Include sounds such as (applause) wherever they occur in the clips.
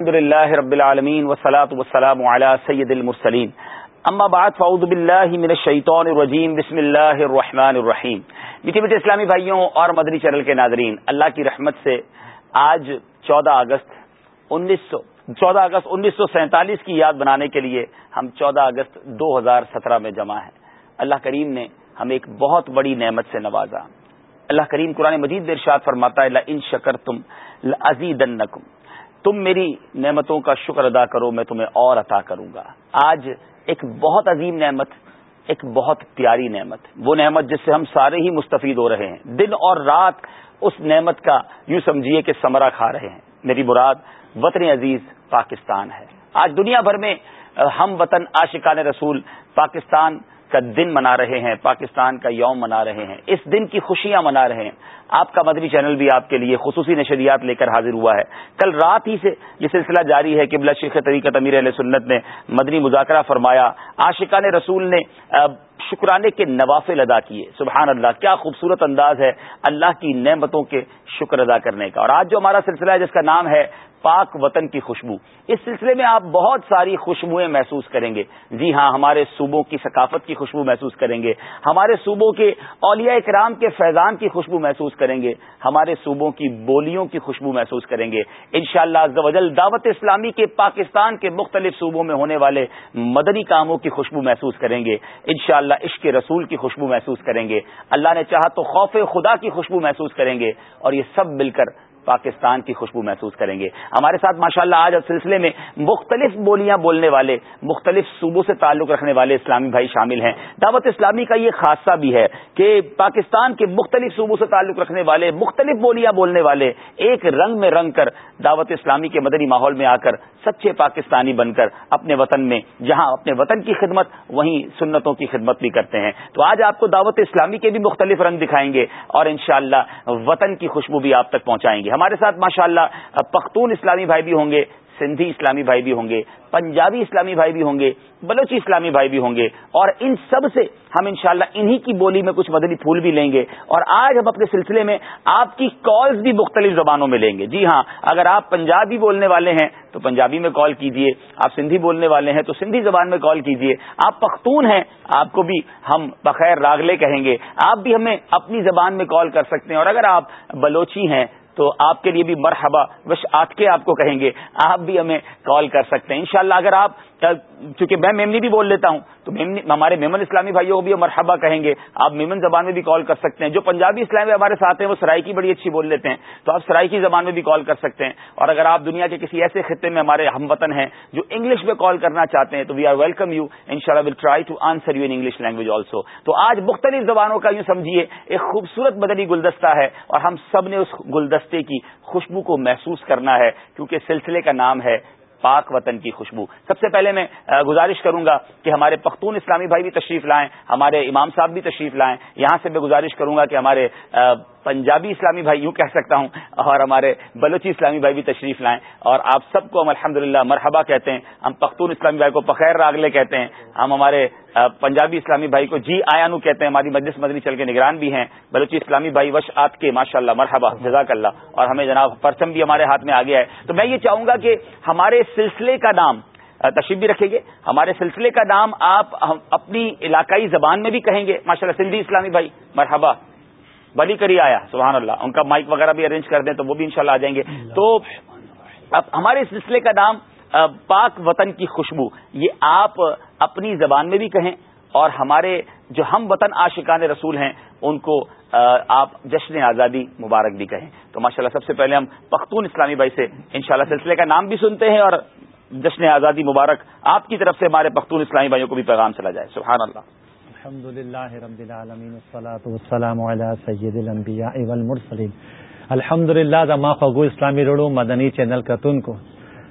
الحمد لله رب العالمين والصلاة والسلام على سيد المرسلين اما بعد فاعوذ بالله من الشيطان الرجيم بسم الله الرحمن الرحیم. میٹھے میٹھے اسلامی بھائیوں اور مدنی چینل کے ناظرین، اللہ کی رحمت سے آج چودہ اگست انیس سو چودہ اگست انیس سو سینتالیس کی یاد بنانے کے لیے ہم چودہ اگست دو ہزار سترہ میں جمع ہیں۔ اللہ کریم نے ہمیں ایک بہت بڑی نعمت سے نوازا۔ اللہ کریم قرآن مجید ارشاد فرماتا ہے ان شکر تم عزیز تم میری نعمتوں کا شکر ادا کرو، میں تمہیں اور عطا کروں گا۔ آج ایک بہت عظیم نعمت، ایک بہت پیاری نعمت۔ وہ نعمت جس سے ہم سارے ہی مستفید ہو رہے ہیں۔ دن اور رات اس نعمت کا یوں سمجھیے کہ سمرا کھا رہے ہیں۔ میری مراد وطن عزیز پاکستان ہے۔ آج دنیا بھر میں ہم وطن عاشقان رسول پاکستان کا دن منا رہے ہیں، پاکستان کا یوم منا رہے ہیں، اس دن کی خوشیاں منا رہے ہیں۔ آپ کا مدنی چینل بھی آپ کے لیے خصوصی نشریات لے کر حاضر ہوا ہے۔ کل رات ہی سے یہ سلسلہ جاری ہے کہ بلا شیخ طریقت امیر علیہ سنت نے مدنی مذاکرہ فرمایا۔ عاشقان رسول نے شکرانے کے نوافل ادا کیے۔ سبحان اللہ، کیا خوبصورت انداز ہے اللہ کی نعمتوں کے شکر ادا کرنے کا۔ اور آج جو ہمارا سلسلہ ہے، جس کا نام ہے پاک وطن کی خوشبو۔ اس سلسلے میں آپ بہت ساری خوشبوئیں محسوس کریں گے۔ جی ہاں ہمارے صوبوں کی ثقافت کی خوشبو محسوس کریں گے۔ ہمارے صوبوں کے اولیاء اکرام کے فیضان کی خوشبو محسوس کریں گے۔ ہمارے صوبوں کی بولیوں کی خوشبو محسوس کریں گے۔ انشاءاللہ شاء اللہ دعوت اسلامی کے پاکستان کے مختلف صوبوں میں ہونے والے مدنی کاموں کی خوشبو محسوس کریں گے۔ انشاءاللہ عشق رسول کی خوشبو محسوس کریں گے۔ اللہ نے چاہا تو خوف خدا کی خوشبو محسوس کریں گے۔ اور یہ سب مل کر پاکستان کی خوشبو محسوس کریں گے۔ ہمارے ساتھ ماشاءاللہ آج اس سلسلے میں مختلف بولیاں بولنے والے، مختلف صوبوں سے تعلق رکھنے والے اسلامی بھائی شامل ہیں۔ دعوت اسلامی کا یہ خاصہ بھی ہے کہ پاکستان کے مختلف صوبوں سے تعلق رکھنے والے، مختلف بولیاں بولنے والے، ایک رنگ میں رنگ کر دعوت اسلامی کے مدنی ماحول میں آ کر سچے پاکستانی بن کر اپنے وطن میں، جہاں اپنے وطن کی خدمت، وہیں سنتوں کی خدمت بھی کرتے ہیں۔ تو آج آپ کو دعوت اسلامی کے بھی مختلف رنگ دکھائیں گے اور انشاءاللہ وطن کی خوشبو بھی آپ تک پہنچائیں گے۔ ہمارے ساتھ ماشاءاللہ پختون اسلامی بھائی بھی ہوں گے، سندھی اسلامی بھائی بھی ہوں گے، پنجابی اسلامی بھائی بھی ہوں گے، بلوچی اسلامی بھائی بھی ہوں گے، اور ان سب سے ہم انشاءاللہ انہی کی بولی میں کچھ مدنی پھول بھی لیں گے۔ اور آج ہم اپنے سلسلے میں آپ کی کالز بھی مختلف زبانوں میں لیں گے۔ جی ہاں اگر آپ پنجابی بولنے والے ہیں تو پنجابی میں کال کیجیے، آپ سندھی بولنے والے ہیں تو سندھی زبان میں کال کیجیے۔ آپ پختون ہیں، آپ کو بھی ہم بخیر راگلے کہیں گے۔ آپ بھی ہمیں اپنی زبان میں کال کر سکتے ہیں۔ اور اگر آپ بلوچی ہیں تو آپ کے لیے بھی مرحبا بس آٹکے آپ کو کہیں گے، آپ بھی ہمیں کال کر سکتے ہیں۔ انشاءاللہ اگر آپ چونکہ میں میمنی بھی بول لیتا ہوں، تو ہمارے میمن اسلامی بھائیوں کو بھی مرحبا کہیں گے۔ آپ میمن زبان میں بھی کال کر سکتے ہیں۔ جو پنجابی اسلامی ہمارے ساتھ ہیں، وہ سرائی کی بڑی اچھی بول لیتے ہیں، تو آپ سرائی کی زبان میں بھی کال کر سکتے ہیں۔ اور اگر آپ دنیا کے کسی ایسے خطے میں ہمارے ہم وطن ہیں جو انگلش میں کال کرنا چاہتے ہیں، تو وی آر ویلکم یو ان شاء اللہ will try to answer you in English language also تو آج مختلف زبانوں کا یوں سمجھیے، ایک خوبصورت بدنی گلدستہ ہے اور ہم سب نے اس گلدستے کی خوشبو کو محسوس کرنا ہے، کیونکہ سلسلے کا نام ہے پاک وطن کی خوشبو۔ سب سے پہلے میں گزارش کروں گا کہ ہمارے پختون اسلامی بھائی بھی تشریف لائیں، ہمارے امام صاحب بھی تشریف لائیں۔ یہاں سے میں گزارش کروں گا کہ ہمارے پنجابی اسلامی بھائی یوں کہہ سکتا ہوں، اور ہمارے بلوچی اسلامی بھائی بھی تشریف لائیں۔ اور آپ سب کو ہم الحمد مرحبا کہتے ہیں، ہم پختون اسلامی بھائی کو پخیر راگلے کہتے ہیں۔ ہم ہمارے پنجابی اسلامی بھائی کو جی آیا نو کہتے ہیں۔ ہماری مجلس مدنی چل کے نگران بھی ہیں۔ بلوچی اسلامی بھائی وش آپ کے ماشاء اللہ مرحبا جزاک اللہ اور ہمیں جناب پرچم بھی ہمارے ہاتھ میں آ گیا ہے۔ تو میں یہ چاہوں گا کہ ہمارے سلسلے کا نام تشریف بھی رکھیں گے۔ ہمارے سلسلے کا نام آپ اپنی علاقائی زبان میں بھی کہیں گے ماشاء اللہ سندھی اسلامی بھائی، مرحبا۔ بلی کری آیا سبحان اللہ۔ ان کا مائک وغیرہ بھی ارینج کر دیں تو وہ بھی انشاءاللہ آ جائیں گے۔ تو اب ہمارے سلسلے کا نام پاک وطن کی خوشبو۔ یہ آپ اپنی زبان میں بھی کہیں اور ہمارے جو ہم وطن عاشقان رسول ہیں ان کو آپ جشن آزادی مبارک بھی کہیں۔ تو ماشاءاللہ سب سے پہلے ہم پختون اسلامی بھائی سے انشاءاللہ سلسلے کا نام بھی سنتے ہیں اور جشن آزادی مبارک آپ کی طرف سے ہمارے پختون اسلامی بھائیوں کو بھی پیغام چلا جائے۔ سبحان اللہ۔ الحمد للہ رب العالمین والصلاة والسلام علی سید الانبیاء والمرسلین۔ الحمد للہ دا ما فگو اسلامی رڑو مدنی چینل کتن کو۔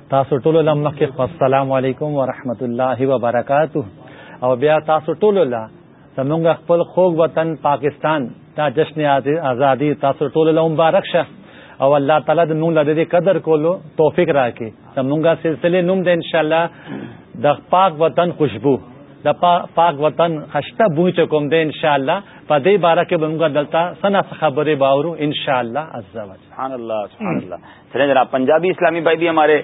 تاسو ټولو لمخ السلام علیکم ورحمت الله وبرکاتہ۔ او بیا تاسو ټولو لا زمونږ خپل خوږ وطن پاکستان، دا جشن آزادی تاسو ټولو له مبارک شه۔ او الله تعالی د نوم لري قدر کولو توفیق راکړي۔ زمونږ سلسله نوم د ان شاء الله د پاک وطن خوشبو۔ دا پاک وطن خشتا بوئی چکم دے انشاءاللہ. پا دے بارہ کے بنگا دلتا سنا خبر باورو انشاءاللہ عزا وجل سبحان اللہ سبحان اللہ چلیں جناب پنجابی اسلامی بھائی بھی ہمارے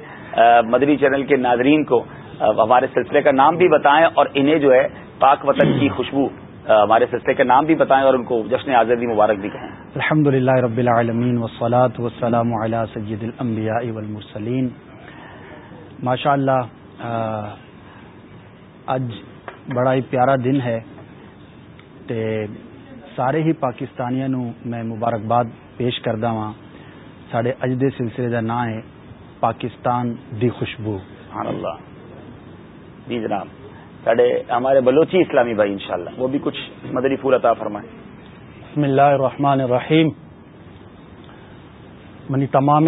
مدری چینل کے ناظرین کو ہمارے سلسلے کا نام بھی بتائیں اور انہیں جو ہے پاک وطن کی خوشبو ہمارے سلسلے کا نام بھی بتائیں اور ان کو جشن آزادی مبارک بھی کہیں۔ الحمد للہ رب العالمین وسلاۃ وسلام علیہ سید الانبیاء والمرسلین. ماشاء اللہ اج بڑا ہی پیارا دن ہے۔ تے سارے ہی پاکستانیاں نو میں مبارکباد پیش کردہ وا سڈے اج دے سلسلے کا نام ہے پاکستان دی خوشبو۔ سبحان اللہ جی جناب سڈے ہمارے بلوچی اسلامی بھائی انشاءاللہ وہ بھی کچھ مدری پھول عطا فرمائیں۔ بسم اللہ الرحمن الرحیم۔ منی تمام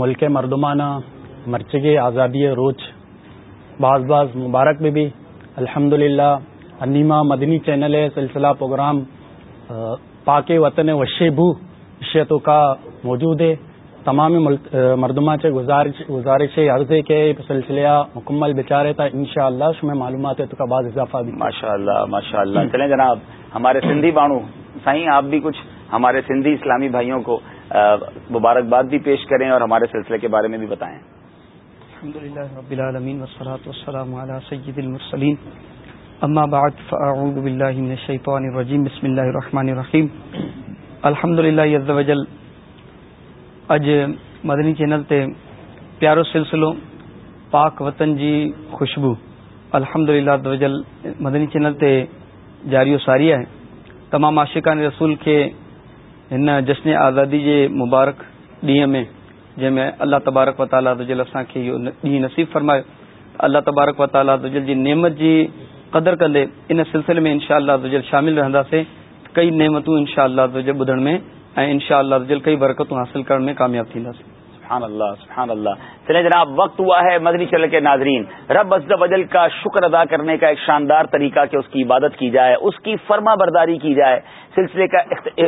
ملک مردمانہ مرچگے آزادی روچ بعض بعض مبارک بھی بھی الحمد للہ انیما مدنی چینل ہے سلسلہ پروگرام پاک وطن وشیبو شیتوں کا موجود ہے تمام مردمہ سے گزارش عرض ہے کہ سلسلہ مکمل بچارے تھا ان شاء اللہ اس میں معلومات ہے تو کا بعض اضافہ بھی ماشاء اللہ ماشاء اللہ چلیں جناب ہمارے سندھی بانو صحیح آپ بھی کچھ ہمارے سندھی اسلامی بھائیوں کو مبارکباد بھی پیش کریں اور ہمارے سلسلے کے بارے میں بھی بتائیں الحمد لله رب العالمين والصلاة والسلام على سيد المرسلين. أما بعد، فأعوذ بالله من الشيطان الرجيم. بسم الله الرحمن الرحيم. الحمد لله عز وجل. اج مدنی چینل تے پیارو سلسلو پاک وطن جی خوشبو. الحمد للہ وجل مدنی چینل تے جاری و ساریہ ہے. تمام عاشقان رسول کے ان جشن آزادی جے مبارک ڈی میں جن میں اللہ تبارک و تعالیٰ دجل اساں کے ڈی نصیب فرمائے۔ اللہ تبارک و تعالیٰ دجل جی نعمت جی قدر کندے ان سلسلے میں انشاءاللہ دجل شامل رہندا سے کئی نعمتوں انشاءاللہ دجل بدھن میں ان شاء اللہ دجل کئی برکتوں حاصل کرنے میں کامیاب تھی سبحان اللہ سبحان اللہ چلے جناب، وقت ہوا ہے مدنی چل کے ناظرین۔ رب ازد وجل کا شکر ادا کرنے کا ایک شاندار طریقہ کہ اس کی عبادت کی جائے، اس کی فرما برداری کی جائے۔ سلسلے کا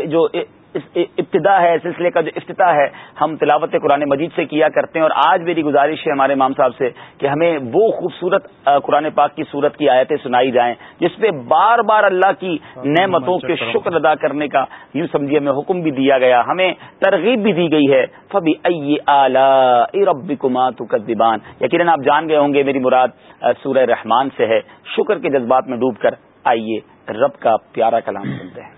جو ابتدا ہے سلسلے کا جو افتتاح ہے ہم تلاوت قرآن مجید سے کیا کرتے ہیں اور آج میری گزارش ہے ہمارے امام صاحب سے کہ ہمیں وہ خوبصورت قرآن پاک کی صورت کی آیتیں سنائی جائیں جس پہ بار بار اللہ کی نعمتوں کے شکر ادا کرنے کا یوں سمجھیے ہمیں حکم بھی دیا گیا۔ ہمیں ترغیب بھی دی گئی ہے۔ فبی ائی رب کمات یقیناً آپ جان گئے ہوں گے میری مراد سورہ رحمان سے ہے۔ شکر کے جذبات میں ڈوب کر آئیے رب کا پیارا کلام سنتے ہیں۔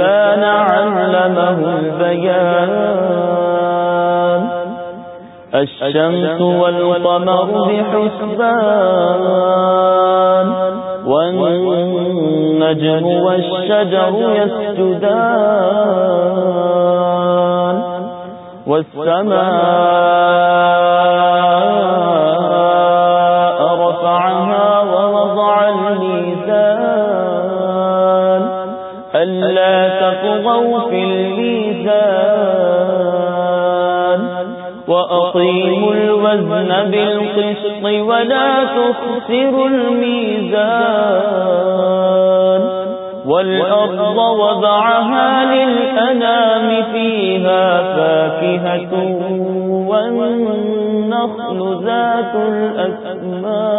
الإنسان علمه البيان. الشمس والقمر بحسبان. والنجم والشجر يسجدان. والسماء تطغوا في الميزان وأقيموا الوزن بالقسط ولا تخسروا الميزان والأرض وضعها للأنام فيها فاكهة والنخل ذات الأكمام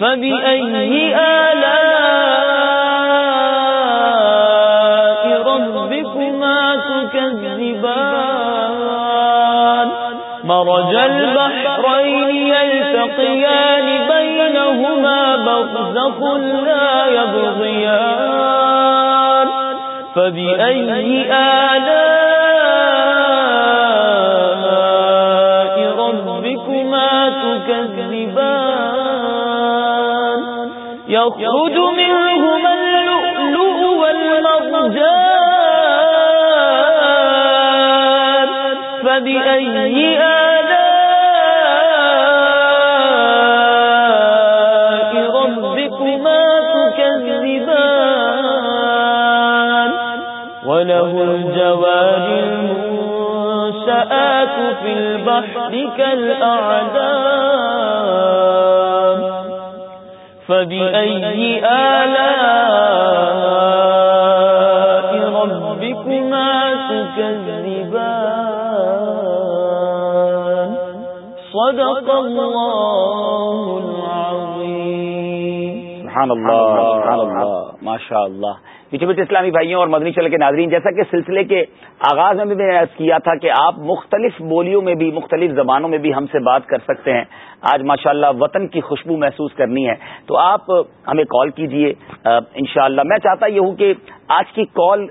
فبأي آلاء ربكما تكذبان؟ مرج البحرين يلتقيان بينهما برزخ لا يبغيان. فبأي آلاء ربكما تكذبان؟ يخرج منهما اللؤلؤ والمرجان فبأي آلاء ربكما تكذبان؟ وله الجوار المنشآت في البحر كالأعلام فبأي آلاء ربكما تكذبان؟ صدق الله العظيم. سبحان الله سبحان الله. ما شاء الله پیچھے اسلامی بھائیوں اور مدنی چل کے ناظرین، جیسا کہ سلسلے کے آغاز میں بھی میں نے عرض کیا تھا کہ آپ مختلف بولیوں میں بھی، مختلف زبانوں میں بھی ہم سے بات کر سکتے ہیں۔ آج ماشاءاللہ وطن کی خوشبو محسوس کرنی ہے۔ تو آپ ہمیں کال کیجیے۔ انشاءاللہ میں چاہتا یہ ہوں کہ آج کی کال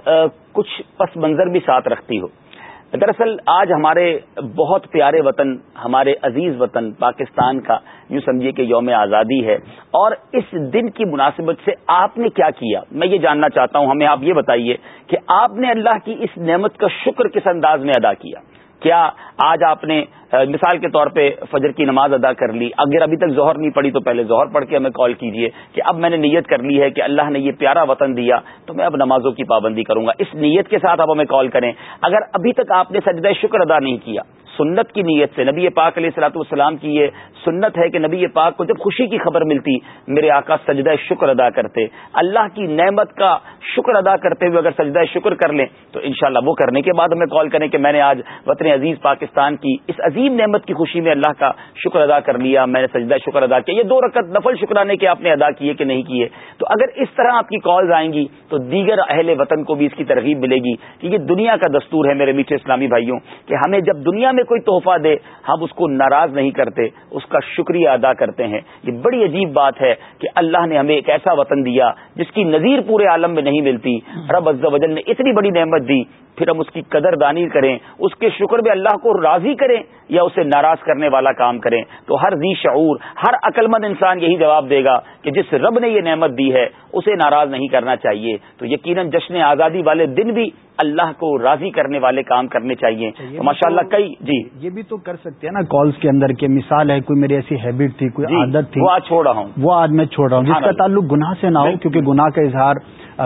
کچھ پس منظر بھی ساتھ رکھتی ہو۔ دراصل آج ہمارے بہت پیارے وطن، ہمارے عزیز وطن پاکستان کا یوں سمجھیے کہ یوم آزادی ہے۔ اور اس دن کی مناسبت سے آپ نے کیا کیا؟ میں یہ جاننا چاہتا ہوں، ہمیں آپ یہ بتائیے کہ آپ نے اللہ کی اس نعمت کا شکر کس انداز میں ادا کیا؟ کیا آج آپ نے مثال کے طور پہ فجر کی نماز ادا کر لی، اگر ابھی تک ظہر نہیں پڑی تو پہلے ظہر پڑھ کے ہمیں کال کیجیے کہ اب میں نے نیت کر لی ہے کہ اللہ نے یہ پیارا وطن دیا تو میں اب نمازوں کی پابندی کروں گا۔ اس نیت کے ساتھ آپ ہمیں کال کریں۔ اگر ابھی تک آپ نے سجدہ شکر ادا نہیں کیا سنت کی نیت سے۔ نبی پاک علیہ السلاۃ والسلام کی یہ سنت ہے کہ نبی پاک کو جب خوشی کی خبر ملتی، میرے آقا سجدہ شکر ادا کرتے۔ اللہ کی نعمت کا شکر ادا کرتے ہوئے اگر سجدہ شکر کر لیں، تو انشاءاللہ وہ کرنے کے بعد ہمیں کال کریں کہ میں نے آج وطن عزیز پاکستان کی اس عظیم نعمت کی خوشی میں اللہ کا شکر ادا کر لیا، میں نے سجدہ شکر ادا کیا۔ یہ دو رکعت نفل شکرانے کے آپ نے ادا کیے کہ نہیں کیے۔ تو اگر اس طرح آپ کی کالز آئیں گی، تو دیگر اہل وطن کو بھی اس کی ترغیب ملے گی کہ یہ دنیا کا دستور ہے میرے میٹھے اسلامی بھائیوں، کہ ہمیں جب دنیا میں کوئی تحفہ دے، ہم اس کو ناراض نہیں کرتے، اس کا شکریہ ادا کرتے ہیں۔ یہ بڑی عجیب بات ہے کہ اللہ نے ہمیں ایک ایسا وطن دیا جس کی نظیر پورے عالم میں نہیں ملتی۔ رب عز و جل نے اتنی بڑی نعمت دی پھر ہم اس کی قدر دانی کریں اس کے شکر میں اللہ کو راضی کریں یا اسے ناراض کرنے والا کام کریں۔ تو ہر ذی شعور ہر عقل مند انسان یہی جواب دے گا کہ جس رب نے یہ نعمت دی ہے اسے ناراض نہیں کرنا چاہیے۔ تو یقیناً جشن آزادی والے دن بھی اللہ کو راضی کرنے والے کام کرنے چاہیے۔ تو ماشاء اللہ کئی جی۔ یہ بھی تو کر سکتے ہیں نا کالز کے اندر کے مثال ہے کوئی میری ایسی ہیبٹ تھی کوئی جی، عادت تھی۔ وہ آج چھوڑ رہا ہوں۔ وہ آج میں چھوڑ رہا ہوں جس کا۔ تعلق گناہ سے نہ ہو کیونکہ گناہ کا اظہار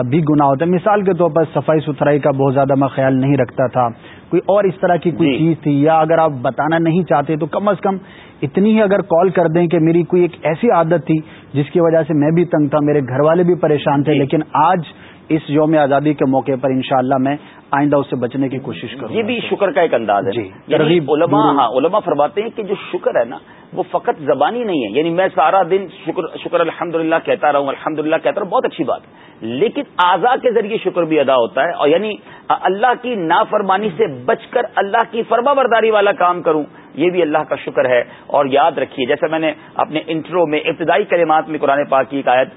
بھی گناہ ہوتا ہے مثال کے طور پر صفائی ستھرائی کا بہت زیادہ میں خیال نہیں رکھتا تھا کوئی اور اس طرح کی کوئی جی۔ چیز تھی یا اگر آپ بتانا نہیں چاہتے تو کم از کم اتنی ہی اگر کال کر دیں کہ میری کوئی ایک ایسی عادت تھی جس کی وجہ سے میں بھی تنگ تھا میرے گھر والے بھی پریشان تھے جی۔ لیکن آج اس یوم آزادی کے موقع پر انشاءاللہ میں آئندہ اس سے بچنے کی کوشش کروں یہ بھی شکر کا ایک انداز ہے۔ جی، یعنی علماء۔ ہاں علماء فرماتے ہیں کہ جو شکر ہے نا وہ فقط زبانی نہیں ہے۔ یعنی میں سارا دن شکر شکر الحمد کہتا رہوں الحمد کہتا رہوں بہت اچھی بات۔ لیکن اعضاء کے ذریعے شکر بھی ادا ہوتا ہے اور یعنی اللہ کی نافرمانی سے بچ کر اللہ کی فرما برداری والا کام کروں۔ یہ بھی اللہ کا شکر ہے اور یاد رکھیے جیسے میں نے اپنے انٹرو میں ابتدائی کلمات میں قرآن پاک کی آیت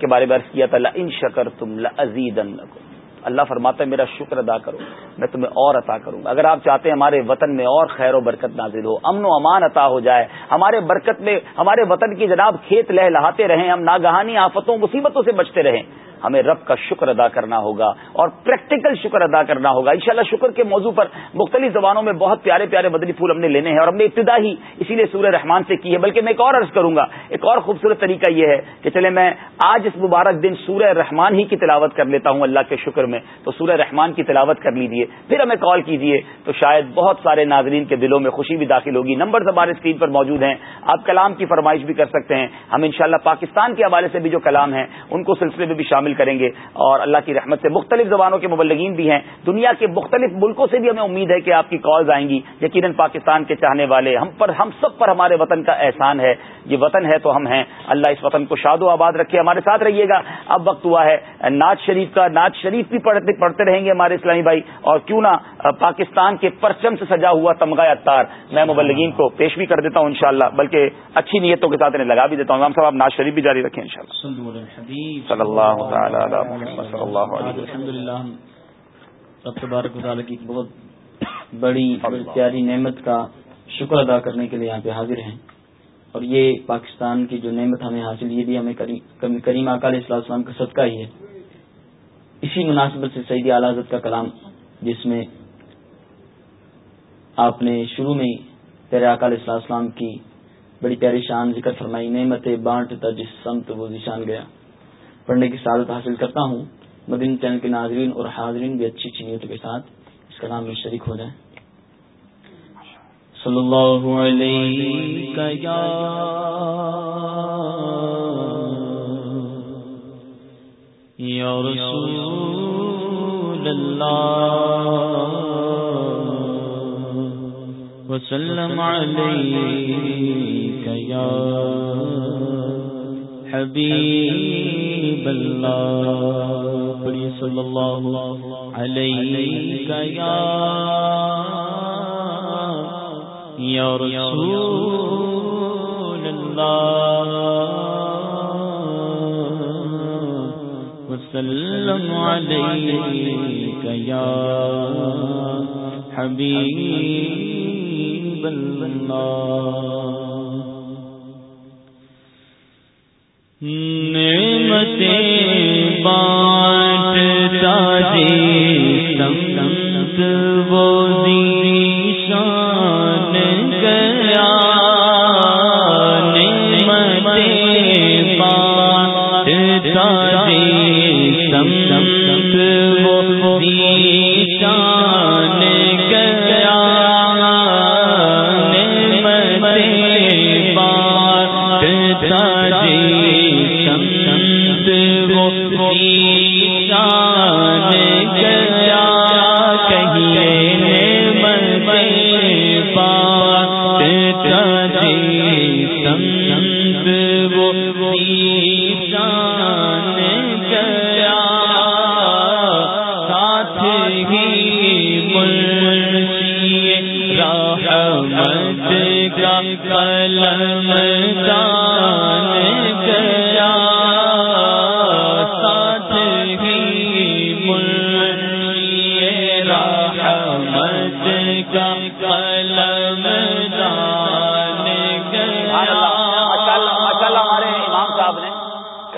کے بارے میں عرض کیا تھا ان شکر تم لزید اللہ فرماتا ہے، میرا شکر ادا کرو، میں تمہیں اور عطا کروں گا۔ اگر آپ چاہتے ہیں ہمارے وطن میں اور خیر و برکت نازل ہو، امن و امان عطا ہو جائے، ہمارے برکت میں، ہمارے وطن کی جناب کھیت لہ لہاتے رہیں، ہم ناگہانی آفتوں، مصیبتوں سے بچتے رہیں ہمیں رب کا شکر ادا کرنا ہوگا اور پریکٹیکل شکر ادا کرنا ہوگا۔ انشاءاللہ شکر کے موضوع پر مختلف زبانوں میں بہت پیارے پیارے بدری پھول ہم نے لینے ہیں اور ہم نے ابتدا ہی اسی لیے سورہ رحمان سے کی ہے، بلکہ میں ایک اور عرض کروں گا۔ ایک اور خوبصورت طریقہ یہ ہے کہ چلے میں آج اس مبارک دن سورہ رحمان ہی کی تلاوت کر لیتا ہوں اللہ کے شکر میں۔ تو سورہ رحمان کی تلاوت کر لیجیے پھر ہمیں کال کیجیے تو شاید بہت سارے ناظرین کے دلوں میں خوشی بھی داخل ہوگی۔ نمبر ہمارے اسکرین پر موجود ہیں۔ آپ کلام کی فرمائش بھی کر سکتے ہیں۔ ہم انشاءاللہ پاکستان کے حوالے سے بھی جو کلام ہیں، ان کو سلسلے میں بھی شامل کریں گے اور اللہ کی رحمت سے مختلف زبانوں کے مبلگین بھی ہیں۔ دنیا کے مختلف ملکوں سے بھی ہمیں امید ہے کہ آپ کی کالز آئیں گی۔ یقیناً پاکستان کے چاہنے والے ہم پر ہم سب پر ہمارے وطن کا احسان ہے۔ یہ وطن ہے تو ہم ہیں۔ اللہ اس وطن کو شاد و آباد رکھے ہمارے ساتھ رہیے گا۔ اب وقت ہوا ہے ناز شریف کا۔ ناز شریف بھی پڑھتے پڑھتے رہیں گے ہمارے اسلامی بھائی۔ اور کیوں نہ پاکستان کے پرچم سے سجا ہوا تمغہ اتار میں مبلگین کو پیش بھی کر دیتا ہوں انشاءاللہ۔ بلکہ اچھی نیتوں کے ساتھ انہیں لگا بھی دیتا ہوں۔ امام صاحب آپ ناز شریف بھی جاری رکھیں انشاءاللہ۔ صلی اللہ تعالی علی محمد صلی اللہ علیہ وسلم. الحمد للہ ہم رب تبارک و تعالیٰ کی بہت بڑی پیاری نعمت کا شکر ادا کرنے کے لیے یہاں پہ حاضر ہیں۔ اور یہ پاکستان کی جو نعمت ہمیں حاصل، یہ بھی ہمیں کریم کریم اکال السلام کا صدقہ ہی ہے۔ اسی مناسبت سے سعید اعلی حضرت کا کلام، جس میں آپ نے شروع میں پیارے اکال اسلام السلام کی بڑی پیاری شان ذکر فرمائی، نعمت بانٹتا جس سمت وہ نشان گیا۔ پڑھنے کی سعادت حاصل کرتا ہوں۔ مدین چینل کے ناظرین اور حاضرین بھی اچھی اچھی نیتوں کے ساتھ اس کلام میں شریک ہو جائیں۔ صلی اللہ علیہ یا یا رسول اللہ، وسلم علیہ یا حبیب اللہ. پڑھی صلی اللہ علیہ یا یا رسول اللہ. وسلم علیک یا حبیب اللہ. نعمتیں بانٹتا جی سمت وہ شان لگ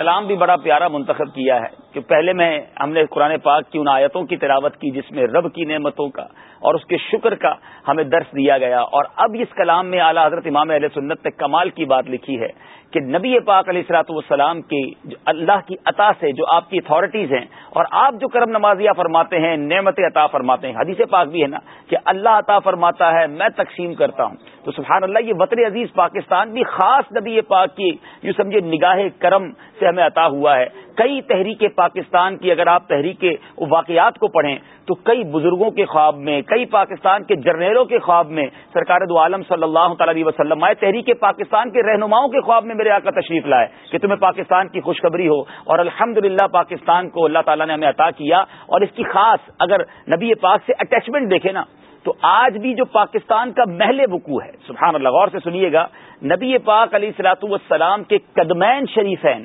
کلام بھی بڑا پیارا منتخب کیا ہے کہ پہلے میں ہم نے قرآن پاک کی ان آیتوں کی تلاوت کی جس میں رب کی نعمتوں کا اور اس کے شکر کا ہمیں درس دیا گیا اور اب اس کلام میں اعلیٰ حضرت امام علیہ سنت نے کمال کی بات لکھی ہے کہ نبی پاک علیہ السلاط والسلام کی جو اللہ کی عطا سے جو آپ کی اتھارٹیز ہیں اور آپ جو کرم نمازیہ فرماتے ہیں نعمت عطا فرماتے ہیں۔ حدیث پاک بھی ہے نا کہ اللہ عطا فرماتا ہے، میں تقسیم کرتا ہوں۔ تو سبحان اللہ، یہ وطن عزیز پاکستان بھی خاص نبی پاک کی یوں سمجھے نگاہ کرم سے ہمیں عطا ہوا ہے۔ کئی تحریک پاکستان کی اگر آپ تحریک واقعات کو پڑھیں تو کئی بزرگوں کے خواب میں، کئی پاکستان کے جرنیلوں کے خواب میں، سرکار دو عالم صلی اللہ تعالی وسلم آئے تحریک پاکستان کے رہنماؤں کے خواب میں میرے آقا تشریف لائے کہ تمہیں پاکستان کی خوشخبری ہو اور الحمد پاکستان کو اللہ تعالیٰ نے ہمیں عطا کیا اور اس کی خاص اگر نبی پاک سے اٹیچمنٹ دیکھے نا، تو آج بھی جو پاکستان کا محل وقوع ہے، سبحان اللہ، غور سے سنیے گا، نبی پاک علیہ السلاط والسلام کے قدمین شریفین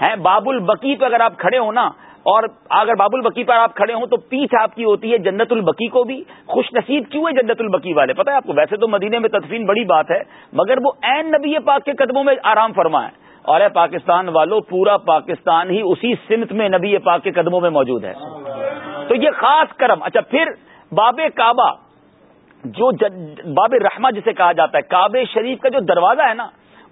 ہیں باب البقی پہ اگر آپ کھڑے ہو نا اور اگر باب البقی پر آپ کھڑے ہوں تو پیچھ آپ کی ہوتی ہے جنت البقی کو بھی۔ خوش نصیب کیوں ہے جنت البقی والے؟ پتہ ہے آپ کو ویسے تو مدینے میں تدفین بڑی بات ہے، مگر وہ عین نبی پاک کے قدموں میں آرام فرما ہے اور اے پاکستان والوں پورا پاکستان ہی اسی سمت میں نبی پاک کے قدموں میں موجود ہے۔ تو یہ خاص کرم۔ اچھا پھر باب کعبہ، جو باب رحمہ جسے کہا جاتا ہے کعبے شریف کا جو دروازہ ہے نا،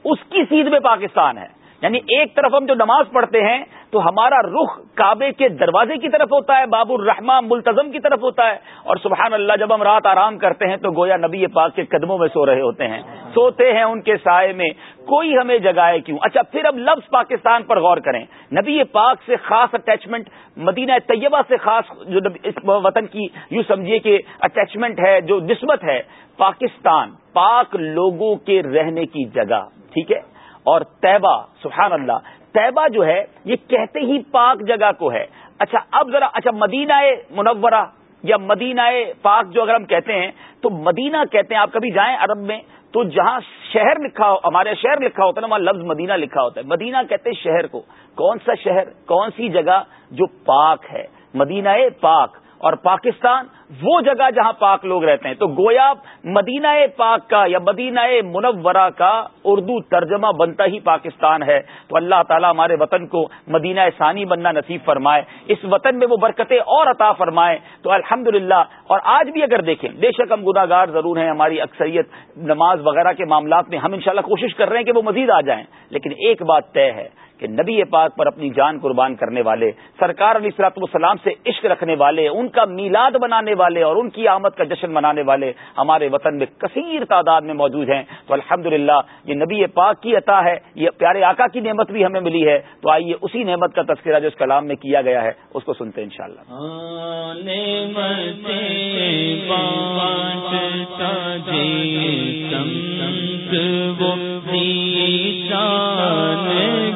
اس کی سیدھ میں پاکستان ہے۔ یعنی ایک طرف ہم جو نماز پڑھتے ہیں تو ہمارا رخ کعبے کے دروازے کی طرف ہوتا ہے، باب الرحمہ ملتظم کی طرف ہوتا ہے۔ اور سبحان اللہ، جب ہم رات آرام کرتے ہیں تو گویا نبی پاک کے قدموں میں سو رہے ہوتے ہیں۔ سوتے ہیں ان کے سائے میں، کوئی ہمیں جگائے کیوں؟ اچھا پھر اب لفظ پاکستان پر غور کریں۔ نبی پاک سے خاص اٹیچمنٹ مدینہ طیبہ سے خاص جو اس وطن کی یوں سمجھیے کہ اٹیچمنٹ ہے، جو نسبت ہے، پاکستان پاک لوگوں کے رہنے کی جگہ، ٹھیک ہے؟ اور طیبہ سبحان اللہ طیبہ جو ہے، یہ کہتے ہی پاک جگہ کو ہے۔ اچھا اب ذرا اچھا مدینہ منورہ یا مدینہ پاک جو اگر ہم کہتے ہیں، تو مدینہ کہتے ہیں، آپ کبھی جائیں عرب میں، تو جہاں شہر لکھا ہو، ہمارے شہر لکھا ہوتا ہے نا، وہاں لفظ مدینہ لکھا ہوتا ہے۔ مدینہ کہتے ہیں شہر کو۔ کون سا شہر، کون سی جگہ جو پاک ہے؟ مدینہ پاک۔ اور پاکستان وہ جگہ جہاں پاک لوگ رہتے ہیں۔ تو گویا مدینہ پاک کا یا مدینہ منورہ کا اردو ترجمہ بنتا ہی پاکستان ہے۔ تو اللہ تعالیٰ ہمارے وطن کو مدینہ ثانی بننا نصیب فرمائے۔ اس وطن میں وہ برکتیں اور عطا فرمائے۔ تو الحمد اور آج بھی اگر دیکھیں، بے شک ہم گناگار ضرور ہیں۔ ہماری اکثریت نماز وغیرہ کے معاملات میں ہم انشاءاللہ کوشش کر رہے ہیں کہ وہ مزید آ جائیں۔ لیکن ایک بات طے ہے کہ نبی پاک پر اپنی جان قربان کرنے والے، سرکار علی سلاط والسلام سے عشق رکھنے والے، ان کا میلاد بنانے والے اور ان کی آمد کا جشن منانے والے ہمارے وطن میں کثیر تعداد میں موجود ہیں۔ تو الحمد یہ نبی پاک کی عطا ہے، یہ پیارے آقا کی نعمت بھی ہمیں ملی ہے۔ تو آئیے اسی نعمت کا تذکرہ جو اس کلام میں کیا گیا ہے، اس کو سنتے ہیں انشاءاللہ۔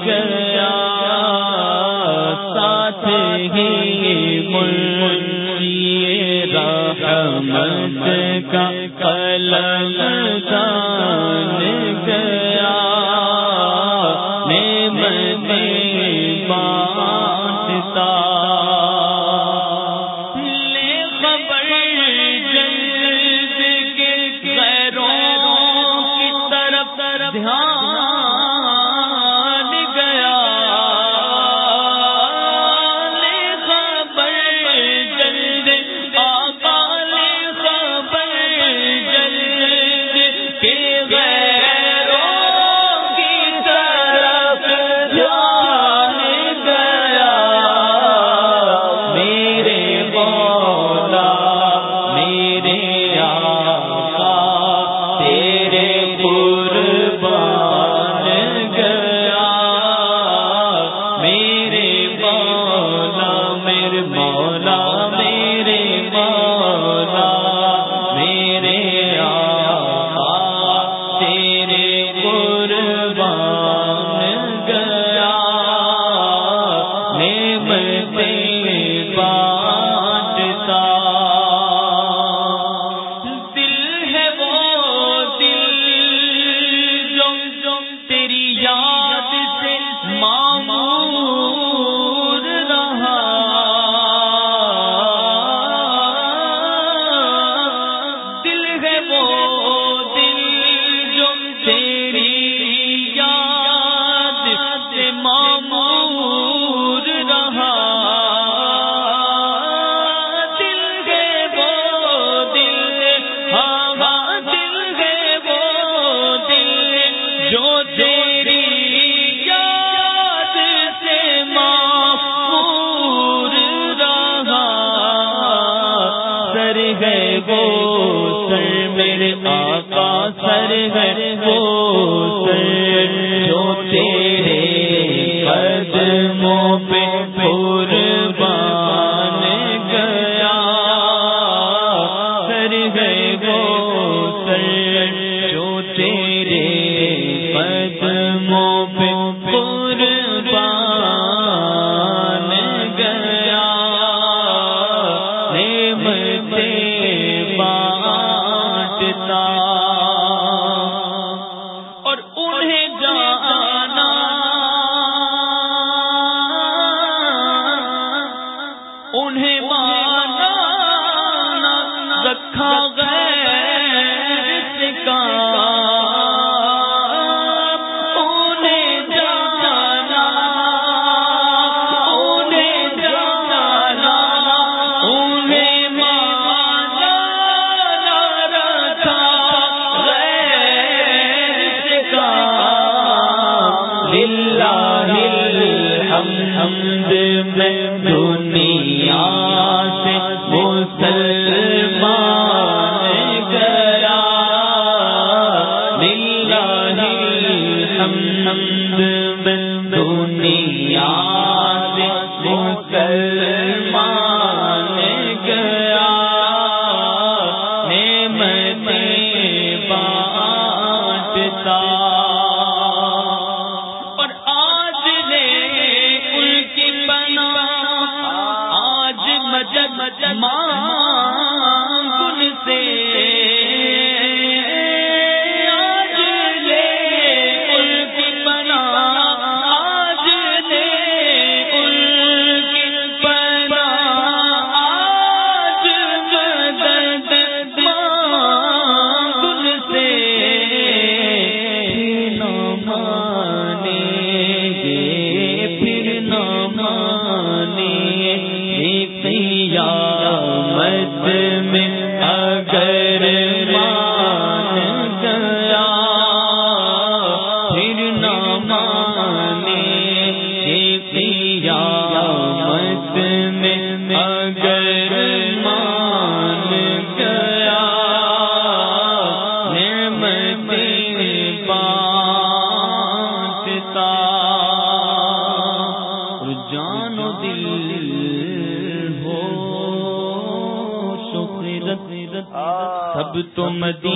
گیا ساتھ ہی ملے رحمت کا قلم تو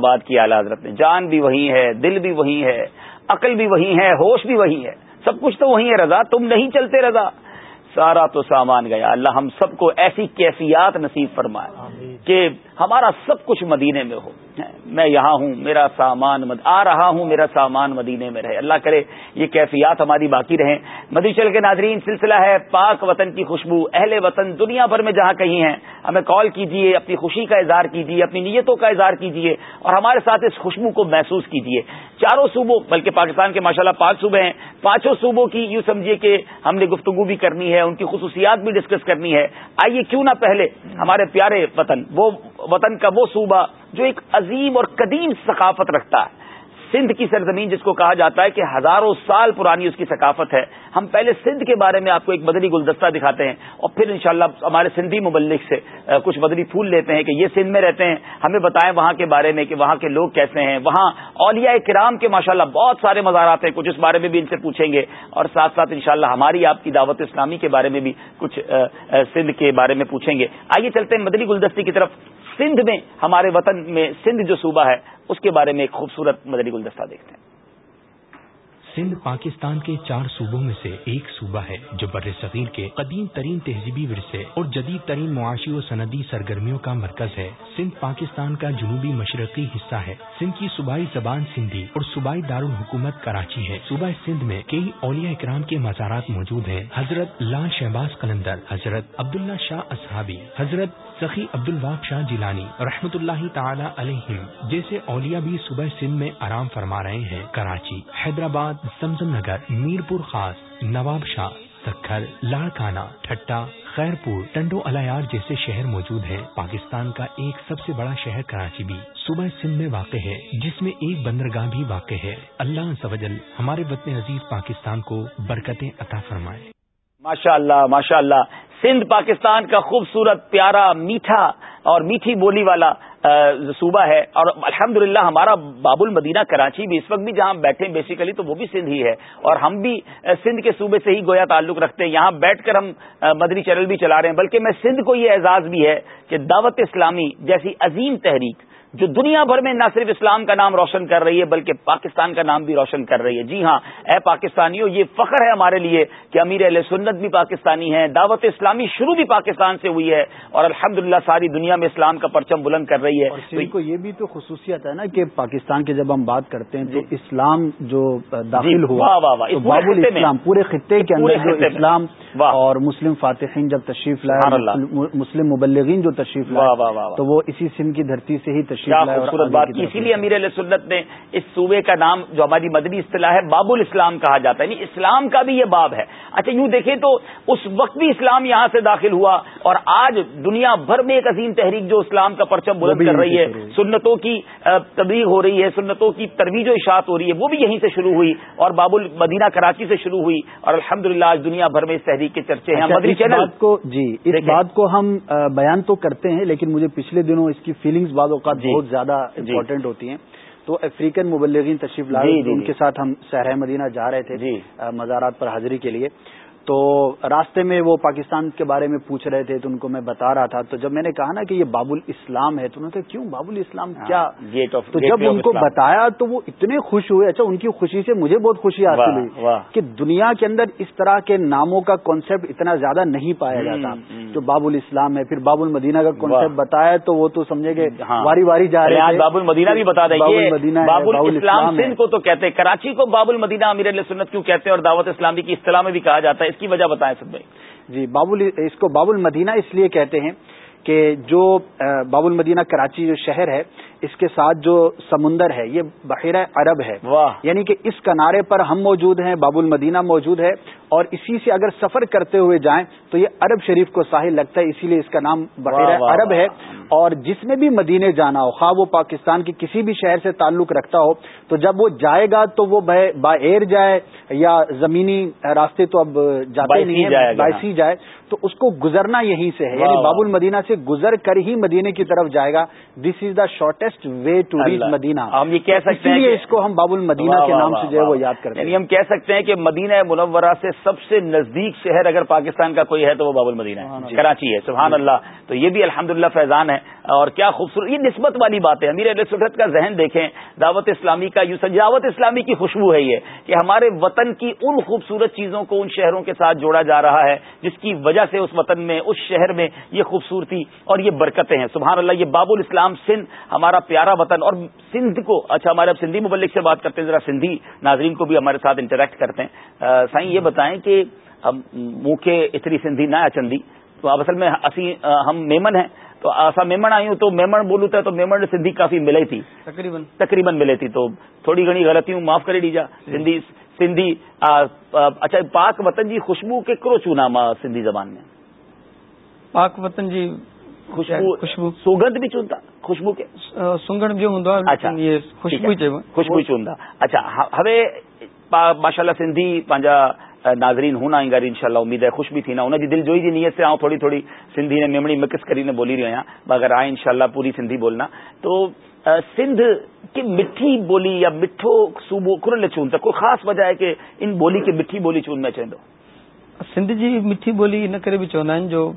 بات کی اعلیٰ حضرت نے۔ جان بھی وہی ہے دل بھی وہی ہے عقل بھی وہی ہے ہوش بھی وہی ہے۔ سب کچھ تو وہی ہے رضا تم نہیں چلتے رضا۔ سارا تو سامان گیا۔ اللہ ہم سب کو ایسی کیفیات نصیب فرمائے کہ ہمارا سب کچھ مدینے میں ہو۔ میں یہاں ہوں، میرا سامان مد... آ رہا ہوں، میرا سامان مدینے میں رہے۔ اللہ کرے یہ کیفیات ہماری باقی رہیں۔ مدی چل کے ناظرین، سلسلہ ہے پاک وطن کی خوشبو۔ اہل وطن دنیا بھر میں جہاں کہیں ہیں، ہمیں کال کیجیے، اپنی خوشی کا اظہار کیجیے، اپنی نیتوں کا اظہار کیجیے، اور ہمارے ساتھ اس خوشبو کو محسوس کیجیے۔ چاروں صوبوں، بلکہ پاکستان کے ماشاءاللہ پانچ صوبے ہیں، پانچوں صوبوں کی یوں سمجھیے کہ ہم نے گفتگو بھی کرنی ہے، ان کی خصوصیات بھی ڈسکس کرنی ہے۔ آئیے کیوں نہ پہلے ہمارے پیارے وطن، وہ وطن کا وہ صوبہ جو ایک عظیم اور قدیم ثقافت رکھتا ہے۔ سندھ کی سرزمین جس کو کہا جاتا ہے کہ ہزاروں سال پرانی اس کی ثقافت ہے۔ ہم پہلے سندھ کے بارے میں آپ کو ایک بدری گلدستہ دکھاتے ہیں اور پھر انشاءاللہ ہمارے سندھی مبلک سے کچھ بدری پھول لیتے ہیں کہ یہ سندھ میں رہتے ہیں۔ ہمیں بتائیں وہاں کے بارے میں کہ وہاں کے لوگ کیسے ہیں۔ وہاں اولیاء کرام کے ماشاءاللہ بہت سارے مزارات ہیں۔ کچھ اس بارے میں بھی ان سے پوچھیں گے۔ اور ساتھ ساتھ انشاءاللہ ہماری آپ کی دعوت اسلامی کے بارے میں بھی کچھ سندھ کے بارے میں پوچھیں گے۔ آئیے چلتے ہیں مدنی گلدستی کی طرف۔ سندھ میں، ہمارے وطن میں سندھ جو صوبہ ہے، اس کے بارے میں ایک خوبصورت مدری گلدستہ دیکھتے ہیں۔ سندھ پاکستان کے چار صوبوں میں سے ایک صوبہ ہے جو بر صغیر کے قدیم ترین تہذیبی ورثے اور جدید ترین معاشی و سندی سرگرمیوں کا مرکز ہے۔ سندھ پاکستان کا جنوبی مشرقی حصہ ہے۔ سندھ کی صوبائی زبان سندھی اور صوبائی دارالحکومت کراچی ہے۔ صوبہ سندھ میں کئی اولیاء اکرام کے مزارات موجود ہیں۔ حضرت لال شہباز قلندر، حضرت عبداللہ شاہ اصحابی، حضرت سخی عبد الواق شاہ جیلانی رحمت اللہ تعالی علیہم جیسے اولیاء بھی صبح سندھ میں آرام فرما رہے ہیں۔ کراچی، حیدرآباد زمزم نگر میر پور خاص، نواب شاہ، سکھر لاڑکانہ ٹھٹا خیر پور ٹنڈو الیار جیسے شہر موجود ہیں۔ پاکستان کا ایک سب سے بڑا شہر کراچی بھی۔ صوبہ سندھ میں واقع ہے، جس میں ایک بندرگاہ بھی واقع ہے۔ اللہ سوجل ہمارے وطن عزیز پاکستان کو برکتیں عطا فرمائے۔ ماشاء اللہ ماشاء اللہ سندھ پاکستان کا خوبصورت، پیارا، میٹھا اور میٹھی بولی والا صوبہ ہے اور الحمدللہ ہمارا باب المدینہ کراچی بھی اس وقت بھی جہاں بیٹھے بیسیکلی تو وہ بھی سندھ ہی ہے اور ہم بھی سندھ کے صوبے سے ہی گویا تعلق رکھتے ہیں۔ یہاں بیٹھ کر ہم مدری چینل بھی چلا رہے ہیں، بلکہ میں سندھ کو یہ اعزاز بھی ہے کہ دعوت اسلامی جیسی عظیم تحریک جو دنیا بھر میں نہ صرف اسلام کا نام روشن کر رہی ہے بلکہ پاکستان کا نام بھی روشن کر رہی ہے۔ جی ہاں اے پاکستانیوں یہ فخر ہے ہمارے لیے کہ امیر علیہ سنت بھی پاکستانی ہے دعوت اسلامی شروع بھی پاکستان سے ہوئی ہے اور الحمدللہ ساری دنیا میں اسلام کا پرچم بلند کر رہی ہے۔ اور کو یہ بھی تو خصوصیت ہے نا کہ پاکستان کے جب ہم بات کرتے ہیں تو اسلام جو داخل ہوا باب الاسلام پورے خطے کے اندر جو اسلام اور مسلم فاتحین جب تشریف لائے مسلم مبلغین جو تشریف لائے تو وہ اسی سندھ کی دھرتی سے ہی خوبصورت بات کی اسی لیے امیر علیہ سنت نے اس صوبے کا نام جو ہماری مدنی اصطلاح ہے باب الاسلام کہا جاتا ہے۔ یعنی اسلام کا بھی یہ باب ہے۔ اچھا یوں دیکھیں تو اس وقت بھی اسلام یہاں سے داخل ہوا اور آج دنیا بھر میں ایک عظیم تحریک جو اسلام کا پرچم بلند کر رہی ہے سنتوں کی تبلیغ ہو رہی ہے سنتوں کی ترویج و اشاعت ہو رہی ہے وہ بھی یہیں سے شروع ہوئی اور باب المدینہ کراچی سے شروع ہوئی اور الحمد آج دنیا بھر میں اس تحریک کے چرچے ہیں۔ اچھا، چینل۔ کو جی اس بات کو ہم بیان تو کرتے ہیں لیکن مجھے پچھلے دنوں اس کی فیلنگز بعض اوقات جی۔ بہت زیادہ امپورٹنٹ جی۔ ہوتی ہیں۔ تو افریقن مبلغین تشریف لائے جی، ان کے ساتھ ہم سہرہ مدینہ جا رہے تھے مزارات پر حاضری کے لیے۔ تو راستے میں وہ پاکستان کے بارے میں پوچھ رہے تھے تو ان کو میں بتا رہا تھا۔ تو جب میں نے کہا نا کہ یہ باب الاسلام ہے تو انہوں نے کیوں باب الاسلام ہاں، کیا؟ تو جب ان کو بتایا تو وہ اتنے خوش ہوئے۔ اچھا ان کی خوشی سے مجھے بہت خوشی حاصل ہوئی کہ دنیا کے اندر اس طرح کے ناموں کا کانسیپٹ اتنا زیادہ نہیں پایا جاتا۔ جو باب الاسلام ہے پھر باب المدینہ کا کانسیپٹ بتایا تو وہ تو سمجھے گے ہاں۔ واری واری جا رہے ہیں باب المدینہ بھی بتا دیں۔ باب الاسلام کو تو کہتے ہیں کراچی کو باب المدینہ امیر سنت کیوں کہتے ہیں اور دعوت اسلامی کی اصطلاح میں بھی کہا جاتا ہے۔ کی وجہ بتائیں سب بھائی؟ جی بابل، اس کو باب المدینہ اس لیے کہتے ہیں کہ جو باب المدینہ کراچی جو شہر ہے اس کے ساتھ جو سمندر ہے یہ بحیرہ عرب ہے۔ یعنی کہ اس کنارے پر ہم موجود ہیں باب المدینہ موجود ہے۔ اور اسی سے اگر سفر کرتے ہوئے جائیں تو یہ عرب شریف کو ساحل لگتا ہے اسی لیے اس کا نام بحیرہ عرب ہے۔ اور جس نے بھی مدینے جانا ہو خواہ وہ پاکستان کے کسی بھی شہر سے تعلق رکھتا ہو تو جب وہ جائے گا تو وہ با ایئر جائے یا زمینی راستے تو اب جاتے نہیں ہیں باعثی جائے۔ تو اس کو گزرنا یہیں سے ہے یعنی باب المدینہ سے گزر کر ہی مدینے کی طرف جائے گا۔ This is the shortest way to reach Madinah. ہم یہ کہہ سکتے ہیں اس کو ہم باب المدینہ کے نام سے جو ہے وہ یاد کرتے یعنی ہیں ہم کہہ سکتے ہیں کہ مدینہ منورہ سے سب سے نزدیک شہر اگر پاکستان کا کوئی ہے تو وہ باب المدینہ ہے۔ کراچی ہے سبحان اللہ۔ تو یہ بھی الحمد فیضان ہے۔ اور کیا خوبصورت یہ نسبت والی بات ہے امیر علیہ سرت کا ذہن دیکھیں دعوت اسلامی کا یو دعوت اسلامی کی خوشبو ہے یہ کہ ہمارے وطن کی ان خوبصورت چیزوں کو ان شہروں کے ساتھ جوڑا جا رہا ہے جس کی وجہ سے اس وطن میں، اس شہر میں یہ خوبصورتی اور یہ برکتیں ہیں۔ سبحان اللہ، یہ باب الاسلام سندھ، ہمارا پیارا وطن۔ اور سندھ کو اچھا ہمارے اب سندھی مبلک سے بات کرتے ہیں۔ ذرا سندھی ناظرین کو بھی ہمارے ساتھ انٹریکٹ کرتے ہیں۔ سائیں، یہ بتائیں کہ منہ کے اتری سندھی نہ چندی تو اصل میں اسی ہم میمن ہیں۔ تو ایسا میمن آئی ہوں تو میمن بولوں تو میمن سندھی کافی ملے تھی۔ تقریباً۔ تقریباً ملے تھی تو تھوڑی گھنی غلطی ہوں معاف کرے دیجا سندھی سندھی اچھا پاک وطن جی خوشبو کے کرو چونا سندھی زبان میں؟ پاک وطن جی خوشبو خوشبو۔ سوگند بھی چونتا خوشبو کے سونگن بھی ہوں اچھا خوشبو خوشبو چوندا اچھا ہمیں ماشاء اللہ سندھی پانجا ناظرین گا ان شاء اللہ امید ہے خوش بھی تھی نا۔ انہیں جی دل جو جی نیت سے آؤں تھوڑی تھوڑی سندھی نے میمڑی مکس کری نے بولی رہی ہیں اگر آئیں ان پوری سندھی بولنا۔ تو سندھ کی مٹھی بولی یا مٹھو صوبو کرل چون کوئی خاص وجہ ہے کہ ان بولی کی مٹھی بولی چون میں چاہوں سندھ جی مٹھی بولی ان کرے بھی چوندا جو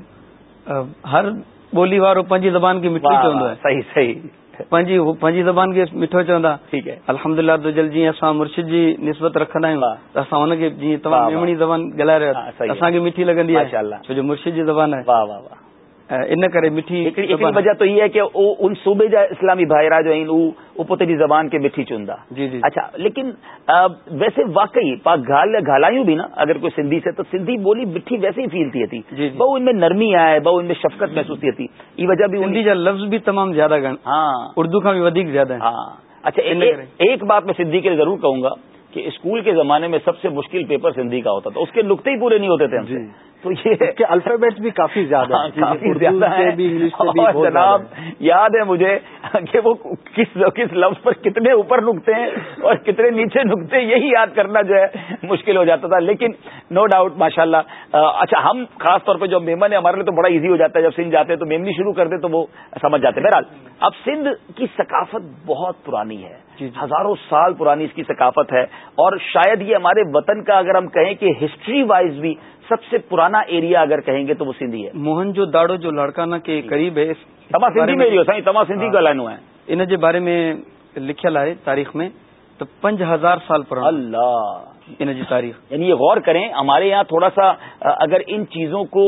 ہر بولی وارو پنجی زبان کی مٹھی چوندو ہے۔ صحیح صحیح۔ پنجی پنجی زبان کے میٹھو چوندا۔ ٹھیک ہے۔ الحمدللہ تو جل جی اساں مرشد جی نسبت جی تمام میمنی زبان گلائے اساں کی میٹھی لگندی ہے۔ مرشد جی زبان ہے۔ واہ واہ۔ ان کرے میٹھی وجہ تو یہ ہے کہ ان صوبے جا اسلامی بھائیرا جو ہیں پوتے جی زبان کے میٹھی چوندا جی جی اچھا لیکن ویسے واقعی پاک گھال گھالایوں بھی نا اگر کوئی سندھی سے تو سندھی بولی میٹھی ویسے ہی فیل تھی تھی بہو ان میں نرمی آئے بہو ان میں شفقت محسوس تھی یہ وجہ بھی سندھی جا لفظ بھی تمام زیادہ گن ہاں اردو کا بھی زیادہ ہاں اچھا ایک بات میں سندھی کے لیے ضرور کہوں گا کہ اسکول کے زمانے میں سب سے مشکل پیپر سندھی کا ہوتا تھا اس کے نقطے ہی پورے نہیں ہوتے تھے ہم سے تو یہ الفابیٹس بھی کافی زیادہ ہاں، کافی زیادہ جناب یاد ہے مجھے کہ وہ کس کس لفظ پر کتنے اوپر نکتے ہیں اور کتنے نیچے نکتے ہیں یہی یاد کرنا جو ہے مشکل ہو جاتا تھا۔ لیکن نو ڈاؤٹ ماشاء اللہ اچھا ہم خاص طور پہ جو میمن ہے ہمارے لیے تو بڑا ایزی ہو جاتا ہے۔ جب سندھ جاتے ہیں تو میمنی شروع کرتے تو وہ سمجھ جاتے ہیں۔ بہرحال اب سندھ کی ثقافت بہت پرانی ہے۔ جی، جی۔ ہزاروں سال پرانی اس کی ثقافت ہے۔ اور شاید یہ ہمارے وطن کا اگر ہم کہیں کہ ہسٹری وائز بھی سب سے پرانا ایریا اگر کہیں گے تو وہ سندھی ہے۔ موہن جو داڑو جو لڑکانا کے جی۔ قریب ہے تما سندھی میں تما سندھی کا لائن ہے۔ ان کے بارے میں لکھل ہے تاریخ میں تو پنج ہزار سال پرانا۔ اللہ۔ ان جی تاریخ۔ یعنی یہ غور کریں ہمارے یہاں تھوڑا سا اگر ان چیزوں کو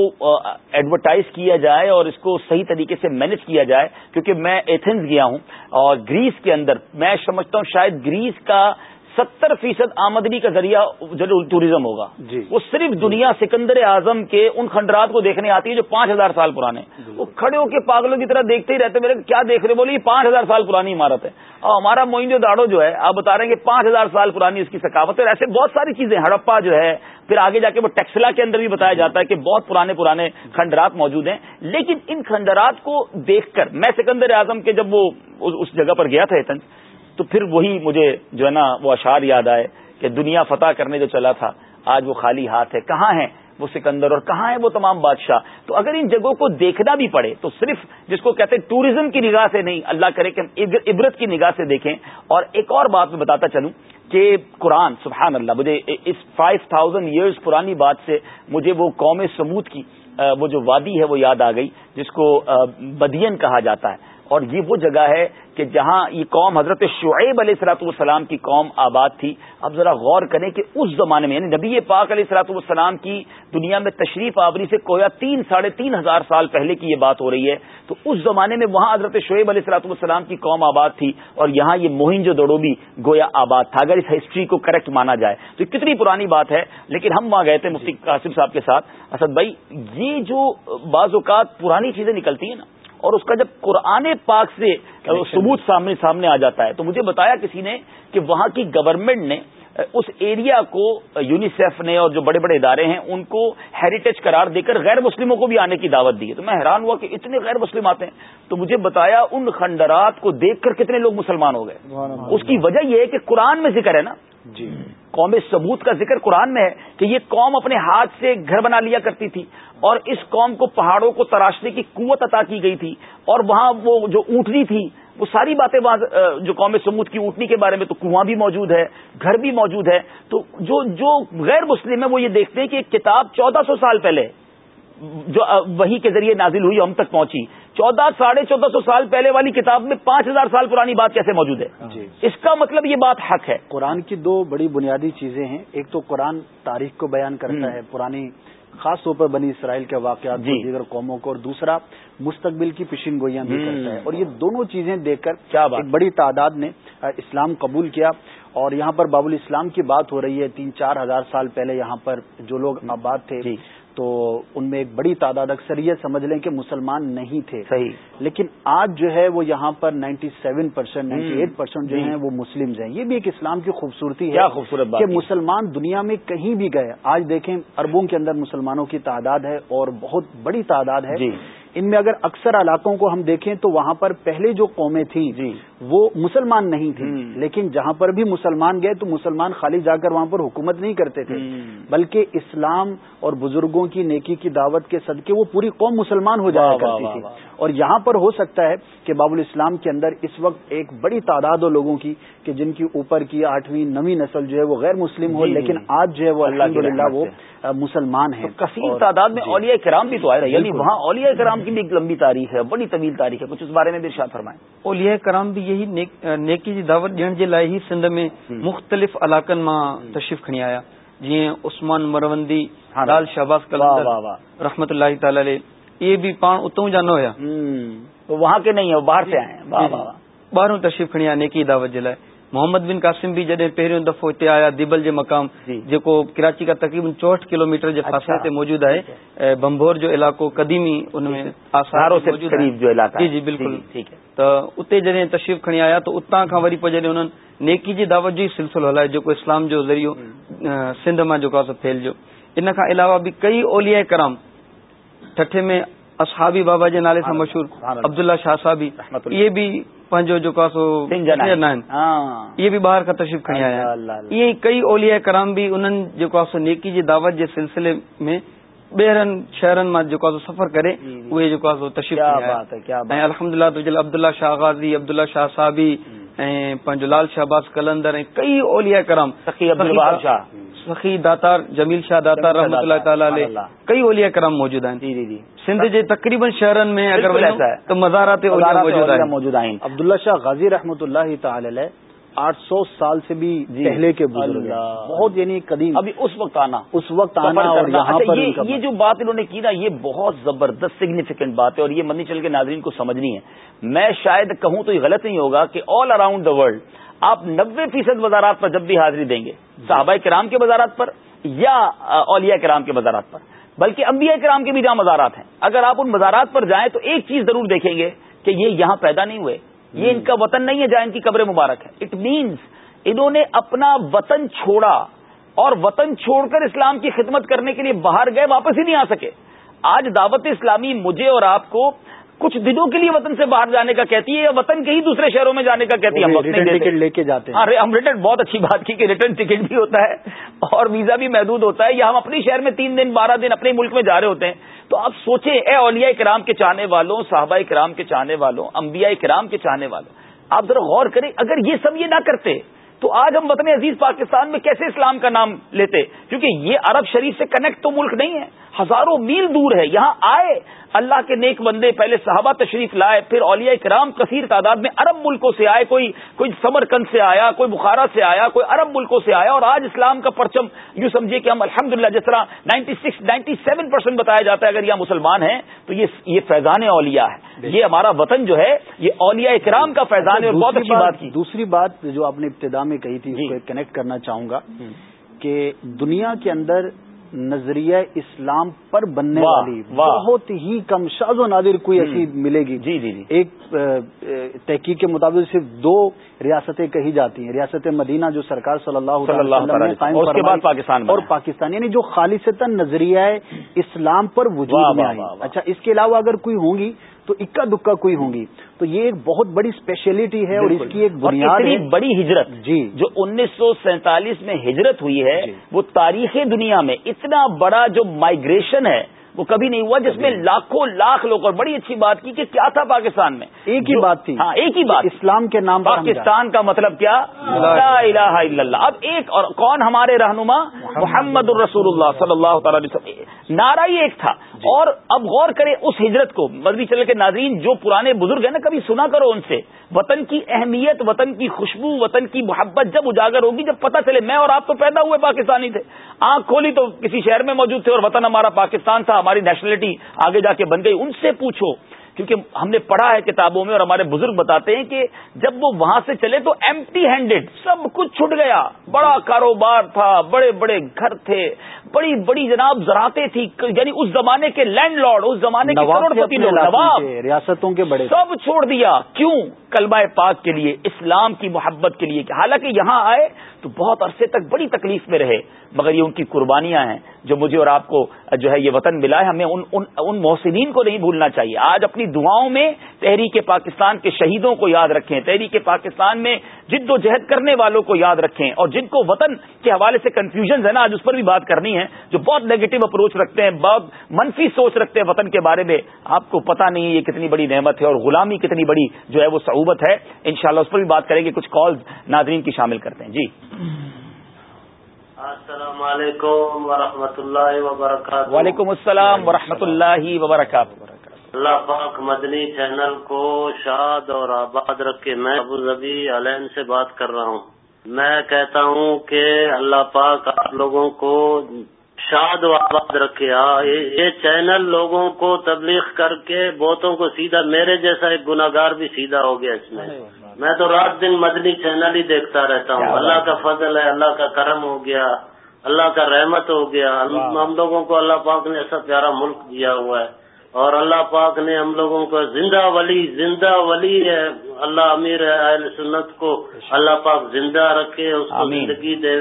ایڈورٹائز کیا جائے اور اس کو صحیح طریقے سے مینج کیا جائے کیونکہ میں ایتھنز گیا ہوں اور گریس کے اندر میں سمجھتا ہوں شاید گریس کا ستر فیصد آمدنی کا ذریعہ جو ٹوریزم ہوگا۔ جی۔ وہ صرف دنیا سکندر اعظم کے ان کھنڈرات کو دیکھنے آتی ہے جو پانچ ہزار سال پرانے وہ کھڑے ہو کے پاگلوں کی طرح دیکھتے ہی رہتے میرے کیا دیکھ رہے بولے یہ پانچ ہزار سال پرانی عمارت ہے۔ اور ہمارا موئن داڑو جو ہے آپ بتا رہے ہیں کہ پانچ ہزار سال پرانی اس کی ثقافت ہے۔ ایسے بہت ساری چیزیں ہڑپا جو ہے پھر آگے جا کے وہ ٹیکسلا کے اندر بھی بتایا جاتا ہے کہ بہت پرانے پرانے کھنڈرات موجود ہیں۔ لیکن ان کھنڈرات کو دیکھ کر میں سکندر اعظم کے جب وہ اس جگہ پر گیا تھا تو پھر وہی مجھے جو ہے نا وہ اشعار یاد آئے کہ دنیا فتح کرنے جو چلا تھا، آج وہ خالی ہاتھ ہے۔ کہاں ہے وہ سکندر اور کہاں ہے وہ تمام بادشاہ؟ تو اگر ان جگہوں کو دیکھنا بھی پڑے تو صرف جس کو کہتے ہیں ٹوریزم کی نگاہ سے نہیں، اللہ کرے کہ ہم عبرت کی نگاہ سے دیکھیں۔ اور ایک اور بات میں بتاتا چلوں کہ قرآن، سبحان اللہ، مجھے اس فائیو تھاؤزینڈ ایئرس پرانی بات سے مجھے وہ قوم سمود کی وہ جو وادی ہے وہ یاد آ گئی، جس کو بدین کہا جاتا ہے۔ اور یہ وہ جگہ ہے کہ جہاں یہ قوم حضرت شعیب علیہ السلاۃ والسلام کی قوم آباد تھی، اب ذرا غور کریں کہ اس زمانے میں یعنی نبی پاک علیہ السلاۃ والسلام کی دنیا میں تشریف آوری سے کویا تین، ساڑھے تین ہزار سال پہلے کی یہ بات ہو رہی ہے، تو اس زمانے میں وہاں حضرت شعیب علیہ السلاۃ والسلام کی قوم آباد تھی اور یہاں یہ موہن جو دوڑو بھی گویا آباد تھا، اگر اس ہسٹری کو کریکٹ مانا جائے۔ تو کتنی پرانی بات ہے، لیکن ہم وہاں گئے تھے، مفتی قاسم صاحب کے ساتھ۔ اسد بھائی، یہ جو بعض اوقات پرانی چیزیں نکلتی ہیں نا اور اس کا جب قرآن پاک سے ثبوت سامنے سامنے آ جاتا ہے تو مجھے بتایا کسی نے کہ وہاں کی گورنمنٹ نے اس ایریا کو یونیسیف نے اور جو بڑے بڑے ادارے ہیں ان کو ہیریٹیج قرار دے کر غیر مسلموں کو بھی آنے کی دعوت دی ہے۔ تو میں حیران ہوا کہ اتنے غیر مسلم آتے ہیں۔ تو مجھے بتایا ان خنڈرات کو دیکھ کر کتنے لوگ مسلمان ہو گئے۔ اس کی وجہ یہ ہے کہ قرآن میں ذکر ہے نا جی۔ قوم ثبوت کا ذکر قرآن میں ہے کہ یہ قوم اپنے ہاتھ سے گھر بنا لیا کرتی تھی اور اس قوم کو پہاڑوں کو تراشنے کی قوت عطا کی گئی تھی اور وہاں وہ جو اونٹنی تھی، وہ ساری باتیں وہاں جو قوم سمود کی اونٹنی کے بارے میں تو کنواں بھی موجود ہے، گھر بھی موجود ہے۔ تو جو جو غیر مسلم ہے وہ یہ دیکھتے ہیں کہ ایک کتاب چودہ سو سال پہلے جو وہی کے ذریعے نازل ہوئی ہم تک پہنچی۔ چودہ ساڑھے چودہ سو سال پہلے والی کتاب میں پانچ ہزار سال پرانی بات کیسے موجود ہے؟ جی۔ اس کا مطلب یہ بات حق ہے۔ قرآن کی دو بڑی بنیادی چیزیں ہیں۔ ایک تو قرآن تاریخ کو بیان کرتا ہے پرانی خاص طور پر بنی اسرائیل کے واقعات جی۔ دیگر قوموں کو اور دوسرا مستقبل کی پشین گوئیاں بھی کرتا ہے۔ اور یہ دونوں چیزیں دیکھ کر کیا ایک بڑی تعداد نے اسلام قبول کیا۔ اور یہاں پر بابل اسلام کی بات ہو رہی ہے۔ تین چار ہزار سال پہلے یہاں پر جو لوگ آباد تھے جی۔ تو ان میں ایک بڑی تعداد اکثر یہ سمجھ لیں کہ مسلمان نہیں تھے۔ صحیح۔ لیکن آج جو ہے وہ یہاں پر ninety seven percent ninety eight percent جو جی۔ ہیں وہ مسلم ہیں۔ یہ بھی ایک اسلام کی خوبصورتی ہے خوبصورت کہ مسلمان دنیا میں کہیں بھی گئے۔ آج دیکھیں اربوں کے اندر مسلمانوں کی تعداد ہے اور بہت بڑی تعداد ہے۔ جی۔ ان میں اگر اکثر علاقوں کو ہم دیکھیں تو وہاں پر پہلے جو قومیں تھیں جی۔ وہ مسلمان نہیں تھیں لیکن جہاں پر بھی مسلمان گئے تو مسلمان خالی جا کر وہاں پر حکومت نہیں کرتے تھے۔ بلکہ اسلام اور بزرگوں کی نیکی کی دعوت کے صدقے وہ پوری قوم مسلمان ہو جایا کرتی تھی۔ اور یہاں پر ہو سکتا ہے کہ باب الاسلام کے اندر اس وقت ایک بڑی تعداد ہو لوگوں کی کہ جن کی اوپر کی آٹھویں نویں نسل جو ہے وہ غیر مسلم ہو جی، جی۔ لیکن آج جو ہے وہ الحمد للہ وہ مسلمان ہیں۔ کثیر تعداد میں جی۔ اولیاء کرام بھی تو آئے رہے۔ یعنی وہاں اولیاء کرام کی بھی ایک لمبی تاریخ ہے بڑی طویل تاریخ ہے۔ کچھ اس بارے میں بھی ارشاد فرمائیں۔ اولیاء کرام بھی یہی نیکی جی دعوت ڈیڑھ جے لائے ہی سندھ میں مختلف علاقن ماں تشریف کھنی آیا۔ جی عثمان مروندی ہاں۔ لال شہباز رحمت اللہ تعالی یہ بھی پان اتوں نہیں ہے باہر سے آئے باہروں تشریف کھنی آیا نیکی دعوت محمد بن قاسم بھی پہریوں دفعہ اتنے آیا دبل جے مقام جی۔ جو کراچی کا تقریباً چوہٹ کلو میٹر جو اچھا۔ موجود ہے بمبور جو علاقوں قدیمی ان میں جی جی بالکل۔ ٹھیک ہے۔ تو اتنے جدیں تشریف کھنی آیا تو پہ نیکی جی دعوت جو سلسلو ہلائے جو اسلام جو ذریعہ سندھ میں جو پھیل جو۔ ان کا علاوہ بھی کئی اولیاء کرام ٹھے میں اصحابی بابا جی نالے سے مشہور عبداللہ شاہ صاحبی یہ بھی پنجو جو کاسو یہ بھی باہر کا تشریف کھڑی آیا۔ یہ کئی اولیاء کرام بھی انہوں جو کاسو نیکی جی دعوت جی سلسلے میں بہرن شہرن میں جو کاسو سفر کرے وہ جو کا سو کیا بات ہے الحمدللہ تو جل عبداللہ شاہ غازی عبداللہ شاہ صاحبی پنجلال شاہ باز کلندر ہیں کئی اولیاء کرم سخی شاہ۔ سخی داتار جمیل شاہ داتار رحمۃ اللہ تعالی علیہ کئی اولیاء کرم موجود ہیں۔ جی،, جی جی سندھ کے تقریباً شہرن میں اگر تو مزارات موجود ہیں۔ عبداللہ شاہ غازی رحمۃ اللہ تعالی علیہ آٹھ سو سال سے بھی جی۔ پہلے کے بزرگ بہت یعنی قدیم. ابھی اس وقت آنا. اس وقت آنا اور یہاں اچھا، پر یہ جو بات انہوں نے کی نا یہ بہت زبردست سگنیفیکینٹ بات ہے اور یہ منی چل کے ناظرین کو سمجھنی ہے۔ میں شاید کہوں تو یہ غلط نہیں ہوگا کہ آل اراؤنڈ دا ورلڈ آپ نبے فیصد وزارات پر جب بھی حاضری دیں گے صحابہ کرام کے وزارات پر یا اولیاء کرام کے وزارات پر بلکہ انبیاء کرام کے بھی جہاں مزارات ہیں۔ اگر آپ ان مزارات پر جائیں تو ایک چیز ضرور دیکھیں گے کہ یہ یہاں پیدا نہیں ہوئے۔ یہ ان کا وطن نہیں ہے جہاں ان کی قبر مبارک ہے۔ اٹ مینس انہوں نے اپنا وطن چھوڑا اور وطن چھوڑ کر اسلام کی خدمت کرنے کے لیے باہر گئے، واپس ہی نہیں آ سکے۔ آج دعوت اسلامی مجھے اور آپ کو کچھ دنوں کے لیے وطن سے باہر جانے کا کہتی ہے یا وطن کے ہی دوسرے شہروں میں جانے کا کہتی ہے؟ ہم ٹکٹ لے کے جاتے ہیں۔ ہاں ہم ریٹرن بہت اچھی بات کی کہ ریٹرن ٹکٹ بھی ہوتا ہے اور ویزا بھی محدود ہوتا ہے۔ یا ہم اپنی شہر میں تین دن بارہ دن اپنے ملک میں جا رہے ہوتے ہیں۔ تو آپ سوچیں اے اولیاء کرام کے چاہنے والوں صحابہ کرام کے چاہنے والوں انبیاء کرام کے چاہنے والوں آپ ذرا غور کریں اگر یہ سب یہ نہ کرتے تو آج ہم وطن عزیز پاکستان میں کیسے اسلام کا نام لیتے؟ کیونکہ یہ عرب شریف سے کنیکٹ تو ملک نہیں ہے۔ ہزاروں میل دور ہے یہاں آئے۔ اللہ کے نیک بندے پہلے صحابہ تشریف لائے پھر اولیاء کرام کثیر تعداد میں عرب ملکوں سے آئے کوئی کوئی سمر کند سے آیا کوئی بخارا سے آیا کوئی عرب ملکوں سے آیا اور آج اسلام کا پرچم یوں سمجھے کہ ہم الحمد للہ جس طرح ninety six ninety seven percent بتایا جاتا ہے اگر یہاں مسلمان ہیں تو یہ یہ فیضان اولیاء ہے۔ یہ ہمارا وطن جو ہے یہ اولیاء کرام کا فیضان ہے اور بہت اچھی بات کی۔ دوسری بات جو آپ نے ابتدا میں کہی تھی جی۔ کنیکٹ کرنا چاہوں گا کہ دنیا کے اندر نظریہ اسلام پر بننے والی بہت ہی کم شاز و نادر کوئی ایسی ملے گی۔ جی جی جی۔ ایک تحقیق کے مطابق صرف دو ریاستیں کہی جاتی ہیں۔ ریاست مدینہ جو سرکار صلی اللہ پاکستان اور پاکستان یعنی جو خالص نظریہ اسلام پر وجود میں آئی۔ اچھا اس کے علاوہ اگر کوئی ہوں گی تو اکا دکا کوئی ہوں گی۔ تو یہ ایک بہت بڑی اسپیشلٹی ہے اور اس کی ایک بنیاد بڑی ہجرت جی۔ جو انیس سو سینتالیس میں ہجرت ہوئی ہے جی۔ وہ تاریخ دنیا میں اتنا بڑا جو مائگریشن ہے وہ کبھی نہیں ہوا جس میں جی۔ لاکھوں لاکھ لوگ اور بڑی اچھی بات کی کہ کیا تھا پاکستان میں؟ ایک ہی بات تھی۔ ہاں ایک ہی بات۔ اسلام کے نام پاکستان کا مطلب کیا؟ لا الہ الا اللہ۔ اب ایک اور کون ہمارے رہنما؟ محمد الرسول اللہ صلی اللہ تعالی نعرہ ہی ایک تھا۔ جی۔ اور اب غور کرے اس ہجرت کو مدنی چل کے ناظرین جو پرانے بزرگ ہیں نا، کبھی سنا کرو ان سے۔ وطن کی اہمیت، وطن کی خوشبو، وطن کی محبت جب اجاگر ہوگی، جب پتہ چلے میں اور آپ تو پیدا ہوئے پاکستانی تھے۔ آنکھ کھولی تو کسی شہر میں موجود تھے اور وطن ہمارا پاکستان تھا، ہماری نیشنلٹی آگے جا کے بن گئی۔ ان سے پوچھو کیونکہ ہم نے پڑھا ہے کتابوں میں اور ہمارے بزرگ بتاتے ہیں کہ جب وہ وہاں سے چلے تو ایمٹی ہینڈیڈ سب کچھ چھٹ گیا۔ بڑا کاروبار تھا بڑے بڑے گھر تھے بڑی بڑی جناب زراعتیں تھی یعنی اس زمانے کے لینڈ لارڈ اس زمانے کے کروڑپتی لوگ نواب۔ ریاستوں کے بڑے۔ سب چھوڑ دیا۔ کیوں؟ کلبہ پاک کے لیے اسلام کی محبت کے لیے۔ حالانکہ یہاں آئے تو بہت عرصے تک بڑی تکلیف میں رہے مگر یہ ان کی قربانیاں ہیں جو مجھے اور آپ کو جو ہے یہ وطن ملا ہے ہمیں ان ان, ان محسنین کو نہیں بھولنا چاہیے۔ آج اپنی دعاؤں میں تحریک پاکستان کے شہیدوں کو یاد رکھیں تحریک پاکستان میں جد و جہد کرنے والوں کو یاد رکھیں اور جن کو وطن کے حوالے سے کنفیوژن ہے نا آج اس پر بھی بات کرنی ہے جو بہت نیگیٹو اپروچ رکھتے ہیں بہت منفی سوچ رکھتے ہیں وطن کے بارے میں آپ کو پتا نہیں یہ کتنی بڑی نعمت ہے اور غلامی کتنی بڑی جو ہے وہ صعوبت ہے۔ انشاءاللہ اس پر بھی بات کریں گے کچھ کال ناظرین کی شامل کرتے ہیں۔ جی۔ السلام علیکم ورحمۃ اللہ وبرکاتہ۔ وعلیکم السلام ورحمۃ اللہ وبرکاتہ۔ اللہ پاک مدنی چینل کو شاد اور آباد رکھ کے میں ابو ظبی علین سے بات کر رہا ہوں۔ میں کہتا ہوں کہ اللہ پاک آپ لوگوں کو شاد و آباد رکھے۔ یہ چینل لوگوں کو تبلیغ کر کے بہتوں کو سیدھا میرے جیسا ایک گناگار بھی سیدھا ہو گیا اس میں۔ میں تو رات دن مدنی چینل ہی دیکھتا رہتا ہوں. اللہ کا فضل ہے اللہ کا کرم ہو گیا اللہ کا رحمت ہو گیا. ہم لوگوں کو اللہ پاک نے ایسا پیارا ملک دیا ہوا ہے اور اللہ پاک نے ہم لوگوں کو زندہ ولی زندہ ولی ہے اللہ امیر اہل سنت کو اللہ پاک زندہ رکھے اس کو زندگی دے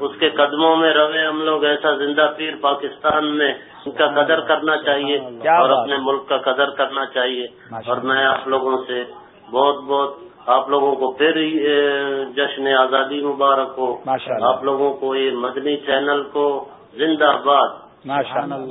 اس کے قدموں میں رہے ہم لوگ ایسا زندہ پیر پاکستان میں ان کا قدر کرنا چاہیے اور اپنے ملک کا قدر کرنا چاہیے اور میں آپ لوگوں سے بہت بہت آپ لوگوں کو پھر جشن آزادی مبارک ہو۔ آپ لوگوں کو یہ مدنی چینل کو زندہ باد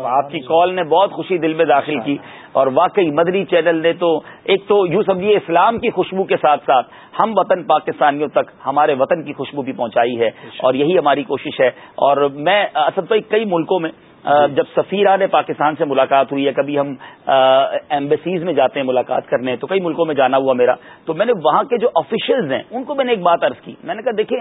آپ کی کال نے بہت خوشی دل میں داخل کی۔ اور واقعی مدری چینل نے تو ایک تو یوں سمجھیے اسلام کی خوشبو کے ساتھ ساتھ ہم وطن پاکستانیوں تک ہمارے وطن کی خوشبو بھی پہنچائی ہے۔ اور یہی ہماری کوشش ہے۔ اور میں اسد بھائی کئی ملکوں میں جب سفیرہ نے پاکستان سے ملاقات ہوئی ہے کبھی ہم ایمبیسیز میں جاتے ہیں ملاقات کرنے تو کئی ملکوں میں جانا ہوا میرا۔ تو میں نے وہاں کے جو آفیشلز ہیں ان کو میں نے ایک بات عرض کی۔ میں نے کہا دیکھیں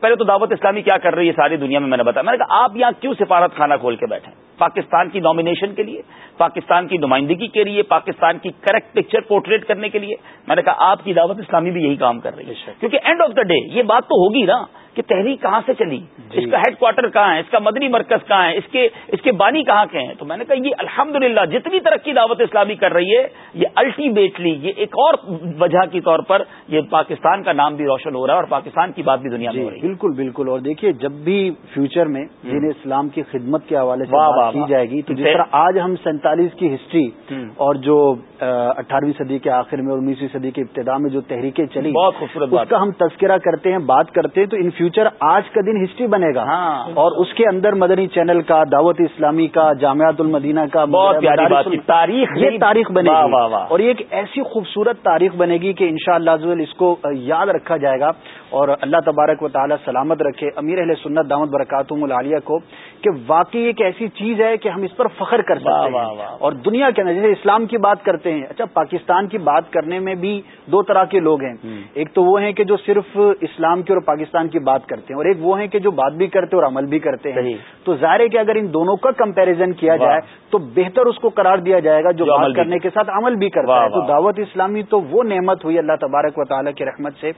پہلے تو دعوت اسلامی کیا کر رہی ہے ساری دنیا میں؟ میں نے بتایا۔ میں نے کہا آپ یہاں کیوں سفارت خانہ کھول کے بیٹھے پاکستان کی نامینیشن کے لیے پاکستان کی نمائندگی کے لیے پاکستان کی کریکٹ پکچر پورٹریٹ کرنے کے لیے؟ میں نے کہا آپ کی دعوت اسلامی بھی یہی کام کر رہی ہے۔ کیونکہ اینڈ آف دا ڈے یہ بات تو ہوگی نا۔ کہ تحریک کہاں سے چلی؟ جی۔ اس کا ہیڈ کوارٹر کہاں ہے؟ اس کا مدنی مرکز کہاں ہے؟ اس کے اس کے بانی کہاں کے ہیں؟ تو میں نے کہا یہ الحمد جتنی ترقی دعوت اسلامی کر رہی ہے یہ الٹیمیٹلی یہ ایک اور وجہ کے طور پر یہ پاکستان کا نام بھی روشن ہو رہا ہے اور پاکستان کی بات بھی دنیا میں ہو رہی ہے۔ بالکل بالکل۔ اور دیکھیے جب بھی فیوچر میں دین اسلام کی خدمت کے حوالے سے بات کی جائے گی تو جس طرح آج ہم سینتالیس کی ہسٹری اور جو اٹھارہویں صدی کے آخر میں اور انیسویں صدی کے ابتدا میں جو تحریکیں چلی بہت خوبصورت اس کا ہم تذکرہ کرتے ہیں بات کرتے ہیں تو ان فیوچر آج کا دن ہسٹری بنے گا. ہاں۔ اور اس کے اندر مدنی چینل کا دعوت اسلامی کا جامعات المدینہ کا بہت پیاری بات تاریخ یہ تاریخ بنے گی. اور یہ ایک ایسی خوبصورت تاریخ بنے گی کہ ان شاء اللہ اس کو یاد رکھا جائے گا. اور اللہ تبارک و تعالی سلامت رکھے امیر اہل سنت دامت برکاتم العالیہ کو کہ واقعی ایک ایسی چیز ہے کہ ہم اس پر فخر کر سکتے ہیں۔ اور دنیا کے اندر جیسے اسلام کی بات کرتے ہیں اچھا پاکستان کی بات کرنے میں بھی دو طرح کے لوگ ہیں۔ ایک تو وہ ہیں کہ جو صرف اسلام کی اور پاکستان کی بات کرتے ہیں اور ایک وہ ہیں کہ جو بات بھی کرتے اور عمل بھی کرتے ہیں۔ تو ظاہر ہے کہ اگر ان دونوں کا کمپیرزن کیا جائے تو بہتر اس کو قرار دیا جائے گا جو بات کرنے کے ساتھ عمل بھی کرتا ہے۔ تو دعوت اسلامی تو وہ نعمت ہوئی اللہ تبارک و تعالیٰ کی رحمت سے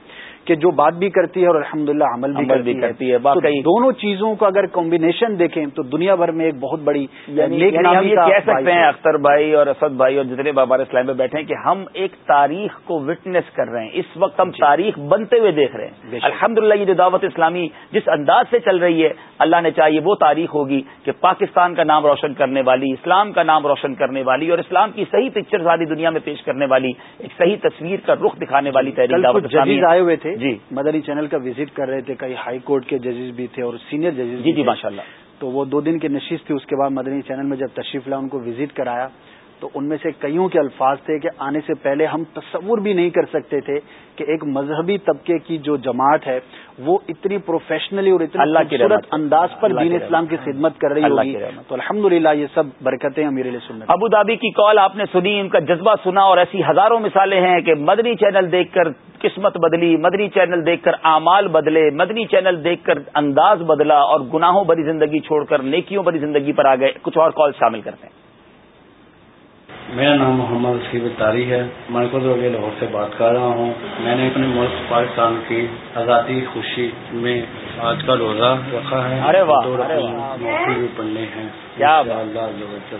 کہ جو بات بھی کرتی ہے اور الحمد للہ عمل بھی کرتی ہے دونوں چیزوں کا اگر کمبینیشن دیکھیں تو دنیا بھر میں ایک بہت بڑی یعنی یعنی کہہ سکتے ہیں اختر بھائی اور اسد بھائی اور جتنے بابار اسلام میں بیٹھے ہیں کہ ہم ایک تاریخ کو وٹنس کر رہے ہیں۔ اس وقت ہم جی۔ تاریخ بنتے ہوئے دیکھ رہے ہیں۔ الحمد یہ جو دعوت اسلامی جس انداز سے چل رہی ہے اللہ نے چاہیے وہ تاریخ ہوگی کہ پاکستان کا نام روشن کرنے والی اسلام کا نام روشن کرنے والی اور اسلام کی صحیح پکچر ساری دنیا میں پیش کرنے والی ایک صحیح تصویر کا رخ دکھانے والی تحریر آئے ہوئے تھے۔ جی۔ مدری چینل کا وزٹ کر رہے تھے کئی ہائی کورٹ کے ججز بھی تھے اور سینئر ججز جی جی ماشاء اللہ تو وہ دو دن کی نشست تھی اس کے بعد مدنی چینل میں جب تشریف لا ان کو وزٹ کرایا۔ تو ان میں سے کئیوں کے الفاظ تھے کہ آنے سے پہلے ہم تصور بھی نہیں کر سکتے تھے کہ ایک مذہبی طبقے کی جو جماعت ہے وہ اتنی پروفیشنلی اور اتنی اللہ خوبصورت انداز پر دین اسلام کی خدمت کر رہی ہوگی۔ تو الحمد یہ سب برکتیں امیر علیہ سنت۔ ابو دھابی کی کال آپ نے سنی ان کا جذبہ سنا اور ایسی ہزاروں مثالیں ہیں کہ مدنی چینل دیکھ کر قسمت بدلی مدنی چینل دیکھ کر اعمال بدلے مدنی چینل دیکھ کر انداز بدلا اور گناہوں بری زندگی چھوڑ کر نیکیوں بری زندگی پر آ گئے کچھ اور کال شامل کرتے ہیں۔ میرا نام محمد رسیب تاری ہے۔ مرکز وغیرہ لاہور سے بات کر رہا ہوں۔ میں نے اپنے ملک پاکستان کی آزادی خوشی میں آج کا روزہ رکھا ہے ارے واہ بھی پڑھنے ہیں۔ کیا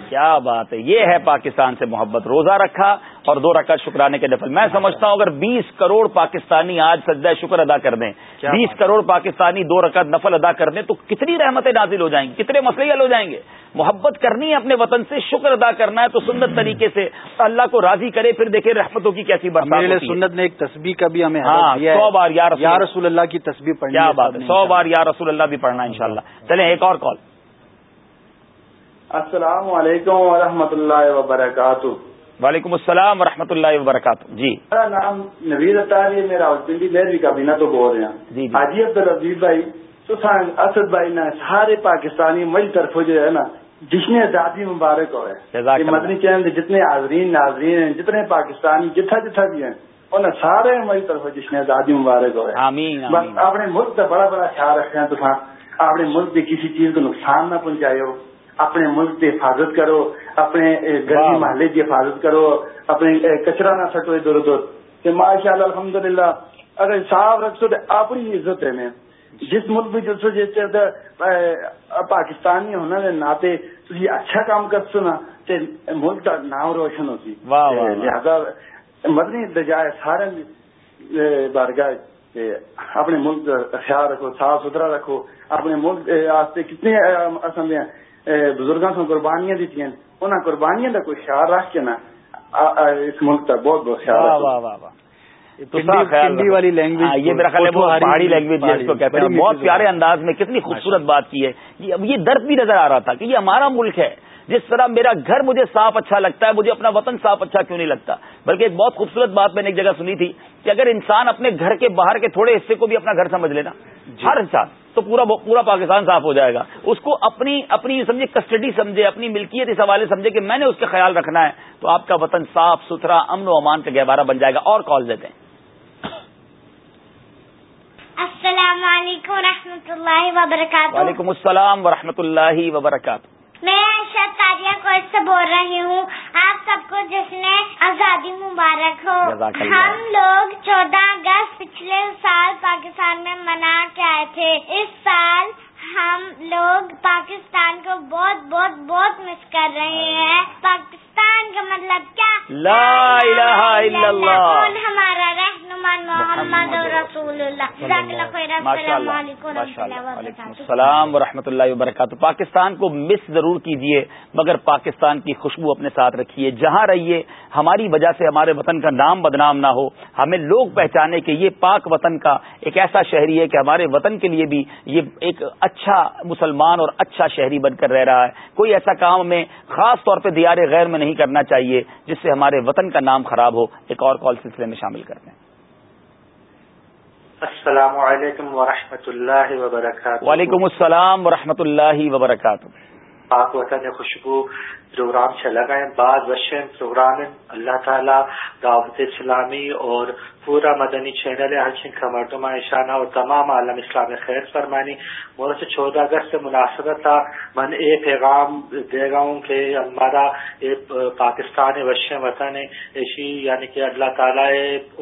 کیا بات ہے۔ یہ ہے پاکستان سے محبت۔ روزہ رکھا اور دو رکعت شکرانے کے نفل۔ میں سمجھتا ہوں اگر بیس کروڑ پاکستانی آج سجدہ شکر ادا کر دیں بیس کروڑ پاکستانی دو رکعت نفل ادا کر دیں تو کتنی رحمتیں نازل ہو جائیں گی؟ کتنے مسئلے حل ہو جائیں گے؟ محبت کرنی ہے اپنے وطن سے شکر ادا کرنا ہے تو سنت طریقے سے اللہ کو راضی کرے پھر دیکھیں رحمتوں کی کیسی بات سنت نے ایک تصویر کا بھی ہمیں ہاں سو بار رسول اللہ کی تصویر پڑھنا کیا بات ہے سو بار یا رسول اللہ بھی پڑھنا ان شاء اللہ چلیں ایک اور کال۔ السلام علیکم ورحمۃ اللہ وبرکاتہ۔ وعلیکم السلام ورحمۃ اللہ وبرکاتہ۔ جی۔ میرا نام نوید اطار ہے میرا پنڈی مہروی کا بنا تو بول رہے ہیں۔ جی حاجی عبد الرزیز بھائی سسان اسد بھائی نا سارے پاکستانی مل طرف جو ہے نا جشن آزادی مبارک ہوئے مدنی چینل جتنے حاضرین ناظرین ہیں جتنے پاکستانی جتھا جتھا بھی ہیں انہیں سارے مل طرف جشن آزادی مبارک ہوئے۔ آمین بس اپنے ملک کا بڑا بڑا خیال ہیں تو اپنے ملک کی کسی چیز کو نقصان نہ پہنچائے ہو اپنے ملک کی حفاظت کرو۔ اپنے گلی محلے کی حفاظت کرو۔ اپنے کچرا نہ سٹو ادھر ادھر۔ کہ ماشاء اللہ الحمد للہ اگر صاف رکھو تو اپنی عزت ہے جس ملک میں جس جس پاکستانی ہونا دے ناطے تھی اچھا کام کر سنا تے ملک کا نام روشن ہوتی لہذا مدنی دجائے سارے بارگاہ اپنے ملک کا خیال رکھو صاف ستھرا رکھو۔ اپنے ملک واسطے کتنے اسمبلیاں بزرگوں کو قربانیاں دیتی ہیں انہوں قربانیاں کا کوئی خیال رکھ کے نا اس ملک کا بہت بہت خیال پنڈی والی لینگویج یہ میرا خیال ہے پہاڑی لینگویج جس کو کہتے ہیں۔ بہت پیارے انداز میں کتنی خوبصورت بات کی ہے۔ یہ درد بھی نظر آ رہا تھا کہ یہ ہمارا ملک ہے۔ جس طرح میرا گھر مجھے صاف اچھا لگتا ہے مجھے اپنا وطن صاف اچھا کیوں نہیں لگتا؟ بلکہ ایک بہت خوبصورت بات میں نے ایک جگہ سنی تھی کہ اگر انسان اپنے گھر کے باہر کے تھوڑے حصے کو بھی اپنا گھر سمجھ لینا جی۔ ہر انسان تو پورا پورا پاکستان صاف ہو جائے گا۔ اس کو اپنی اپنی سمجھے کسٹڈی سمجھے اپنی ملکیت اس حوالے سمجھے کہ میں نے اس کا خیال رکھنا ہے تو آپ کا وطن صاف ستھرا امن و امان کا گہوارہ بن جائے گا۔ اور کال دیتے ہیں۔ السلام علیکم و اللہ وبرکاتہ۔ وعلیکم السلام و اللہ وبرکاتہ۔ میں ارشد تاریہ کوٹ سے بول رہی ہوں۔ آپ سب کو جس نے آزادی مبارک ہو۔ ہم لوگ چودہ اگست پچھلے سال پاکستان میں منا کے آئے تھے۔ اس سال ہم لوگ پاکستان کو بہت بہت بہت مس کر رہے ہیں۔ پاکستان کا مطلب کیا؟ لا الہ الا اللہ۔ کون ہمارا رہنما محمد رسول اللہ السلام ورحمۃ اللہ وبرکاتہ۔ پاکستان کو مس ضرور کیجیے مگر پاکستان کی خوشبو اپنے ساتھ رکھیے۔ جہاں رہیے ہماری وجہ سے ہمارے وطن کا نام بدنام نہ ہو۔ ہمیں لوگ پہچانے کہ یہ پاک وطن کا ایک ایسا شہری ہے کہ ہمارے وطن کے لیے بھی یہ ایک اچھا مسلمان اور اچھا شہری بن کر رہ رہا ہے۔ کوئی ایسا کام ہمیں خاص طور پہ دیار غیر میں نہیں کرنا چاہیے جس سے ہمارے وطن کا نام خراب ہو ایک اور کال سلسلے میں شامل کرتے ہیں۔ السلام علیکم ورحمۃ اللہ وبرکاتہ۔ وعلیکم السلام ورحمۃ اللہ وبرکاتہ۔ پاک وطن خوشبو پروگرام چلا گئے بعض وشن پروگرام اللہ تعالیٰ دعوت اسلامی اور پورا مدنی چینل ہر چین کا مردمہ اشانہ اور تمام عالم اسلام خیر فرمانی۔ مور سے چودہ اگست سے مناسبت تھا۔ من اے پیغام دے گا ہوں کہ ہمارا پاکستان وش وطن ایسی یعنی کہ اللہ تعالیٰ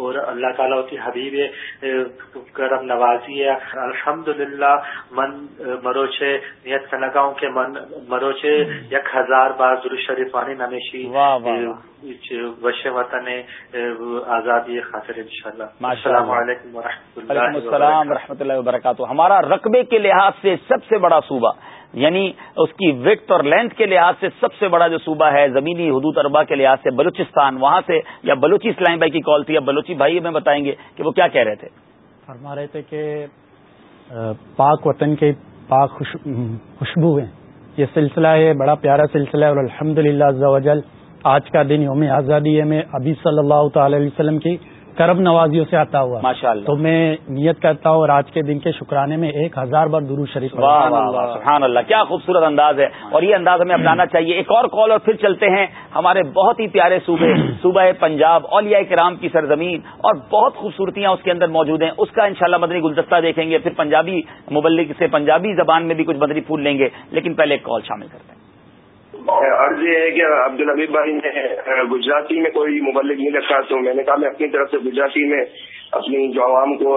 اور اللہ تعالیٰ کی حبیب کرم نوازی ہے۔ الحمد للہ من مروچے نیت کا لگاؤں کہ من مروچے یک ہزار بار شریف وانی نمیشی وش وطن آزادی خاطر انشاءاللہ. السلام علیکم و اللہ السلام و رحمۃ اللہ وبرکاتہ. ہمارا رقبے کے لحاظ سے سب سے بڑا صوبہ یعنی اس کی وکٹ اور لینتھ کے لحاظ سے سب سے بڑا جو صوبہ ہے زمینی حدود اربا کے لحاظ سے بلوچستان وہاں سے یا بلوچی اسلام بھائی کی کال تھی یا بلوچی بھائی ہمیں بتائیں گے کہ وہ کیا کہہ رہے تھے؟ فرما رہے تھے کہ پاک وطن کے پاک خوشبو ہیں۔ یہ سلسلہ ہے بڑا پیارا سلسلہ ہے اور الحمد للہ آج کا دن یوم آزادی ہے میں ابھی صلی اللہ تعالی علیہ وسلم کی کرم نوازیوں سے آتا ہوا۔ ماشاء اللہ تو میں نیت کرتا ہوں اور آج کے دن کے شکرانے میں ایک ہزار بار درو شریف سبحان اللہ کیا خوبصورت انداز ہے۔ اور یہ انداز ہمیں اپنانا چاہیے۔ ایک اور کال اور پھر چلتے ہیں۔ ہمارے بہت ہی پیارے صوبے صوبہ پنجاب اولیاء کرام کی سرزمین اور بہت خوبصورتیاں اس کے اندر موجود ہیں۔ اس کا انشاءاللہ مدنی گلدستہ دیکھیں گے۔ پھر پنجابی مبلک سے پنجابی زبان میں بھی کچھ مدنی پھول لیں گے۔ لیکن پہلے ایک کال شامل کرتے ہیں۔ عرض یہ ہے کہ عبد الحبیب بھائی نے گجراتی میں کوئی مبلک نہیں رکھا تو میں نے کہا میں اپنی طرف سے گجراتی میں اپنی جو عوام کو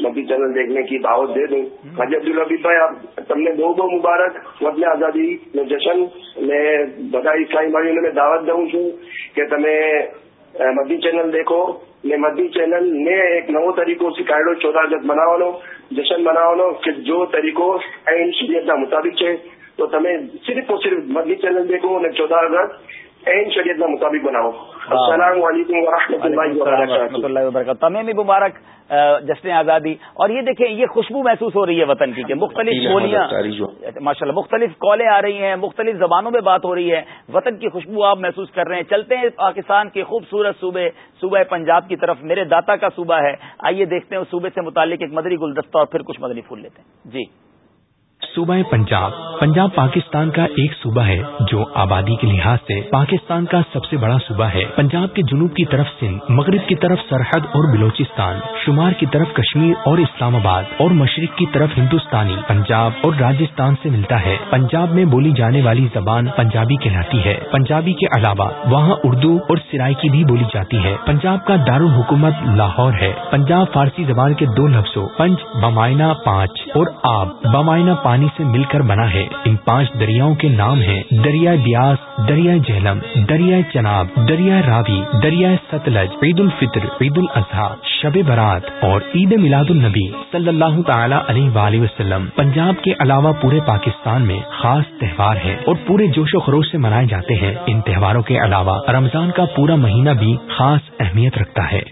مدی چینل دیکھنے کی دعوت دے دوں۔ حجی عبد الحبیب بھائی آپ تم نے دو دو مبارک وطن آزادی میں جشن میں بدائی اسلامی بھائی میں دعوت دوں چھوں کہ تمہیں مدی چینل دیکھو۔ میں مدی چینل نے ایک نو طریقوں سکھاڑو چودہ اگست مناو جشن مناو کہ جو طریقوں شریعت کا مطابق ہے تو تمہیں صرف اور صرف مدنی چینل دیکھو انہیں چودہ اگست این شریعت کا مطابق بناؤ۔ السلام علیکم رحمۃ اللہ وبرکاتہ۔ تمہیں بھی مبارک جشن آزادی۔ اور یہ دیکھیں یہ خوشبو محسوس ہو رہی ہے وطن کی کہ مختلف بولیاں ماشاء اللہ مختلف کالیں آ رہی ہیں مختلف زبانوں میں بات ہو رہی ہے۔ وطن کی خوشبو آپ محسوس کر رہے ہیں۔ چلتے ہیں پاکستان کے خوبصورت صوبے صوبہ پنجاب کی طرف۔ میرے داتا کا صوبہ ہے۔ آئیے دیکھتے ہیں اس صوبے سے متعلق ایک مدری گلدستہ اور پھر کچھ مدنی پھول لیتے ہیں۔ جی۔ صوبہ پنجاب۔ پنجاب پاکستان کا ایک صوبہ ہے جو آبادی کے لحاظ سے پاکستان کا سب سے بڑا صوبہ ہے۔ پنجاب کے جنوب کی طرف سندھ، مغرب کی طرف سرحد اور بلوچستان شمار کی طرف کشمیر اور اسلام آباد اور مشرق کی طرف ہندوستانی۔ پنجاب اور راجستھان سے ملتا ہے۔ پنجاب میں بولی جانے والی زبان پنجابی کہلاتی ہے۔ پنجابی کے علاوہ وہاں اردو اور سرائکی بھی بولی جاتی ہے۔ پنجاب کا دارالحکومت لاہور ہے۔ پنجاب فارسی زبان کے دو لفظوں پنج، بمائنا پانچ اور آب۔ بمائنا پانچ پانی سے مل کر بنا ہے۔ ان پانچ دریاؤں کے نام ہیں۔ دریائے بیاس دریائے جہلم دریائے چناب دریائے راوی دریائے ستلج، عید الفطر، عید الاضحیٰ، شب برات اور عید میلاد النبی صلی اللہ تعالی علیہ وآلہ وسلم۔ پنجاب کے علاوہ پورے پاکستان میں خاص تہوار ہے اور پورے جوش و خروش سے منائے جاتے ہیں۔ ان تہواروں کے علاوہ رمضان کا پورا مہینہ بھی خاص اہمیت رکھتا ہے۔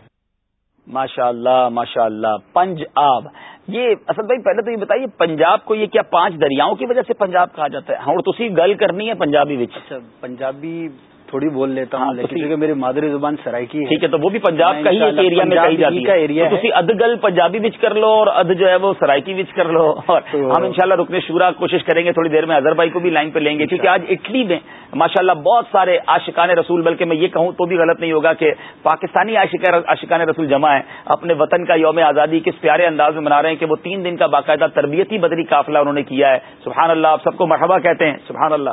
ماشاء اللہ ماشاء اللہ پنج آب۔ یہ اصل بھائی، پہلے تو یہ بتائیے، پنجاب کو یہ کیا پانچ دریاؤں کی وجہ سے پنجاب کہا جاتا ہے؟ ہاں تو گل کرنی ہے پنجابی اچھا پنجابی تھوڑی بول لیتا ہوں ہاں، کیونکہ میری مادری زبان سرائکی ہے۔ ٹھیک ہے تو وہ بھی پنجاب کا ہی ایریا میں کہی جاتی ہے۔ ایریا ادھ گل پنجابی بچ کر لو اور ادھ جو ہے وہ سرائکی بچ کر لو۔ اور ہم انشاءاللہ رکنے شورا کوشش کریں گے تھوڑی دیر میں اظہر بھائی کو بھی لائن پہ لیں گے۔ کیونکہ آج اٹلی میں ماشاء اللہ بہت سارے عاشقان رسول بلکہ میں یہ کہوں تو بھی غلط نہیں ہوگا کہ پاکستانی عاشقان رسول جمع ہے اپنے وطن کا یوم آزادی کس پیارے انداز میں منا رہے ہیں کہ وہ تین دن کا باقاعدہ تربیتی بدری قافلہ انہوں نے کیا ہے۔ سبحان اللہ آپ سب کو مرحبا کہتے ہیں۔ سبحان اللہ۔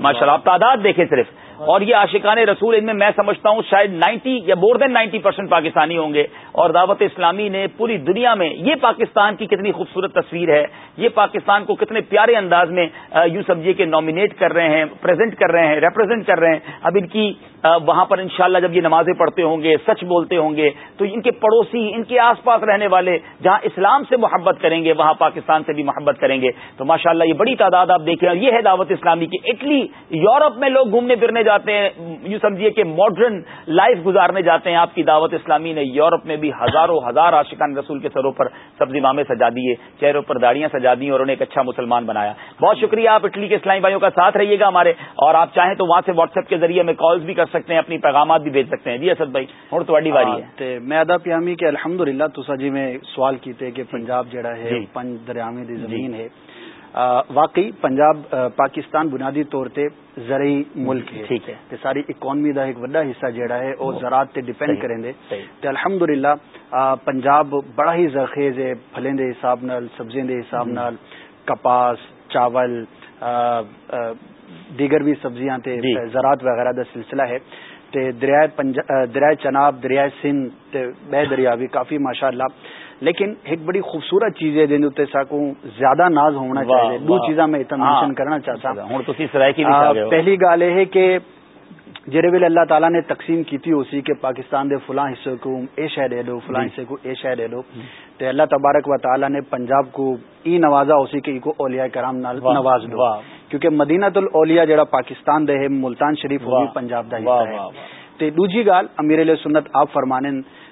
ماشاء اللہ آپ تعداد دیکھیں صرف۔ ہاں۔ اور یہ عاشقان رسول، ان میں میں سمجھتا ہوں شاید نائنٹی یا more than ninety percent Pakistani ہوں گے۔ اور دعوت اسلامی نے پوری دنیا میں، یہ پاکستان کی کتنی خوبصورت تصویر ہے، یہ پاکستان کو کتنے پیارے انداز میں یوں سمجھیے کہ نامینیٹ کر رہے ہیں پریزنٹ کر رہے ہیں ریپرزینٹ کر رہے ہیں۔ اب ان کی وہاں پر انشاءاللہ جب یہ نمازیں پڑھتے ہوں گے، سچ بولتے ہوں گے، تو ان کے پڑوسی، ان کے آس پاس رہنے والے جہاں اسلام سے محبت کریں گے، وہاں پاکستان سے بھی محبت کریں گے۔ تو ماشاءاللہ یہ بڑی تعداد آپ دیکھیں، اور یہ ہے دعوت اسلامی کی۔ اٹلی یورپ میں لوگ گھومنے پھرنے جاتے ہیں، یوں سمجھیے کہ ماڈرن لائف گزارنے جاتے ہیں۔ آپ کی دعوت اسلامی نے یورپ میں بھی ہزاروں ہزار عاشقان رسول کے سروں پر سبزی مامے سجا دیے، چہروں پر داڑیاں سجا دی اور انہیں ایک اچھا مسلمان بنایا۔ بہت شکریہ آپ اٹلی کے اسلامی بھائیوں کا ساتھ رہیے گا ہمارے۔ اور آپ چاہیں تو وہاں سے واٹس ایپ کے ذریعے میں کالز بھی کر سکتے ہیں اپنی پیغامات بھی بھیج سکتے ہیں۔ جی اسد بھائی ہوں تو بڑی باری ہے۔ میں ادا پیامی کہ الحمد للہ تسا جی میں سوال کیتے کہ پنجاب جڑا ہے پنج دریامی دی زمین ہے۔ واقعی پنجاب پاکستان بنیادی طور تے زرعی ملک ہے۔ ٹھیک ہے۔ ساری اکانمی دا ایک وڈا حصہ جیڑا ہے وہ۔ زراعت تے ڈیپینڈ کریں دے۔ تے الحمدللہ پنجاب بڑا ہی زرخیز ہے پھلیں دے حساب نال سبزیاں دے حساب نال کپاس چاول دیگر بھی سبزیاں تے جی۔ زراعت وغیرہ دا سلسلہ ہے۔ تے دریائے دریائے چناب دریائے سندھ تے بہ دریا بھی کافی ماشاءاللہ۔ لیکن ایک بڑی خوبصورت چیز ہے جن ساکوں زیادہ ناز ہونا چاہیے۔ دو چیزاں میں اتنا مینشن کرنا چاہتا ہوں۔ پہلی گال یہ ہے کہ جہے ویل اللہ تعالیٰ نے تقسیم کی تھی اسی کہ پاکستان دے فلاں حصے کو۔ اے شہر دے دو فلاں حصے کو اے شہر دے دو۔ تو اللہ تبارک و تعالیٰ نے پنجاب کو ای نوازا اسی کے کو اولیاء کرام نال نواز دو۔ کیونکہ مدینہ الاولیاء جڑا پاکستان دے ہے ملتان شریف ہوگی پنجاب دا حصہ ہے۔ تے دوجی گال امیر علیہ سنت آپ فرمانے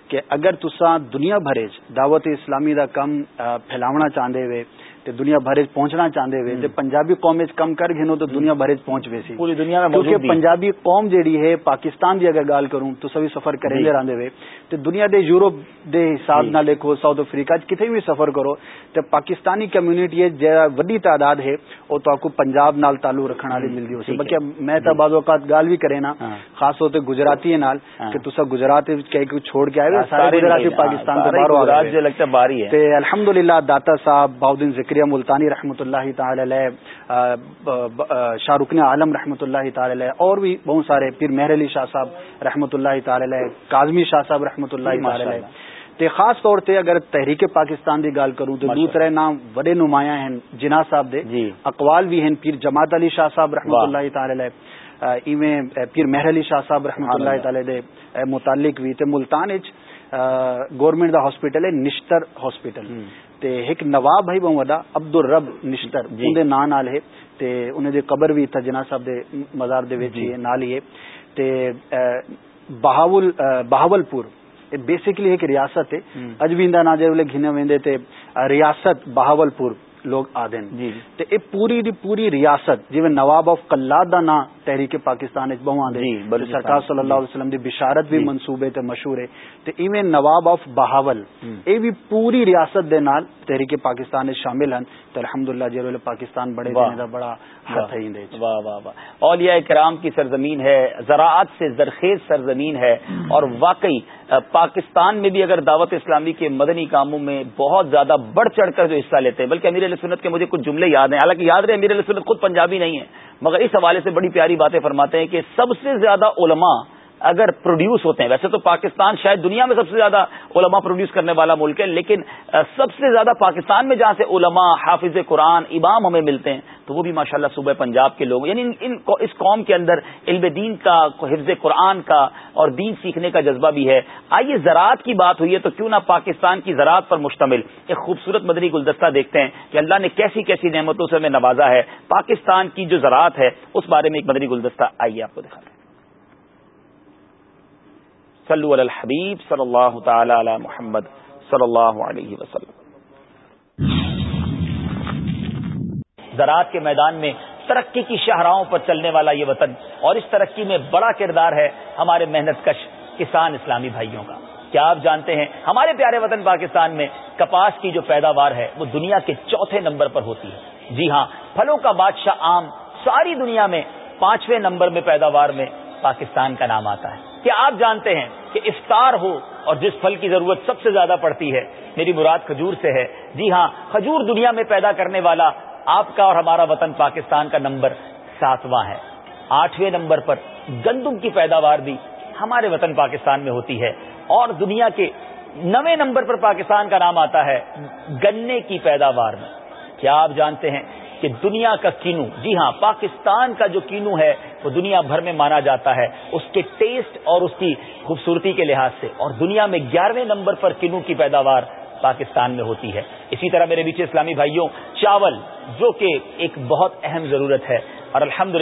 کہ اگر تسا دنیا بھر دعوت اسلامی دا کم پھیلاونا چاہتے ہوئے تے دنیا بھر پہنچنا چاہتے ہوئے تے پنجابی قوم کم کر گھنو تو دنیا بھر پہنچ ویسی پوری دنیا میں کیونکہ پنجابی قوم جیڑی ہے پاکستان دی اگر گال کروں تو سبھی سفر کریں گے راندے ہوئے تے دنیا دے یورپ دے حساب نہ لکھو ساؤتھ افریقہ کتنے بھی سفر کرو تے پاکستانی کمیونٹی ہے جہاں وڈی تعداد ہے وہ تو کو پنجاب نال تعلق رکھنے والی ملتی ہو بلکہ میں تو بعض اوقات گال بھی کرے نا ہاں۔ خاص طور سے گجراتی ہے نال ہاں۔ کہ تصا گجرات چھوڑ کے آئے سارے گجراتی پاکستان سے باہر آ الحمد للہ داتا صاحب باؤدین ذکر زکریہ ملتانی رحمۃ اللہ تعالی علیہ شاہ رکن عالم رحمۃ اللہ تعالی علیہ اور بھی بہت سارے پھر مہر علی شاہ صاحب رحمۃ اللہ تعالی علیہ کاظمی شاہ صاحب رحمۃ اللہ تعالی علیہ۔ تے خاص طور تے اگر تحریک پاکستان دی گال کروں تو دوسرے نام بڑے نمایاں ہیں جناح صاحب دے۔ جی۔ اقوال بھی ہیں پیر جماعت علی شاہ صاحب رحمۃ اللہ تعالی علیہ۔ ایویں پیر مہر علی شاہ صاحب رحمۃ اللہ تعالی دے متعلق بھی۔ تے ملتان گورنمنٹ دا ہاسپٹل ہے نشتر ہاسپٹل۔ تے ایک نواب بھائی بہت وڈا عبد الرب نشتر جی۔ دے نا نال ہے۔ تے انہیں دے قبر بھی تھا جناح صاحب دے مزار دے وچ جی۔ نال ہی ہے۔ تے بہاول بہاول پور بیسکلی ایک ریاست ہے۔ اج بھی اندا نا جے گھنے ویندے تے ریاست بہاول پور لوگ آدن جی۔ تے اے پوری دی پوری ریاست جی نواب آف کلاد دا نا تحریک پاکستان اچ بہو آندے۔ جی سرکار صلی اللہ علیہ وسلم دی بشارت بھی جی۔ منصوبے تے مشہور ہے۔ تے ایویں نواب آف بہاول اے بھی پوری ریاست دے نال تحریک پاکستان اچ شامل ہن۔ تے الحمدللہ جے پاکستان بڑے دینے دا بڑا ہاتھ ہے اندے واہ واہ واہ۔ اولیاء کرام کی سرزمین ہے زراعت سے زرخیز سرزمین ہے۔ اور واقعی پاکستان میں بھی اگر دعوت اسلامی کے مدنی کاموں میں بہت زیادہ بڑھ چڑھ کر جو حصہ لیتے ہیں، بلکہ امیر علیہ سنت کے مجھے کچھ جملے یاد ہیں، حالانکہ یاد رہے، امیر علیہ سنت خود پنجابی نہیں ہے مگر اس حوالے سے بڑی پیاری باتیں فرماتے ہیں کہ سب سے زیادہ علماء اگر پروڈیوس ہوتے ہیں، ویسے تو پاکستان شاید دنیا میں سب سے زیادہ علماء پروڈیوس کرنے والا ملک ہے، لیکن سب سے زیادہ پاکستان میں جہاں سے علماء، حافظ قرآن، امام ہمیں ملتے ہیں، تو وہ بھی ماشاءاللہ صوبہ پنجاب کے لوگ یعنی ان ان اس قوم کے اندر علم دین کا، حفظ قرآن کا اور دین سیکھنے کا جذبہ بھی ہے۔ آئیے زراعت کی بات ہوئی ہے، تو کیوں نہ پاکستان کی زراعت پر مشتمل ایک خوبصورت مدنی گلدستہ دیکھتے ہیں کہ اللہ نے کیسی کیسی نعمتوں سے ہمیں نوازا ہے۔ پاکستان کی جو زراعت ہے، اس بارے میں ایک مدنی گلدستہ آئیے آپ کو دکھاتے ہیں۔ صلو علی الحبیب صلی اللہ تعالی علی محمد صلی اللہ علیہ وسلم۔ زراعت کے میدان میں ترقی کی شاہراہوں پر چلنے والا یہ وطن اور اس ترقی میں بڑا کردار ہے ہمارے محنت کش کسان اسلامی بھائیوں کا۔ کیا آپ جانتے ہیں ہمارے پیارے وطن پاکستان میں کپاس کی جو پیداوار ہے وہ دنیا کے چوتھے نمبر پر ہوتی ہے۔ جی ہاں پھلوں کا بادشاہ آم ساری دنیا میں پانچویں نمبر میں پیداوار میں پاکستان کا نام آتا ہے۔ کیا آپ جانتے ہیں کہ افطار ہو اور جس پھل کی ضرورت سب سے زیادہ پڑتی ہے، میری مراد کھجور سے ہے۔ جی ہاں کھجور دنیا میں پیدا کرنے والا آپ کا اور ہمارا وطن پاکستان کا نمبر ساتواں ہے۔ آٹھویں نمبر پر گندم کی پیداوار بھی ہمارے وطن پاکستان میں ہوتی ہے۔ اور دنیا کے نویں نمبر پر پاکستان کا نام آتا ہے گنے کی پیداوار میں۔ کیا آپ جانتے ہیں کہ دنیا کا کینو جی ہاں پاکستان کا جو کینو ہے، وہ دنیا بھر میں مانا جاتا ہے، اس کے ٹیسٹ اور اس کی خوبصورتی کے لحاظ سے۔ اور دنیا میں گیارہویں نمبر پر کینو کی پیداوار پاکستان میں ہوتی ہے۔ اسی طرح میرے بیچ اسلامی بھائیوں، چاول، جو کہ ایک بہت اہم ضرورت ہے۔ اور الحمد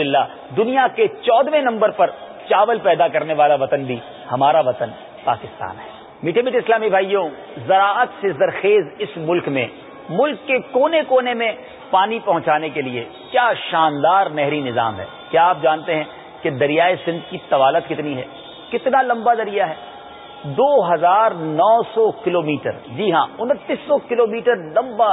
دنیا کے چودہویں نمبر پر چاول پیدا کرنے والا وطن بھی ہمارا وطن پاکستان ہے۔ میٹھے میٹھے اسلامی بھائیوں، زراعت سے زرخیز اس ملک میں۔ ملک کے کونے کونے میں پانی پہنچانے کے لیے کیا شاندار نہری نظام ہے۔ کیا آپ جانتے ہیں کہ دریائے سندھ کی طوالت کتنی ہے؟ کتنا لمبا دریا ہے؟ دو ہزار نو سو کلو میٹر جی ہاں انتیس سو کلو میٹر لمبا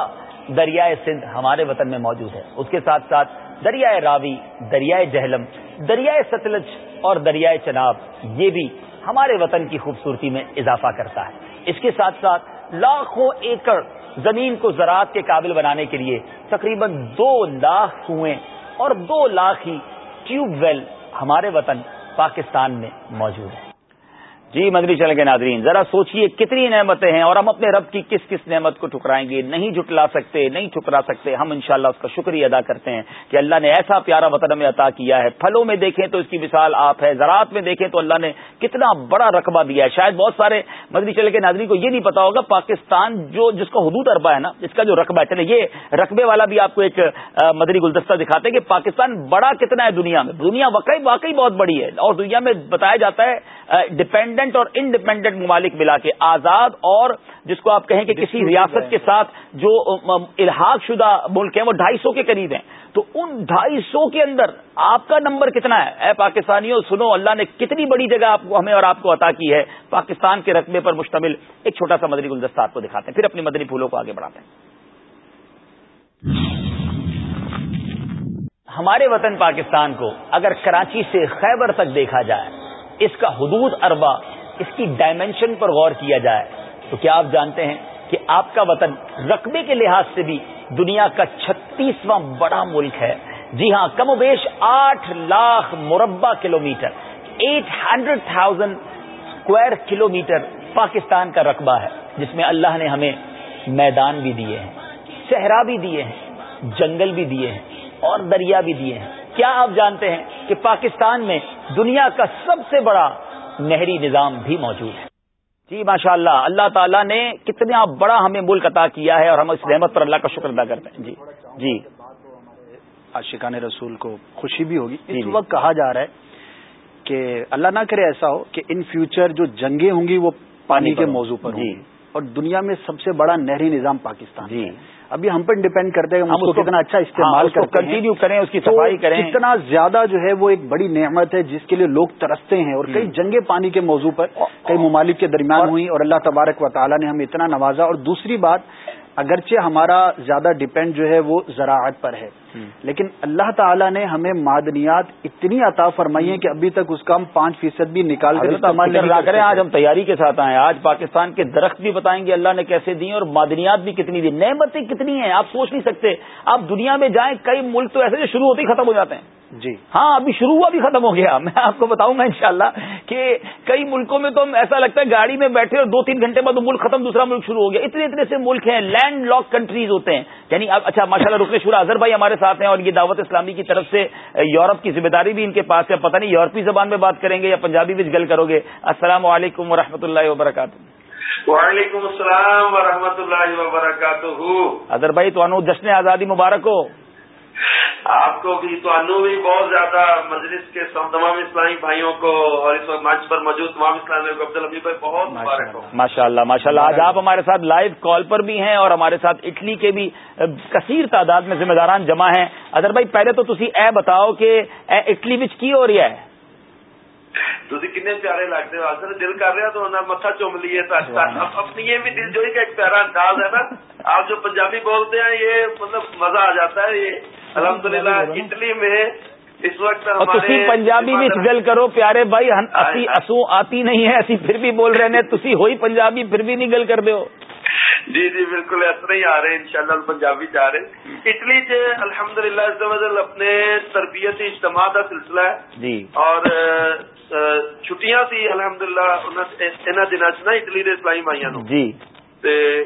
دریائے سندھ ہمارے وطن میں موجود ہے۔ اس کے ساتھ ساتھ دریائے راوی، دریائے جہلم، دریائے ستلج اور دریائے چناب، یہ بھی ہمارے وطن کی خوبصورتی میں اضافہ کرتا ہے۔ اس کے ساتھ ساتھ لاکھوں ایکڑ زمین کو زراعت کے قابل بنانے کے لیے تقریباً دو لاکھ کنویں اور دو لاکھ ہی ٹیوب ویل ہمارے وطن پاکستان میں موجود ہیں۔ جی مدری چل کے ناظرین، ذرا سوچئے کتنی نعمتیں ہیں اور ہم اپنے رب کی کس کس نعمت کو ٹھکرائیں گے؟ نہیں جھٹلا سکتے، نہیں ٹھکرا سکتے، ہم انشاءاللہ اس کا شکریہ ادا کرتے ہیں کہ اللہ نے ایسا پیارا وطن میں عطا کیا ہے۔ پھلوں میں دیکھیں تو اس کی مثال آپ ہے زراعت میں دیکھیں تو اللہ نے کتنا بڑا رقبہ دیا ہے۔ شاید بہت سارے مدری چل کے ناظرین کو یہ نہیں پتا ہوگا، پاکستان جو جس کا حدود اربا ہے نا، جس کا جو رقبہ ہے، چلے یہ رقبے والا بھی آپ کو ایک مدری گلدستہ دکھاتے ہیں کہ پاکستان بڑا کتنا ہے دنیا میں۔ دنیا واقعی واقعی بہت بڑی ہے اور دنیا میں بتایا جاتا ہے ڈپینڈنٹ اور انڈیپینڈنٹ انڈیپینڈنٹ ممالک ملا کے آزاد اور جس کو آپ کہیں کہ کسی ریاست کے ساتھ جو الحاق شدہ ملک ہیں وہ ڈھائی سو کے قریب ہیں۔ تو ان ڈھائی سو کے اندر آپ کا نمبر کتنا ہے؟ اے پاکستانیوں سنو اللہ نے کتنی بڑی جگہ آپ کو ہمیں اور آپ کو عطا کی ہے۔ پاکستان کے رقبے پر مشتمل ایک چھوٹا سا مدنی گلدستہ آپ کو دکھاتے ہیں۔ پھر اپنی مدنی پھولوں کو آگے بڑھاتے ہیں۔ ہمارے وطن پاکستان کو اگر کراچی سے خیبر تک دیکھا جائے اس کا حدود اربا اس کی ڈائمینشن پر غور کیا جائے۔ تو کیا آپ جانتے ہیں کہ آپ کا وطن رقبے کے لحاظ سے بھی دنیا کا چھتیسواں بڑا ملک ہے؟ جی ہاں کم و بیش آٹھ لاکھ مربع kilometre eight hundred thousand square kilometre Pakistan کا رقبہ ہے، جس میں اللہ نے ہمیں میدان بھی دیے ہیں، صحرا بھی دیے ہیں، جنگل بھی دیے ہیں اور دریا بھی دیے ہیں۔ کیا آپ جانتے ہیں کہ پاکستان میں دنیا کا سب سے بڑا نہری نظام بھی موجود ہے؟ جی ماشاء اللہ اللہ تعالیٰ نے کتنا بڑا ہمیں ملک عطا کیا ہے اور ہم اس رحمت پر اللہ کا شکر ادا کرتے ہیں۔ جی جی۔ عاشقان رسول کو خوشی بھی ہوگی۔ اس جی، وقت کہا جا رہا ہے کہ اللہ نہ کرے ایسا ہو کہ ان فیوچر جو جنگیں ہوں گی وہ پانی کے موضوع پر جی۔ اور دنیا میں سب سے بڑا نہری نظام پاکستان جی۔ ابھی ہم پر ڈپینڈ کرتے ہیں ہم اس کو کتنا اچھا استعمال ہاں، کنٹینیو کریں اس کی صفائی کریں۔ کتنا زیادہ جو ہے وہ ایک بڑی نعمت ہے جس کے لیے لوگ ترستے ہیں اور کئی جنگیں پانی کے موضوع پر کئی ممالک کے درمیان ہوئی اور اللہ تبارک و تعالیٰ نے ہمیں اتنا نوازا۔ اور دوسری بات اگرچہ ہمارا زیادہ ڈپینڈ جو ہے وہ زراعت پر ہے۔ لیکن اللہ تعالیٰ نے ہمیں معدنیات اتنی عطا فرمائی ہے کہ ابھی تک اس کا ہم پانچ فیصد بھی نکال کر استعمال کریں آج ہم تیاری کے ساتھ آئے آج پاکستان کے درخت بھی بتائیں گے اللہ نے کیسے دی اور معدنیات بھی کتنی دی۔ نعمتیں کتنی ہیں آپ سوچ نہیں سکتے۔ آپ دنیا میں جائیں کئی ملک تو ایسے جو شروع ہوتے ہی ختم ہو جاتے ہیں۔ جی۔ ہاں ابھی شروع ہوا بھی ختم ہو گیا۔ میں آپ کو بتاؤں گا انشاءاللہ کہ کئی ملکوں میں تو ایسا لگتا ہے گاڑی میں بیٹھے اور دو تین گھنٹے بعد ملک ختم دوسرا ملک شروع ہو گیا۔ اتنے اتنے سے ملک ہیں لینڈ لاک کنٹریز ہوتے ہیں۔ یعنی اچھا ماشاء اللہ رکن شورا اظہر بھائی ہمارے ساتھ ہیں اور یہ دعوت اسلامی کی طرف سے یورپ کی ذمہ داری بھی ان کے پاس ہے۔ پتہ نہیں یورپی زبان میں بات کریں گے یا پنجابی بھی گل کرو گے۔ السلام علیکم و اللہ وبرکاتہ۔ وعلیکم السلام و اللہ وبرکاتہ۔ اظہر بھائی تو جشن آزادی مبارک ہو۔ آپ کو بھی تو انو بھی بہت زیادہ مجلس کے تمام اسلامی بھائیوں کو اور اس وقت منچ پر موجود تمام اسلامی کو عبد بھائی بہت مبارک ہو۔ ماشاء اللہ ماشاء اللہ آج آپ ہمارے ساتھ لائیو کال پر بھی ہیں اور ہمارے ساتھ اٹلی کے بھی کثیر تعداد میں ذمہ داران جمع ہیں۔ اظہر بھائی پہلے تو تھی اے بتاؤ کہ اے اٹلی بچ کی ہو رہی ہے؟ تھی کنے پیارے لگتے ہو اصل دل کر رہا تو متھا چوم لیے اپنی یہ بھی دل جوئی کا ایک پیارا انداز ہے نا آپ جو پنجابی بولتے ہیں یہ مطلب مزہ آ جاتا ہے یہ الحمد للہ اٹلی میں اس وقت پنجابی بھی گل کرو پیارے بھائی اصو آتی نہیں ہے اسی پھر بھی بول رہے ہیں تھی ہوئی پنجابی پھر بھی نہیں گل کر دو جی جی بالکل اس طرح ہی آ رہے ہیں انشاءاللہ پنجابی جا رہے ہیں۔ اٹلی سے الحمد للہ اپنے تربیتی اجتماع کا سلسلہ ہے۔ جی۔ اور چھٹیاں سی الحمد للہ ان دنوں نا اٹلی کے اسلائی بھائی جی۔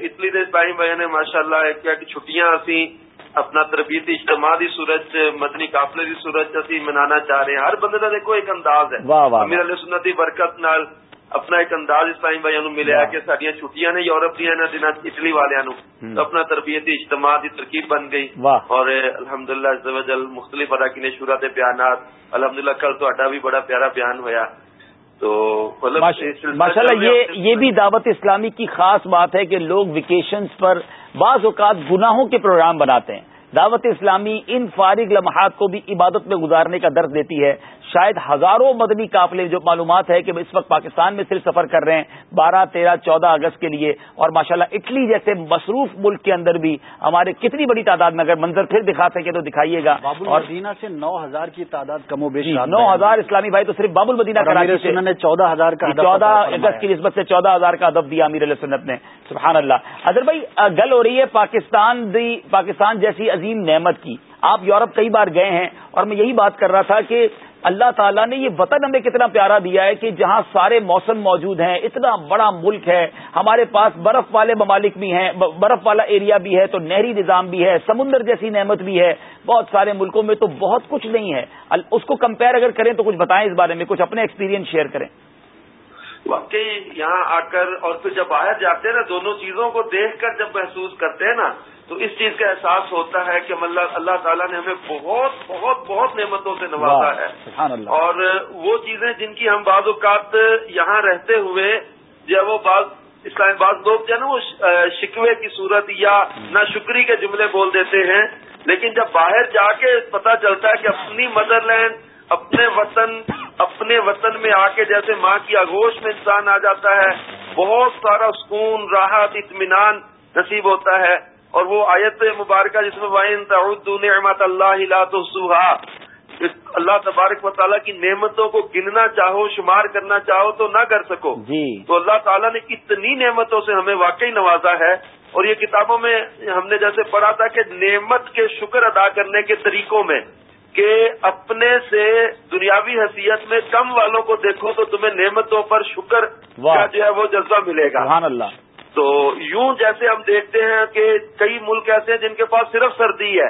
اٹلی کے اسلائی بھائی نے ماشاء اللہ ایک چھٹیاں اسی اپنا تربیتی اجتماع کی صورت مدنی قافلے کی صورت اسی منانا چاہ رہے ہیں۔ ہر بندے کا دیکھو ایک انداز ہے۔ امیر علیہ سنت کی برکت نال اپنا ایک انداز اسلامی بھائی ملیا کہ سڈیا چھٹیاں نے یورپ دیا دن اٹلی والوں اپنا تربیتی اجتماع کی ترکیب بن گئی۔ اور الحمد للہ مختلف اراکین شورا کے بیانات۔ الحمد للہ کل تا بھی بڑا پیارا بیان ہوا تو مطلب ماشاء اللہ یہ یہ بھی دعوت اسلامی کی خاص بات ہے کہ لوگ ویکیشنز پر بعض اوقات گناہوں کے پروگرام بناتے ہیں۔ دعوت اسلامی ان فارغ لمحات کو بھی عبادت میں گزارنے کا درد دیتی ہے۔ شاید ہزاروں مدنی قافلے جو معلومات ہے کہ اس وقت پاکستان میں صرف سفر کر رہے ہیں بارہ تیرہ چودہ اگست کے لیے اور ماشاءاللہ اٹلی جیسے مصروف ملک کے اندر بھی ہمارے کتنی بڑی تعداد میں اگر منظر پھر دکھا سکے تو دکھائیے گا۔ اور مدینہ سے نو ہزار کی تعداد کم و بیش جی، نو ہزار اسلامی بھائی تو صرف باب المدینہ کراچی سے۔ چودہ ہزار کا چودہ اگست کی نسبت سے چودہ ہزار کا ادب دیا امیر علیہ سنت نے۔ سبحان اللہ۔ اظہر بھائی گل ہو رہی ہے پاکستان دی پاکستان جیسی عظیم نعمت کی۔ آپ یورپ کئی بار گئے ہیں اور میں یہی بات کر رہا تھا کہ اللہ تعالیٰ نے یہ وطن ہمیں کتنا پیارا دیا ہے کہ جہاں سارے موسم موجود ہیں، اتنا بڑا ملک ہے، ہمارے پاس برف والے ممالک بھی ہیں برف والا ایریا بھی ہے، تو نہری نظام بھی ہے، سمندر جیسی نعمت بھی ہے، بہت سارے ملکوں میں تو بہت کچھ نہیں ہے۔ اس کو کمپیئر اگر کریں تو کچھ بتائیں اس بارے میں، کچھ اپنے ایکسپیرینس شیئر کریں۔ واقعی یہاں آ کر اور پھر جب باہر جاتے ہیں نا، دونوں چیزوں کو دیکھ کر جب محسوس کرتے ہیں نا تو اس چیز کا احساس ہوتا ہے کہ اللہ اللہ تعالیٰ نے ہمیں بہت بہت بہت نعمتوں سے نوازا ہے۔ اور وہ چیزیں جن کی ہم بعض اوقات یہاں رہتے ہوئے جب وہ بعض اسلام بعض لوگ جو ہے نا وہ شکوے کی صورت یا نہ شکری کے جملے بول دیتے ہیں لیکن جب باہر جا کے پتہ چلتا ہے کہ اپنی مدر لینڈ اپنے وطن اپنے وطن میں آ کے جیسے ماں کی آگوش میں انسان آ جاتا ہے بہت سارا سکون راحت اطمینان نصیب ہوتا ہے۔ اور وہ آیت مبارکہ جس میں وائن نعمت اللہ سوہا اللہ تبارک و تعالیٰ کی نعمتوں کو گننا چاہو شمار کرنا چاہو تو نہ کر سکو۔ جی۔ تو اللہ تعالیٰ نے اتنی نعمتوں سے ہمیں واقعی نوازا ہے اور یہ کتابوں میں ہم نے جیسے پڑھا تھا کہ نعمت کے شکر ادا کرنے کے طریقوں میں کہ اپنے سے دنیاوی حیثیت میں کم والوں کو دیکھو تو تمہیں نعمتوں پر شکر کا جو ہے وہ جذبہ ملے گا۔ سبحان اللہ۔ تو یوں جیسے ہم دیکھتے ہیں کہ کئی ملک ایسے ہیں جن کے پاس صرف سردی ہے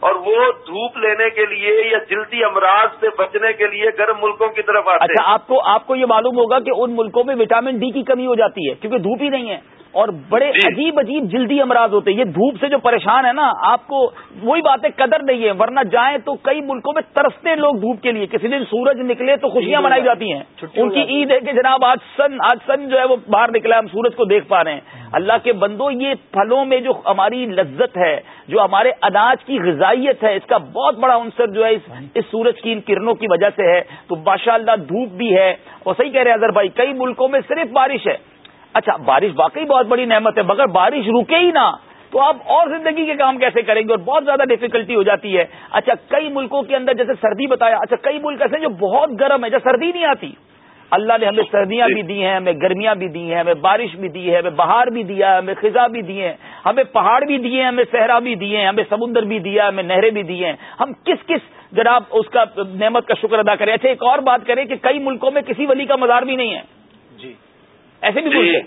اور وہ دھوپ لینے کے لیے یا جلدی امراض سے بچنے کے لیے گرم ملکوں کی طرف آتے اچھا آپ کو آپ کو یہ معلوم ہوگا کہ ان ملکوں میں وٹامن ڈی کی کمی ہو جاتی ہے کیونکہ دھوپ ہی نہیں ہے۔ اور بڑے جی۔ عجیب عجیب جلدی امراض ہوتے ہیں۔ یہ دھوپ سے جو پریشان ہے نا آپ کو وہی باتیں قدر نہیں ہے۔ ورنہ جائیں تو کئی ملکوں میں ترستے لوگ دھوپ کے لیے۔ کسی دن سورج نکلے تو خوشیاں منائی جاتی ہیں۔ ان کی عید ہے کہ جناب آج سن آج سن جو ہے وہ باہر نکلا ہم سورج کو دیکھ پا رہے ہیں۔ اللہ کے بندو یہ پھلوں میں جو ہماری لذت ہے جو ہمارے اناج کی غذائیت ہے اس کا بہت بڑا عنصر جو ہے اس سورج کی ان کرنوں کی وجہ سے ہے۔ تو ماشاء اللہ دھوپ بھی ہے۔ اور صحیح کہہ رہے ہیں اظہر بھائی کئی ملکوں میں صرف بارش ہے۔ اچھا بارش واقعی بہت بڑی نعمت ہے، مگر بارش رکے ہی نہ، تو آپ اور زندگی کے کام کیسے کریں گے؟ اور بہت زیادہ ڈیفیکلٹی ہو جاتی ہے۔ اچھا کئی ملکوں کے اندر جیسے سردی بتایا اچھا کئی ملک ایسے جو بہت گرم ہے جیسے سردی نہیں آتی۔ اللہ نے ہمیں سردیاں بھی دی ہیں، ہمیں گرمیاں بھی دی ہیں، ہمیں بارش بھی دی ہے، ہمیں بہار بھی دیا ہے، ہمیں خزاں بھی دیے ہیں، ہمیں پہاڑ بھی دیے ہیں، ہمیں صحرا بھی دیے ہیں، ہمیں سمندر بھی دیا ہمیں نہریں بھی دی ہیں۔ ہم کس کس جناب اس کا نعمت کا شکر ادا کریں؟ اچھا ایک اور بات کریں کہ کئی ملکوں میں کسی ولی کا مزار بھی نہیں ہے۔ ایسے بھی ملک ہیں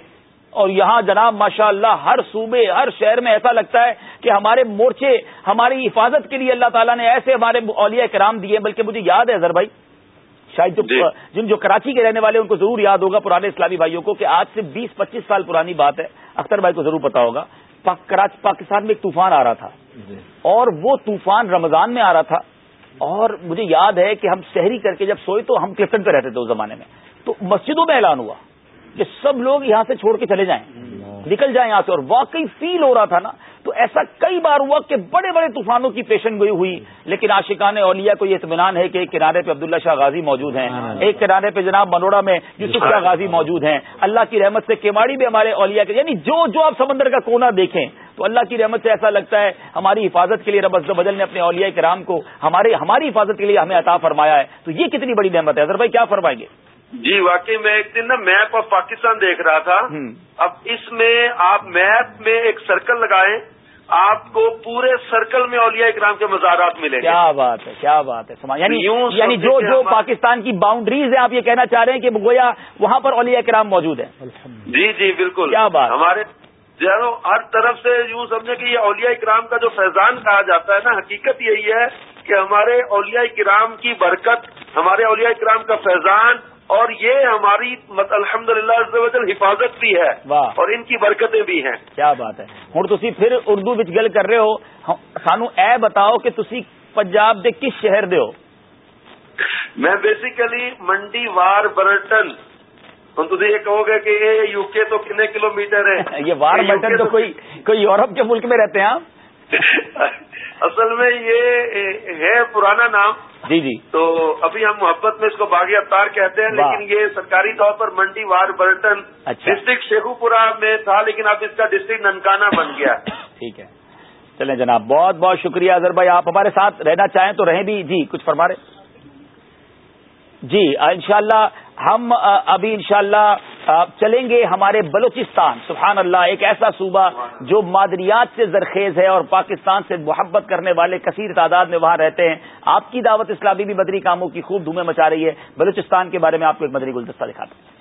اور یہاں جناب ماشاء اللہ ہر صوبے ہر شہر میں ایسا لگتا ہے کہ ہمارے مورچے ہماری حفاظت کے لیے اللہ تعالیٰ نے ایسے ہمارے اولیاء کرام دیے بلکہ مجھے یاد ہے اظہر بھائی شاید جو جی۔ جن جو کراچی کے رہنے والے ان کو ضرور یاد ہوگا پرانے اسلامی بھائیوں کو کہ آج سے بیس پچیس سال پرانی بات ہے۔ اختر بھائی کو ضرور پتا ہوگا۔ پاکستان میں ایک طوفان آ رہا تھا۔ جی۔ اور وہ طوفان رمضان میں آ رہا تھا۔ اور مجھے یاد ہے کہ ہم شہری کر کے جب سوئے تو ہم کلفٹن پہ رہتے تھے اس زمانے میں۔ تو مسجدوں میں اعلان ہوا۔ کہ سب لوگ یہاں سے چھوڑ کے چلے جائیں۔ نکل جائیں یہاں سے۔ اور واقعی فیل ہو رہا تھا نا، تو ایسا کئی بار ہوا کہ بڑے بڑے طوفانوں کی پیشن گوئی ہوئی۔ لیکن عاشقان اولیاء کو یہ اطمینان ہے کہ ایک کنارے پہ عبداللہ شاہ غازی موجود ہیں۔ ایک کنارے پہ جناب منوڑا میں یوسف شاہ غازی موجود ہیں۔ اللہ کی رحمت سے کیواڑی بھی ہمارے اولیاء کے یعنی جو جو آپ سمندر کا کونا دیکھیں، تو اللہ کی رحمت سے ایسا لگتا ہے ہماری حفاظت کے لیے رب بدل نے اپنے اولیاء کرام کو ہمارے ہماری حفاظت کے لیے ہمیں عطا فرمایا ہے۔ تو یہ کتنی بڑی نعمت ہے۔ اظہر بھائی کیا فرمائیں گے؟ جی واقعی میں ایک دن نا میپ آف پاکستان دیکھ رہا تھا۔ اب اس میں آپ میپ میں ایک سرکل لگائیں آپ کو پورے سرکل میں اولیاء اکرام کے مزارات ملیں گے۔ کیا بات ہے کیا بات ہے یعنی یعنی جو جو پاکستان کی باؤنڈریز ہیں آپ یہ کہنا چاہ رہے ہیں کہ گویا وہاں پر اولیاء اکرام موجود ہیں۔ جی جی بالکل۔ کیا بات ہمارے ہر طرف سے یوں سمجھے کہ یہ اولیاء اکرام کا جو فیضان کہا جاتا ہے نا حقیقت یہی ہے کہ ہمارے اولیاء کرام کی برکت ہمارے اولیاء کرام کا فیضان اور یہ ہماری الحمد للہ حفاظت بھی ہے اور ان کی برکتیں بھی ہیں۔ کیا بات ہے۔ ہوں تھی پھر اردو بچ گل کر رہے ہو۔ سانو اے بتاؤ کہ تھی پنجاب دے کس شہر دے ہو؟ میں بیسیکلی منڈی وار برٹن ہوں تھی یہ کہو گے کہ یہ یو کے تو کتنے کلو میٹر ہے؟ (laughs) یہ وار برٹن تو کوئی کوئی یورپ کے ملک میں رہتے ہیں (laughs) اصل میں یہ ہے پرانا نام۔ جی جی۔ تو ابھی ہم محبت میں اس کو باغی افطار کہتے ہیں لیکن یہ سرکاری طور پر منڈی وار برٹن اچھا۔ ڈسٹرکٹ شیخو پورا میں تھا لیکن اب اس کا ڈسٹرکٹ ننکانہ بن گیا۔ (coughs) ٹھیک ہے۔ چلیں جناب بہت بہت شکریہ اظہر بھائی۔ آپ ہمارے ساتھ رہنا چاہیں تو رہیں بھی۔ جی کچھ فرما رہے۔ جی انشاءاللہ ہم ابھی انشاءاللہ چلیں گے ہمارے بلوچستان. سبحان اللہ، ایک ایسا صوبہ جو مادریات سے زرخیز ہے اور پاکستان سے محبت کرنے والے کثیر تعداد میں وہاں رہتے ہیں. آپ کی دعوت اسلامی بھی مدری کاموں کی خوب دھومیں مچا رہی ہے. بلوچستان کے بارے میں آپ کو ایک مدری گلدستہ دکھاتا ہوں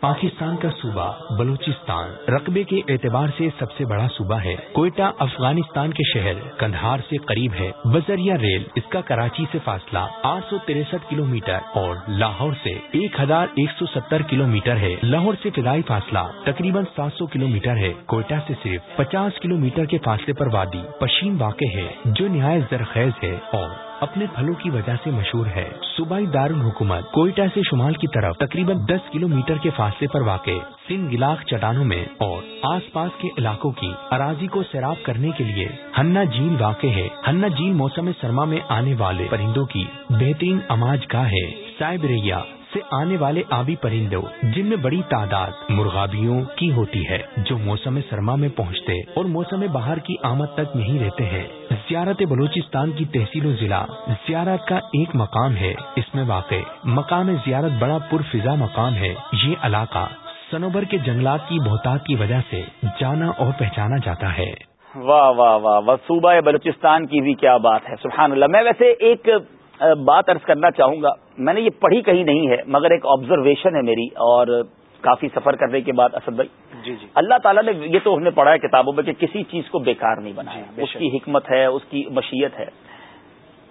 پاکستان کا صوبہ بلوچستان رقبے کے اعتبار سے سب سے بڑا صوبہ ہے۔ کوئٹہ، افغانستان کے شہر کندھار سے قریب ہے۔ وزریا ریل، اس کا کراچی سے فاصلہ آٹھ سو تریسٹھ کلو میٹر اور لاہور سے ایک ہزار ایک سو ستر کلو میٹر ہے۔ لاہور سے فضائی فاصلہ تقریباً سات سو کلو میٹر ہے۔ کوئٹہ سے صرف پچاس کلو میٹر کے فاصلے پر وادی پشین واقع ہے، جو نہایت زرخیز ہے اور اپنے پھلوں کی وجہ سے مشہور ہے۔ صوبائی دارالحکومت، کوئٹہ سے شمال کی طرف تقریباً دس کلو میٹر کے فاصلے پر واقع سن گلاخ چٹانوں میں اور آس پاس کے علاقوں کی اراضی کو سیراب کرنے کے لیے ہنا جھیل واقع ہے۔ ہنا جھیل موسم سرما میں آنے والے پرندوں کی بہترین اماج کا ہے سائبریا سے آنے والے آبی پرندوں، جن میں بڑی تعداد مرغابیوں کی ہوتی ہے، جو موسم سرما میں پہنچتے اور موسم باہر کی آمد تک نہیں رہتے ہیں۔ زیارت بلوچستان کی تحصیل و ضلع زیارت کا ایک مقام ہے۔ اس میں واقع مقام زیارت بڑا پرفضا مقام ہے۔ یہ علاقہ سنوبر کے جنگلات کی بہتات کی وجہ سے جانا اور پہچانا جاتا ہے۔ واہ واہ واہ، صوبہ بلوچستان کی بھی کیا بات ہے، سبحان اللہ۔ میں ویسے ایک بات ارض کرنا چاہوں گا۔ میں نے یہ پڑھی کہیں نہیں ہے مگر ایک آبزرویشن ہے میری اور کافی سفر کرنے کے بعد اسد بھائی۔ جی جی۔ اللہ تعالیٰ نے یہ تو ہم نے پڑھا ہے کتابوں میں کہ کسی چیز کو بیکار نہیں بنایا۔ اس کی حکمت ہے اس کی مشیت ہے۔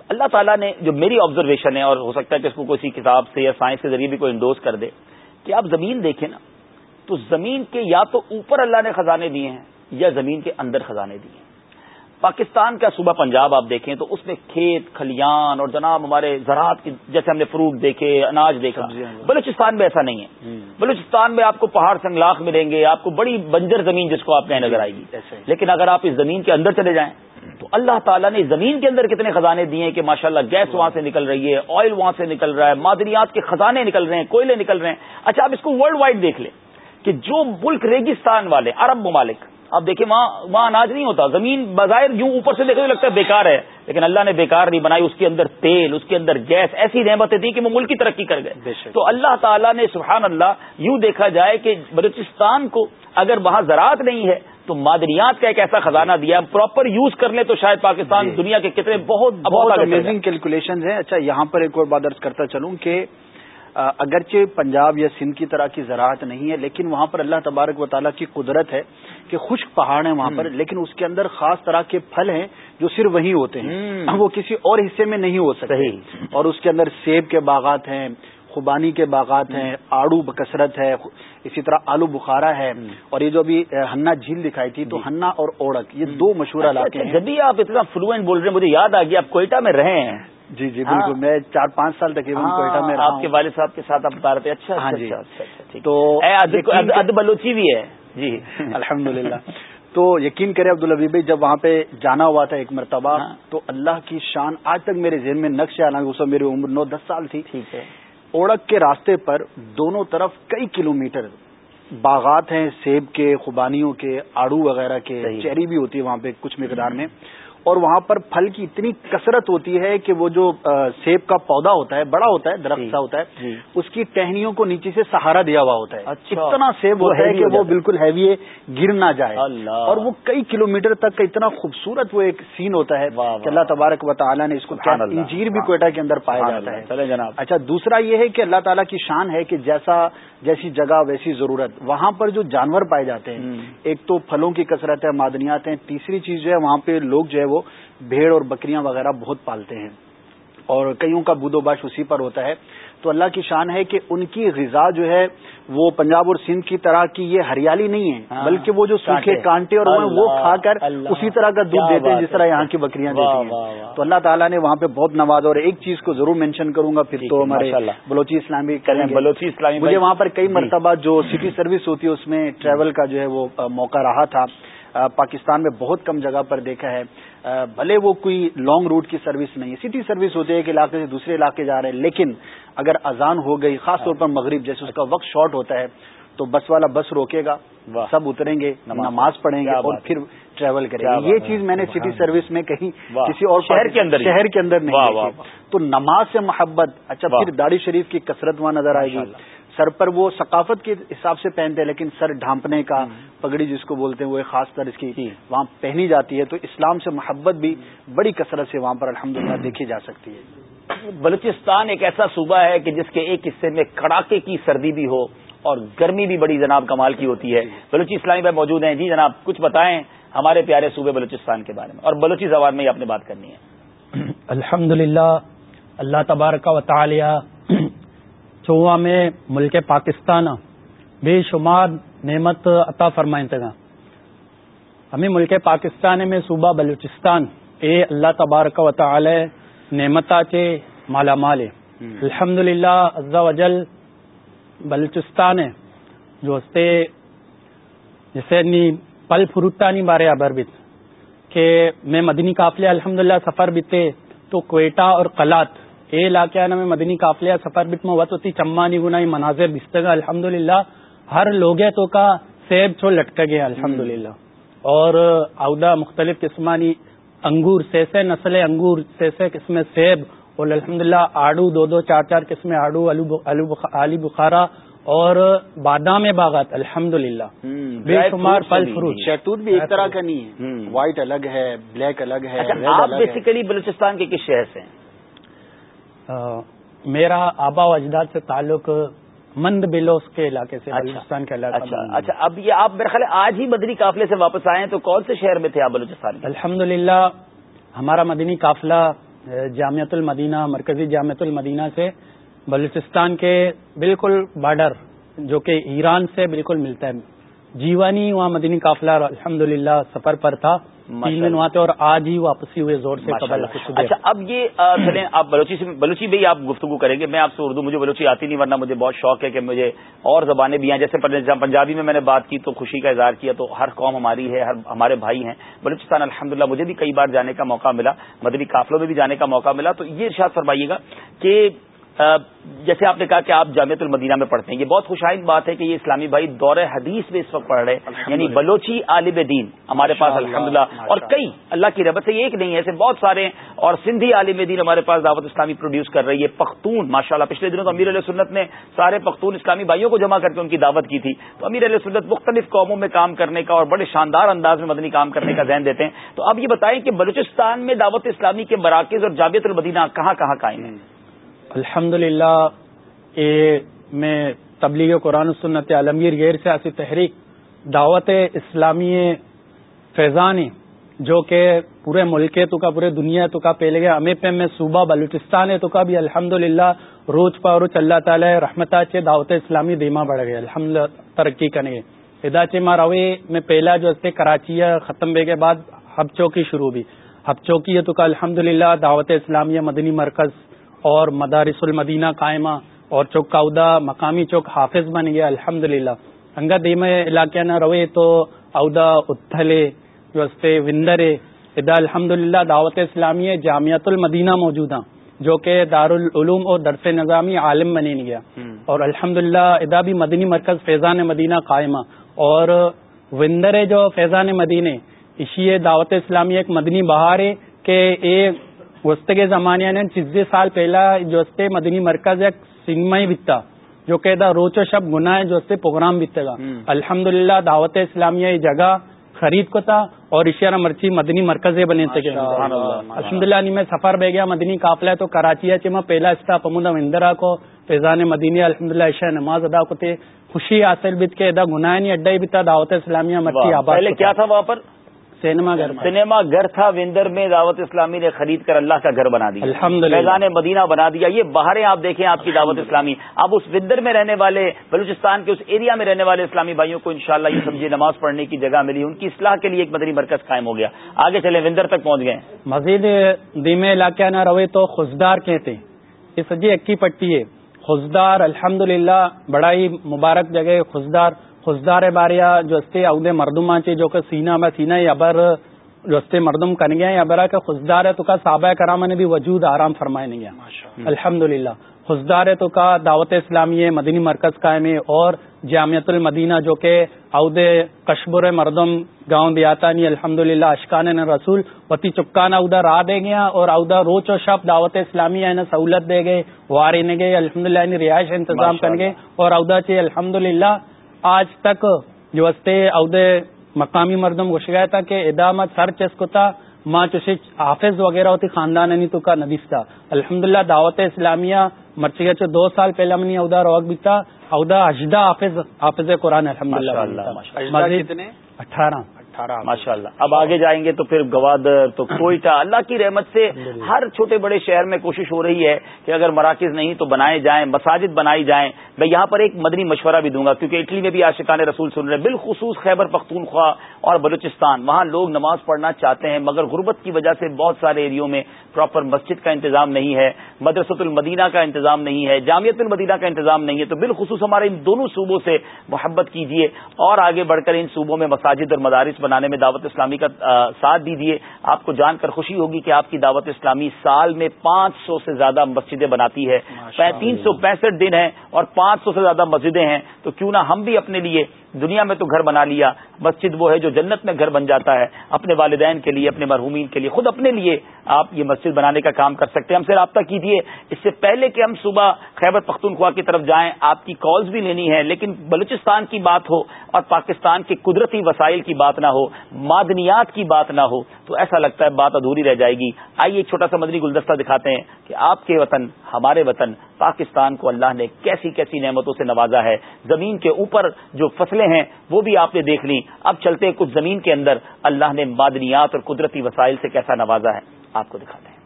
اللہ تعالیٰ نے جو میری آبزرویشن ہے اور ہو سکتا ہے کہ اس کو کسی کتاب سے یا سائنس کے ذریعے بھی کوئی انڈوز کر دے کہ آپ زمین دیکھیں نا تو زمین کے یا تو اوپر اللہ نے خزانے دیے ہیں یا زمین کے اندر خزانے دیے ہیں۔ پاکستان کا صوبہ پنجاب آپ دیکھیں تو اس میں کھیت کھلیان اور جناب ہمارے زراعت کی جیسے ہم نے فروٹ دیکھے اناج دیکھا بلوچستان میں ایسا نہیں ہے۔ بلوچستان میں آپ کو پہاڑ سنگلاخ ملیں گے آپ کو بڑی بنجر زمین جس کو آپ کہیں نظر آئے گی۔ لیکن اگر آپ اس زمین کے اندر چلے جائیں تو اللہ تعالیٰ نے زمین کے اندر کتنے خزانے دیے ہیں کہ ماشاءاللہ گیس وہاں سے نکل رہی ہے آئل وہاں سے نکل رہا ہے معدنیات کے خزانے نکل رہے ہیں کوئلے نکل رہے ہیں۔ اچھا آپ اس کو ورلڈ وائڈ دیکھ لیں کہ جو ملک ریگستان والے عرب ممالک اب دیکھیں وہاں وہاں اناج نہیں ہوتا زمین بظاہر یوں اوپر سے دیکھے لگتا ہے بیکار ہے لیکن اللہ نے بیکار نہیں بنائی اس کے اندر تیل اس کے اندر گیس ایسی نعمتیں تھیں کہ وہ ملک کی ترقی کر گئے۔ تو اللہ تعالیٰ نے سبحان اللہ یوں دیکھا جائے کہ بلوچستان کو اگر وہاں زراعت نہیں ہے تو مادریات کا ایک ایسا خزانہ دیا پراپر یوز کر لیں تو شاید پاکستان جی۔ دنیا کے کتنے بہت بہت امیزنگ کیلکولیشن ہیں۔ اچھا یہاں پر ایک اور بات درج کرتا چلوں کہ اگرچہ پنجاب یا سندھ کی طرح کی زراعت نہیں ہے لیکن وہاں پر اللہ تبارک و تعالیٰ کی قدرت ہے۔ کہ خشک پہاڑ ہیں وہاں پر لیکن اس کے اندر خاص طرح کے پھل ہیں جو صرف وہی ہوتے ہیں۔ وہ کسی اور حصے میں نہیں ہو سکتے۔ اور اس کے اندر سیب کے باغات ہیں خوبانی کے باغات ہیں آڑو بکثرت ہے اسی طرح آلو بخارا ہے۔ اور یہ جو ابھی ہنا جھیل دکھائی تھی تو ہنا اور اوڑک یہ دو مشہور اچھا، علاقے اچھا، ہیں۔ جب بھی آپ اتنا فلوئنٹ بول رہے ہیں مجھے یاد آ گیا آپ کوئٹہ میں رہے ہیں۔ جی جی ہاں۔ بالکل میں چار پانچ سال تقریباً کوئٹہ میں آپ کے والد صاحب کے ساتھ آپ بتا رہے تھے۔ اچھا ہاں اچھا، جی۔ تو اد بلوچی بھی ہے۔ جی (laughs) الحمد تو یقین کرے عبدالحبی بھائی جب وہاں پہ جانا ہوا تھا ایک مرتبہ ہاں۔ تو اللہ کی شان آج تک میرے ذہن میں نقش حالانکہ اس وقت میری عمر نو دس سال تھی ٹھیک ہے اوڑک کے راستے پر دونوں طرف کئی کلومیٹر باغات ہیں سیب کے خوبانیوں کے آڑو وغیرہ کے۔ چیری بھی ہوتی ہے وہاں پہ کچھ مقدار میں اور وہاں پر پھل کی اتنی کثرت ہوتی ہے کہ وہ جو سیب کا پودا ہوتا ہے بڑا ہوتا ہے درخت سا ہوتا ہے جی۔ اس کی ٹہنیوں کو نیچے سے سہارا دیا ہوا ہوتا ہے اچھا۔ اتنا سیب ہوتا ہے کہ وہ۔ بالکل ہیوی ہے گر نہ جائے۔ اور وہ کئی کلومیٹر تک کا اتنا خوبصورت وہ ایک سین ہوتا ہے کہ اللہ تبارک و تعالیٰ نے اس کو۔ انجیر بھی کوئٹہ کے اندر پایا جاتا۔ ہے جناب اچھا دوسرا یہ ہے کہ اللہ تعالیٰ کی شان ہے کہ جیسا جیسی جگہ ویسی ضرورت۔ وہاں پر جو جانور پائے جاتے ہیں۔ ایک تو پھلوں کی کثرت ہے معدنیات ہیں۔ تیسری چیز جو ہے وہاں پہ لوگ جو ہے وہ بھیڑ اور بکریاں وغیرہ بہت پالتے ہیں۔ اور کئیوں کا بود و باش اسی پر ہوتا ہے۔ تو اللہ کی شان ہے کہ ان کی غذا جو ہے وہ پنجاب اور سندھ کی طرح کی یہ ہریالی نہیں ہے ہاں، بلکہ وہ جو سوکھے کانٹے۔ اور وہ کھا کر اسی طرح کا دودھ دیتے ہیں جس طرح۔ یہاں کی بکریاں دیتی ہیں۔ تو اللہ تعالیٰ نے وہاں پہ بہت نوازا اور ایک چیز کو ضرور مینشن کروں گا پھر تو ہمارے۔ بلوچی اسلامی کریں بلوچی اسلامی مجھے۔ وہاں پر کئی جی۔ مرتبہ جو سٹی سروس ہوتی ہے اس میں ٹریول کا جو ہے وہ موقع رہا تھا پاکستان میں بہت کم جگہ پر دیکھا ہے بھلے وہ کوئی لانگ روٹ کی سروس نہیں ہے سٹی سروس ہوتی ہے ایک علاقے سے دوسرے علاقے جا رہے ہیں لیکن اگر اذان ہو گئی خاص طور پر مغرب جیسے اس کا وقت شارٹ ہوتا ہے تو بس والا بس روکے گا۔ سب اتریں گے نماز پڑھیں گے اور۔ پھر ٹریول کریں گے یہ۔ چیز میں نے سٹی سروس میں کہیں۔ کسی اور شہر کے اندر۔ شہر کے اندر نہیں۔ تو نماز سے محبت اچھا۔ پھر داڑھی شریف کی کثرت وہاں نظر آئے گی۔ سر پر وہ ثقافت کے حساب سے پہنتے ہیں لیکن سر ڈھانپنے کا پگڑی جس کو بولتے ہیں وہ ایک خاص طرح کی جی۔ وہاں پہنی جاتی ہے تو اسلام سے محبت بھی بڑی کثرت سے وہاں پر الحمدللہ (clears throat) دیکھی جا سکتی ہے بلوچستان ایک ایسا صوبہ ہے کہ جس کے ایک حصے میں کڑاکے کی سردی بھی ہو اور گرمی بھی بڑی جناب کمال کی ہوتی ہے۔ بلوچی اسلامی بھائی موجود ہیں۔ جی جناب کچھ بتائیں ہمارے پیارے صوبے بلوچستان کے بارے میں اور بلوچی زبان میں ہی آپ نے بات کرنی ہے۔ (clears throat) الحمد للہ اللہ تبارک و تعالیٰ چوا میں ملک پاکستان بے شمار نعمت عطا فرمائیں تگا ہمیں ملک پاکستان میں صوبہ بلوچستان اے اللہ تبارک و تعالی نعمتا چے مالا مال الحمد للہ عزا وجل بلوچستان ہے جو ہستے جسے نی پل فروٹا نی بارے ابر بیت کہ میں مدنی قافلے الحمد للہ سفر بیتے تو کوئٹہ اور قلات اے علاقہ میں مدنی قافلے سفر بیت میں وط ہوتی چمانی گنائی مناظر بستگا الحمد للہ ہر لوگے تو کا سیب چھو لٹک گیا الحمد للہ اور اودہ مختلف قسمانی انگور سیسے نسل انگور سیسے قسم سیب اور الحمد للہ آڑو دو دو چار چار قسم آڑو آلی بخارا اور بادام باغات الحمد للہ بے شمار پھل فروٹ شہتوت بھی ایک طرح کا نہیں ہے۔ وائٹ الگ ہے بلیک الگ ہے اچھا آپ بیسیکلی بلوچستان کے کس شہر سے میرا آبا و اجداد سے تعلق مند بلوس کے علاقے سے بلوچستان کے علاقہ اچھا۔ اچھا اب یہ آپ میرے خیال آج ہی بدری قافلے سے واپس آئے ہیں تو کون سے شہر میں تھے آپ بلوچستان الحمد للہ ہمارا مدنی قافلہ اے، جامعۃ المدینہ مرکزی جامعۃ المدینہ سے بلوچستان کے بالکل بارڈر جو کہ ایران سے بالکل ملتا ہے۔ جیوانی وہاں مدنی قافلہ الحمد سفر پر تھا۔ تین دن وہاں تھے اور آج ہی واپسی ہوئے زور سے قبل اچھا اب یہ چلیں آپ بلوچی سے بلوچی بھی آپ گفتگو کریں گے۔ میں آپ سے اردو مجھے بلوچی آتی نہیں ورنہ مجھے بہت شوق ہے کہ مجھے اور زبانیں بھی ہیں۔ جیسے پنجاب- پنجابی میں میں نے بات کی تو خوشی کا اظہار کیا تو ہر قوم ہماری ہے ہر ہمارے بھائی ہیں۔ بلوچستان الحمدللہ مجھے بھی کئی بار جانے کا موقع ملا۔ مدنی قافلوں میں بھی جانے کا موقع ملا۔ تو یہ ارشاد فرمائیے گا کہ جیسے آپ نے کہا کہ آپ جامعۃ المدینہ میں پڑھتے ہیں یہ بہت خوشائند بات ہے کہ یہ اسلامی بھائی دور حدیث میں اس وقت پڑھ رہے ہیں یعنی بلوچی عالب دین ہمارے پاس الحمدللہ اور۔ کئی اللہ کی رحمت سے ایک نہیں ہے ایسے بہت سارے ہیں اور سندھی عالم دین ہمارے پاس دعوت اسلامی پروڈیوس کر رہی ہے پختون ماشاءاللہ پچھلے دنوں تو امیر علیہ سنت نے سارے پختون اسلامی بھائیوں کو جمع کر کے ان کی دعوت کی تھی تو امیر علیہ سنت مختلف قوموں میں کام کرنے کا اور بڑے شاندار انداز میں مدنی کام کرنے کا ذہن دیتے ہیں تو اب یہ بتائیں کہ بلوچستان میں دعوت اسلامی کے مراکز اور جامعت المدینہ کہاں کہاں قائم ہیں الحمد للہ میں تبلیغ قرآن و سنت عالمگیر غیر سیاسی تحریک، دعوت اسلامی فیضانی جو کہ پورے ملک تو کا، پورے دنیا تو کا پہلے گیا ہمیں پہ میں صوبہ، بلوچستان ہے تو کا بھی الحمد للہ روز پا روز اللہ تعالی رحمتا چے دعوت اسلامی دیما بڑھ گئے۔ الحمد، ترقی کرنے ادا چے ماں روے میں پہلا جو اسے کراچی ختم بے کے بعد، ہب چوکی شروع بھی۔ ہب چوکی ہے تو کا الحمد للہ دعوت اسلامیہ مدنی مرکز۔ اور مدارس المدینہ قائمہ اور چوک کا مقامی چوک حافظ بن گیا الحمد للہ انگا دیم علاقے نہ روے تو اودا اتھلے جو استے وندرے۔ ادا الحمد للہ دعوت اسلامی جامعت المدینہ موجود ہیں جو کہ دارالعلوم اور درس نظامی عالم بنی گیا۔ اور الحمد للہ ادا بھی مدنی مرکز فیضان مدینہ قائمہ۔ اور وندر جو فیضان مدینے اسی دعوت اسلامی ایک مدنی بہار ہے کہ ایک وسط کے زمانے نے چیز سال پہلا جو مدنی مرکز ایک سنگمئی بتا جو کہ روچ و شب گناہ جو پروگرام بیتے گا۔ الحمد دعوت اسلامیہ یہ جگہ خرید کو تھا اور اشارہ مرچی مدنی مرکز بنے تھے الحمد للہ میں سفر بہ گیا مدنی قافلہ تو کراچی چما پہلا اسٹا پمودا مندرا کو فیضان مدینی الحمد للہ عشاء نماز ادا کو تھے خوشی حاصل بیت کے ادا گناہ نہیں اڈا بھی تھا دعوت اسلامیہ مرچی آباد کیا تھا وہاں پر؟ سینما گھر سنیما گھر تھا وندر میں دعوت اسلامی نے خرید کر اللہ کا گھر بنا دیا۔ الحمد فیضان مدینہ بنا دیا۔ یہ باہر آپ دیکھیں آپ کی دعوت اسلامی۔ اب اس وندر میں رہنے والے بلوچستان کے اس ایریا میں رہنے والے اسلامی بھائیوں کو انشاءاللہ یہ سمجھے نماز پڑھنے کی جگہ ملی۔ ان کی اصلاح کے لیے ایک مدنی مرکز قائم ہو گیا۔ آگے چلے وندر تک پہنچ گئے۔ مزید دیمے علاقہ نہ روے تو خوشدار کہتے ہیں یہ سجی اکی پٹی ہے۔ خوشدار الحمد للہ بڑا ہی مبارک جگہ خوشدار۔ خوشدار باریا جو استے عہدے مردما چے جو کہ سینا میں سینا ابر رستے مردم کن گیا یا برا کے خزدار ہے تو کا صحابہ کرام نے بھی وجود آرام فرمائے نہیں گیا۔ الحمد للہ خزدار ہے تو کا دعوت اسلامی مدنی مرکز قائم ہے اور جامعت المدینہ جو کہ عہد کشبر مردم گاؤں دیاتا نہیں الحمد للہ اشکان رسول وتی چپکانا ادا راہ دے گیا اور ادا روچ و شب دعوت اسلامی ہے سہولت دے گئے وار نے گئے الحمد للہ رہائش انتظام کر گئے اور ادا چی الحمد للہ آج تک جو ہستے عہد مقامی مردم گوش گیا تھا کہ ادامت سر چسکتا ماں چوشی حافظ وغیرہ ہوتی خاندان نہیں تو کا ندیس تھا الحمد للہ دعوت اسلامیہ مرچی چو دو سال پہلے منی عہدہ روک بھی تھا عہدہ اجدا حافظ حافظ قرآن الحمد للہ اٹھارہ۔ ماشاء اللہ۔ اب آگے جائیں گے تو پھر گوادر تو کوئٹہ اللہ کی رحمت سے ہر چھوٹے بڑے شہر میں کوشش ہو رہی ہے کہ اگر مراکز نہیں تو بنائے جائیں مساجد بنائی جائیں۔ میں یہاں پر ایک مدنی مشورہ بھی دوں گا کیونکہ اٹلی میں بھی آشقان رسول سن رہے ہیں۔ بالخصوص خیبر پختونخوا اور بلوچستان۔ وہاں لوگ نماز پڑھنا چاہتے ہیں مگر غربت کی وجہ سے بہت سارے ایریوں میں پراپر مسجد کا انتظام نہیں ہے مدرسۃ المدینہ کا انتظام نہیں ہے جامعت المدینہ کا انتظام نہیں ہے۔ تو بالخصوص ہمارے ان دونوں صوبوں سے محبت کیجیے اور آگے بڑھ کر ان صوبوں میں مساجد اور مدارس بنانے میں دعوت اسلامی کا ساتھ دیجیے آپ کو جان کر خوشی ہوگی کہ آپ کی دعوت اسلامی سال میں پانچ سو سے زیادہ مسجدیں بناتی ہے۔ تین سو پینسٹھ دن ہیں اور پانچ سو سے زیادہ مسجدیں ہیں۔ تو کیوں نہ ہم بھی اپنے لیے دنیا میں تو گھر بنا لیا، مسجد وہ ہے جو جنت میں گھر بن جاتا ہے، اپنے والدین کے لیے، اپنے مرحومین کے لیے، خود اپنے لیے آپ یہ مسجد بنانے کا کام کر سکتے ہیں۔ ہم سے رابطہ کیجیے اس سے پہلے کہ ہم صبح خیبر پختونخوا کی طرف جائیں، آپ کی کالز بھی لینی ہے لیکن بلوچستان کی بات ہو اور پاکستان کے قدرتی وسائل کی بات نہ ہو، معدنیات کی بات نہ ہو، تو ایسا لگتا ہے بات ادھوری رہ جائے گی۔ آئیے ایک چھوٹا سا مدنی گلدستہ دکھاتے ہیں کہ آپ کے وطن، ہمارے وطن، پاکستان کو اللہ نے کیسی کیسی نعمتوں سے نوازا ہے۔ زمین کے اوپر جو فصلیں ہیں، وہ بھی آپ نے دیکھ لی۔ اب چلتے کچھ زمین کے اندر۔ اللہ نے معدنیات اور قدرتی وسائل سے کیسا نوازا ہے، آپ کو دکھاتے ہیں۔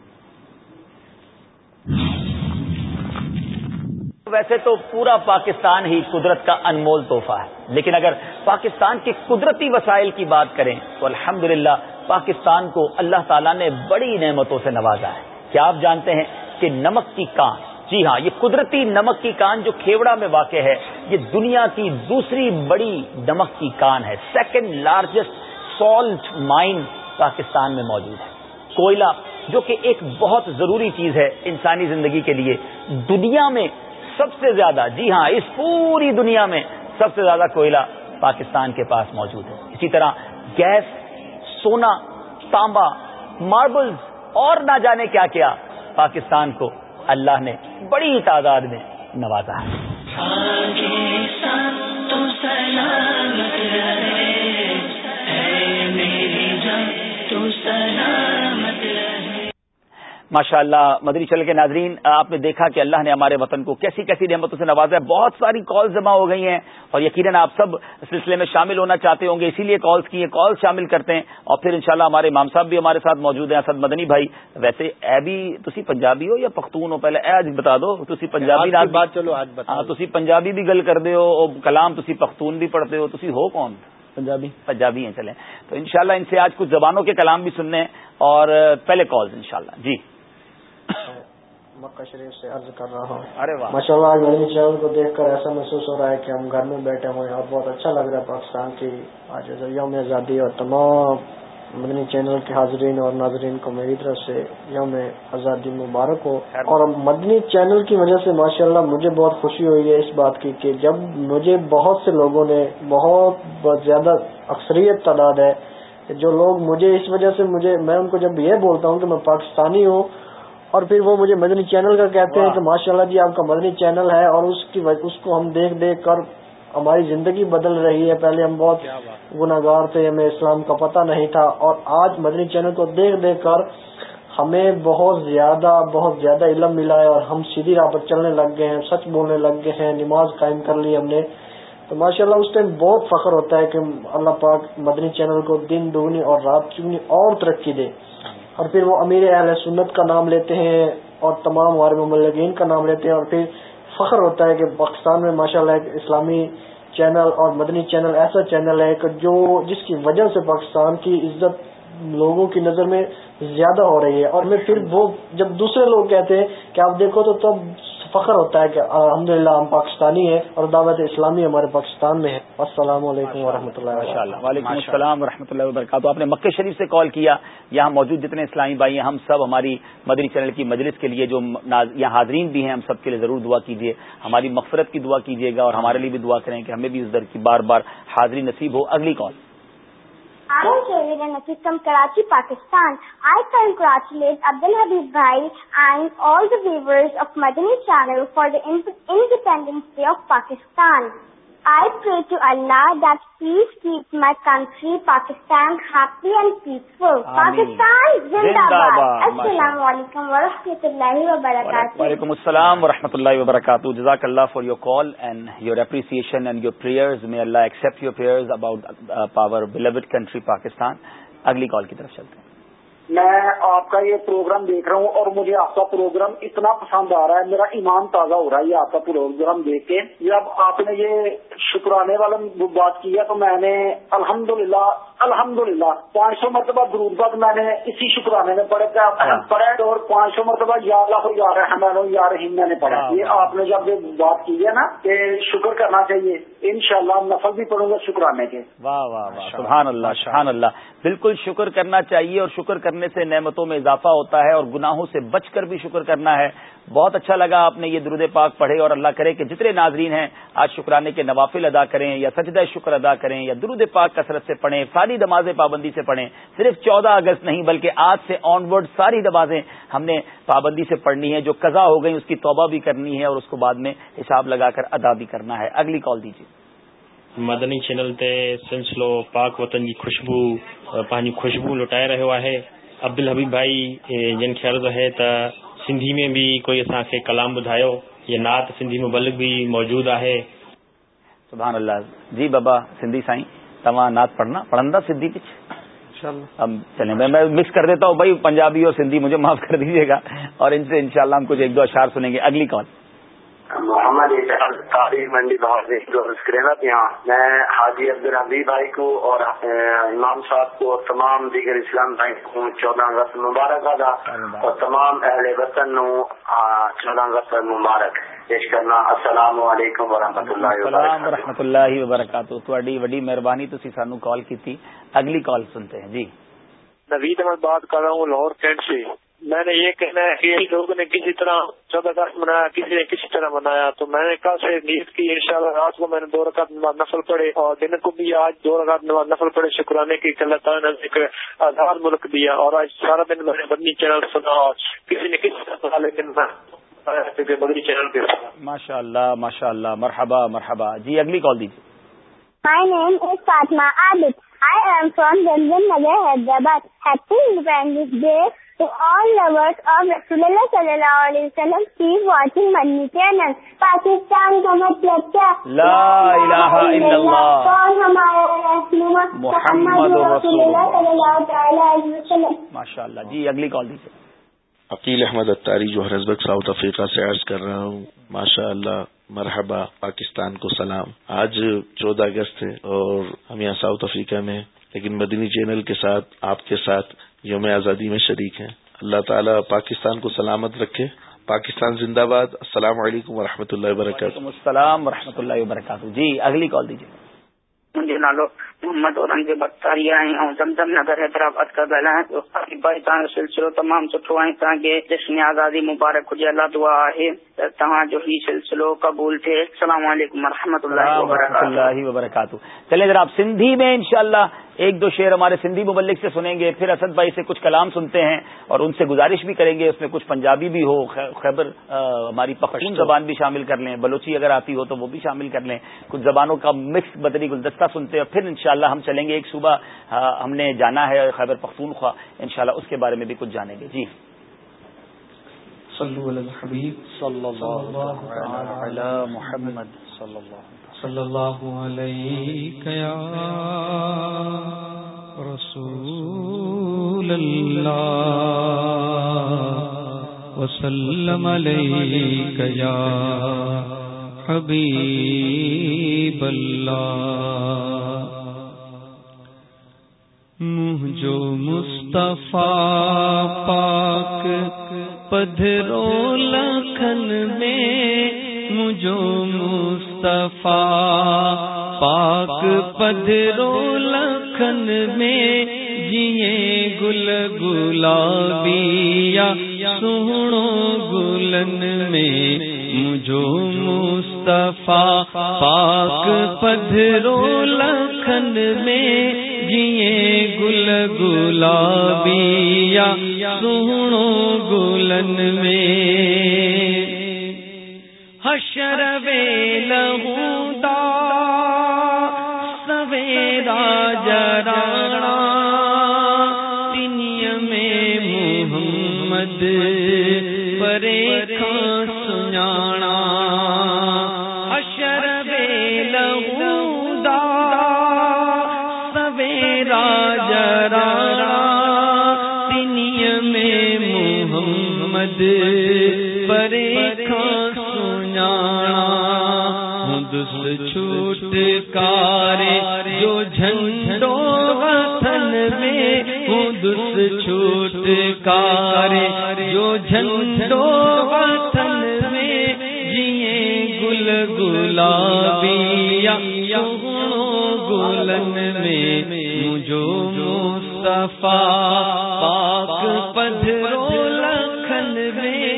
ویسے تو پورا پاکستان ہی قدرت کا انمول تحفہ ہے۔ لیکن اگر پاکستان کے قدرتی وسائل کی بات کریں، تو الحمد پاکستان کو اللہ تعالیٰ نے بڑی نعمتوں سے نوازا ہے۔ کیا آپ جانتے ہیں کہ نمک کی کان جی ہاں یہ قدرتی نمک کی کان جو کھیوڑا میں واقع ہے، یہ دنیا کی دوسری بڑی نمک کی کان ہے۔ Second largest salt mine Pakistan میں موجود ہے۔ کوئلہ، جو کہ ایک بہت ضروری چیز ہے انسانی زندگی کے لیے۔ دنیا میں سب سے زیادہ جی ہاں اس پوری دنیا میں سب سے زیادہ کوئلہ پاکستان کے پاس موجود ہے۔ اسی طرح گیس، سونا، تانبا، ماربلز اور نہ جانے کیا کیا پاکستان کو اللہ نے بڑی تعداد میں نوازا ہے۔ ماشاء اللہ مدری چل کے ناظرین آپ نے دیکھا کہ اللہ نے ہمارے وطن کو کیسی کیسی نعمتوں سے نوازا ہے۔ بہت ساری کال جمع ہو گئی ہیں اور یقیناً آپ سب سلسلے میں شامل ہونا چاہتے ہوں گے۔ اسی لیے کالس کی ہیں کال شامل کرتے ہیں اور پھر انشاءاللہ ہمارے امام صاحب بھی ہمارے ساتھ موجود ہیں اسد مدنی بھائی۔ ویسے اے بھی تسی پنجابی ہو یا پختون ہو؟ پہلے اے آج بتا دو۔ تسی پنجابی بات چلو آج بتا ہاں تسی پنجابی بھی گل کرتے ہو کلام تسی پختون بھی پڑھتے ہو۔ تسی ہو کون؟ پنجابی۔ پنجابی ہیں چلیں۔ تو انشاءاللہ ان سے آج کچھ زبانوں کے کلام بھی سننے اور پہلے کالز انشاءاللہ۔ جی۔ مکہ شریف سے عرض کر رہا ہوں۔ ارے واہ۔ ماشاء اللہ چینل کو دیکھ کر ایسا محسوس ہو رہا ہے کہ ہم گھر میں بیٹھے ہوئے ہیں اور بہت اچھا لگ رہا ہے پاکستان کی آج یوم آزادی اور تمام مدنی چینل کے حاضرین اور ناظرین کو میری طرف سے یوم آزادی مبارک ہو۔ اور مدنی چینل کی وجہ سے ماشاء اللہ مجھے بہت خوشی ہوئی ہے اس بات کی کہ جب مجھے بہت سے لوگوں نے بہت بہت زیادہ اکثریت تعداد ہے جو لوگ مجھے اس وجہ سے مجھے میں ان کو جب یہ بولتا ہوں کہ میں پاکستانی ہوں اور پھر وہ مجھے مدنی چینل کا کہتے ہیں کہ ماشاء اللہ جی آپ کا مدنی چینل ہے اور اس کی اس کو ہم دیکھ دیکھ کر ہماری زندگی بدل رہی ہے۔ پہلے ہم بہت گناگار تھے ہمیں اسلام کا پتہ نہیں تھا اور آج مدنی چینل کو دیکھ دیکھ کر ہمیں بہت زیادہ بہت زیادہ علم ملا ہے اور ہم سیدھی راہ پر چلنے لگ گئے ہیں سچ بولنے لگ گئے ہیں نماز قائم کر لی ہم نے۔ تو ماشاء اللہ اس ٹائم بہت فخر ہوتا ہے کہ اللہ پاک مدنی چینل کو دن دگنی اور رات چگنی اور ترقی دے۔ اور پھر وہ امیر اہل سنت کا نام لیتے ہیں اور تمام وار ملگین کا نام لیتے ہیں اور پھر فخر ہوتا ہے کہ پاکستان میں ماشاء اللہ ایک اسلامی چینل اور مدنی چینل ایسا چینل ہے کہ جو جس کی وجہ سے پاکستان کی عزت لوگوں کی نظر میں زیادہ ہو رہی ہے اور میں پھر وہ جب دوسرے لوگ کہتے ہیں کہ آپ دیکھو تو تب فخر ہوتا ہے کہ الحمد ہم پاکستانی ہیں اور دعوت اسلامی ہمارے پاکستان میں ہے۔ السلام علیکم و رحمۃ اللہ وعلیکم السلام و رحمۃ اللہ وبرکاتہ۔ آپ نے مکہ شریف سے کال کیا یہاں موجود جتنے اسلامی بھائی ہیں ہم سب ہماری مدری چینل کی مجلس کے لیے جو یہاں حاضرین بھی ہیں ہم سب کے لیے ضرور دعا کیجیے ہماری مغفرت کی دعا کیجیے گا اور ہمارے لیے بھی دعا کریں کہ ہمیں بھی اس در کی بار بار حاضری نصیب ہو۔ اگلی کال۔ I'm Shavira Nakis from Karachi, Pakistan. I congratulate Abdul Habib Bhai and all the viewers of Madani channel for the Independence Day of Pakistan. I pray to Allah that please keep my country, Pakistan, happy and peaceful. Ameen. Pakistan, Zindabad. Zindabad. Assalamu alaikum wa rahmatullahi wa barakatuh. وعلیکم السلام ورحمۃ اللہ وبرکاتہ جزاک اللہ for your call and your appreciation and your prayers میں Allah accept your prayers about our beloved country Pakistan اگلی call کی طرف چلتے ہیں میں آپ کا یہ پروگرام دیکھ رہا ہوں اور مجھے آپ کا پروگرام اتنا پسند آ رہا ہے میرا ایمان تازہ ہو رہا ہے یہ آپ کا پروگرام دیکھ کے۔ جب آپ نے یہ شکرانے والا بات کی ہے تو میں نے الحمدللہ الحمدللہ پانچ سو مرتبہ درود بعد میں نے اسی شکرانے میں پڑھے پڑھا اور پانچ سو مرتبہ یا اللہ یا رحمان یا رحیم میں نے پڑھا۔ یہ آپ نے جب یہ بات کی ہے نا کہ شکر کرنا چاہیے۔ انشاءاللہ شاء نفل بھی پڑھوں گا شکرانے کے۔ واہ واہ واہ سبحان اللہ سبحان اللہ۔ بالکل شکر کرنا چاہیے اور شکر کرنے سے نعمتوں میں اضافہ ہوتا ہے اور گناہوں سے بچ کر بھی شکر کرنا ہے۔ بہت اچھا لگا آپ نے یہ درود پاک پڑھے اور اللہ کرے کہ جتنے ناظرین ہیں، آج شکرانے کے نوافل ادا کریں یا سجدہ شکر ادا کریں یا درود پاک کثرت سے پڑھیں، ساری نمازیں پابندی سے پڑھیں۔ صرف چودہ اگست نہیں بلکہ آج سے آن ورڈ ساری نمازیں ہم نے پابندی سے پڑھنی ہے جو قضا ہو گئی، اس کی توبہ بھی کرنی ہے اور اس کو بعد میں حساب لگا کر ادا بھی کرنا ہے۔ اگلی کال دیجیے۔ مدنی چینل تے سلسلو پاک وطن کی خوشبو، پانی خوشبو لٹائے رہو ہے۔ عبد الحبیب بھائی جن کے عرض ہے تا سندھی میں بھی کوئی اصا کے کلام بدھاؤ یہ نعت سندھی مبلک بھی موجود ہے سبحان اللہ۔ جی بابا سندھی سائیں تمہاں نعت پڑھنا پڑھندا سندھی کچھ؟ اب چلیں میں میں مکس کر دیتا ہوں بھائی پنجابی اور سندھی مجھے معاف کر دیجیے گا اور ان سے انشاءاللہ ہم کچھ ایک دو اشعار سنیں گے۔ اگلی کال۔ محمد تاریخ منڈی بہت یہاں میں حاجی عبد الحبی بھائی کو اور امام صاحب کو اور تمام دیگر اسلام بھائی کو چودہ اگست مبارک ادا۔ اور تمام اہل وطن نو چودہ اگست مبارک پیش کرنا۔ السلام علیکم ورحمۃ اللہ السلام ورحمۃ اللہ وبرکاتہ۔ تھوڑی وڈی مہربانی تھی سانو کال کی اگلی کال سنتے ہیں۔ جی۔ نوید احمد بات کر رہا ہوں لاہور کینٹ سے۔ میں نے یہ کہنا ہے کہ لوگوں نے کسی طرح چودہ اگست منایا کسی نے کسی طرح منایا تو میں نے کل سے نیت کی انشاءاللہ رات کو میں نے دو رکعت نماز نفل پڑے اور دن کو بھی آج دو رکعت نماز نفل پڑے شکرانے کی اللہ تعالیٰ نے ایک آزاد ملک دیا اور آج سارا دن میں نے بدنی چینل سنا اور کسی نے کسی طرح لیکن بدنی چینل پہ ماشاء اللہ ماشاء اللہ مرحبا مرحبا جی اگلی کال دیجیے My name is Fatma Abid. I am from Zanjan Nagar, Hyderabad. Happy Independence Day To all lovers of Rasulullah sallallahu alaihi wasallam, keep watching Madani channel. Pakistan کا مطلب کیا؟ لا الہ الا اللہ۔ کون ہمارا رہنما محمد رسول اللہ صلی اللہ تعالی علیہ وسلم؟ ماشاء اللہ۔ جی اگلی کال دیجیے۔ عقیل احمد اتاری جو ہرزبک ساؤتھ افریقہ سے عرض کر رہا ہوں ماشاء اللہ مرحبا پاکستان کو سلام۔ آج چودہ اگست ہے اور ہم یہاں ساؤتھ افریقہ میں لیکن مدنی چینل کے ساتھ آپ کے ساتھ یوم آزادی میں شریک ہیں۔ اللہ تعالیٰ پاکستان کو سلامت رکھے۔ پاکستان زندہ باد۔ السلام علیکم ورحمۃ اللہ وبرکاتہ۔ السلام ورحمۃ اللہ وبرکاتہ۔ جی اگلی کال دیجیے مجھے جی، نالو محمد اورنگزیب اختاریہ ہوں زمزم نگر حیدرآباد کا گلا ہے۔ تو سلسلو تمام سٹھو ہے تاں کے جشن آزادی مبارک ہوجے اللہ دعا ہے۔ تہاں جو ہی سلسلو قبول تھے۔ السلام علیکم ورحمۃ اللہ وبرکاتہ۔ اللہ وبرکاتہ۔ چلے ذرا آپ سندھی میں انشاءاللہ ایک دو شعر ہمارے سندھی مبلک سے سنیں گے پھر اسد بھائی سے کچھ کلام سنتے ہیں اور ان سے گزارش بھی کریں گے اس میں کچھ پنجابی بھی ہو خیبر ہماری پختون زبان بھی شامل کر لیں بلوچی اگر آتی ہو تو وہ بھی شامل کر لیں۔ کچھ زبانوں کا مکس بدری گلدستہ سنتے ہیں پھر انشاءاللہ ہم چلیں گے ایک صبح ہم نے جانا ہے خیبر پختونخوا انشاءاللہ اس کے بارے میں بھی کچھ جانیں گے۔ جی۔ محمد صلی اللہ صلی اللہ علیہ رسول اللہ وسلم علیہ یا حبیب اللہ منہ جو مصطفیٰ پاک پدھرو لکھن میں مجھو مصطفیٰ۔ پاک پدرو لکھن میں جیے گل گلابیا سنو گلن میں مجھو مصطفیٰ۔ پاک پدرو لکھن میں جیے گل گلابیا سنو گلن میں۔ حشر وے لہو ہندس چھوٹ کارے جو جھنڈو وطن میں جیے گل گلابیا گلن میں، مجھو مصطفیٰ پاک پدھرو لکھن میں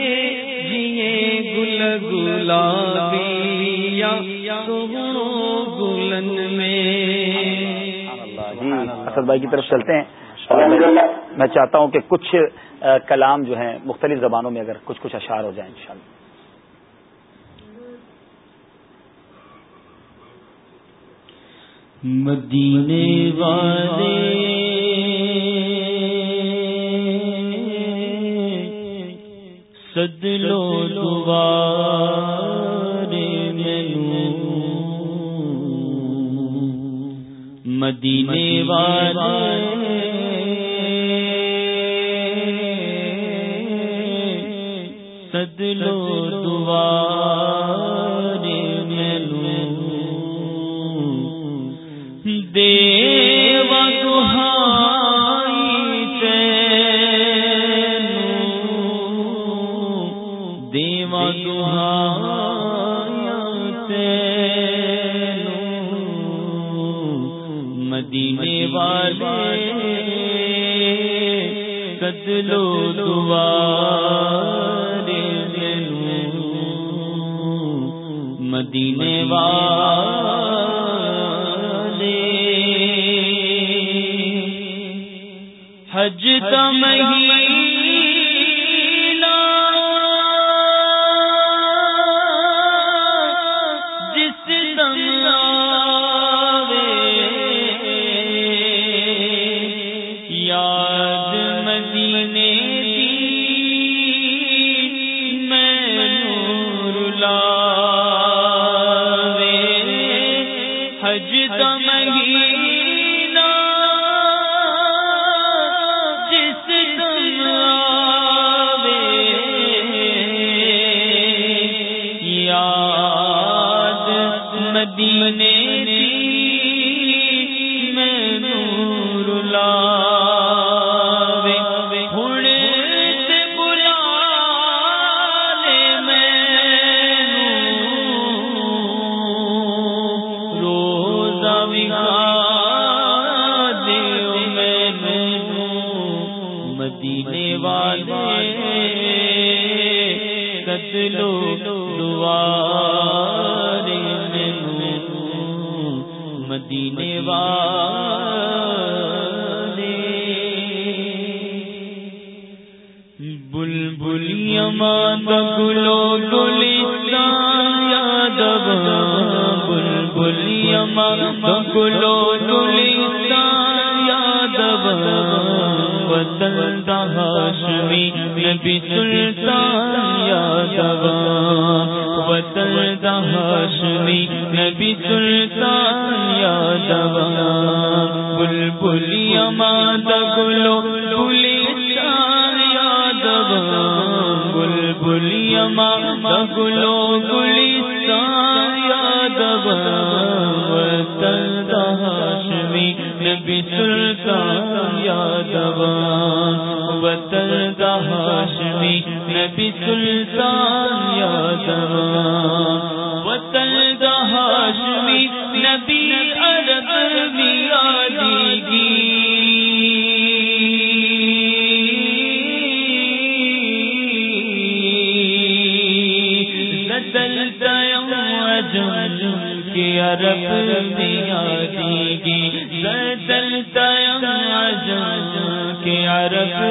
جیے گل گلابی گلن میں۔ جی اسد بھائی کی طرف چلتے ہیں۔ میں چاہتا ہوں کہ کچھ کلام جو ہیں مختلف زبانوں میں اگر کچھ کچھ اشعار ہو جائیں انشاءاللہ۔ مدینے والے سدلو دعا مدینے والے سدلو دوار ملو۔ دیو دہائی چینو دیو دہائی مدینے والے کدلو دوارے مدینے والے۔ حج تمہی سلو بلیاں گلو گلستان یاد وطن ہاشمی نبی سلطان، یاد وطن ہاشمی نبی سلطان، یاد بل بلیاں گلو گلستان یاد بل بلیاں گلو بچ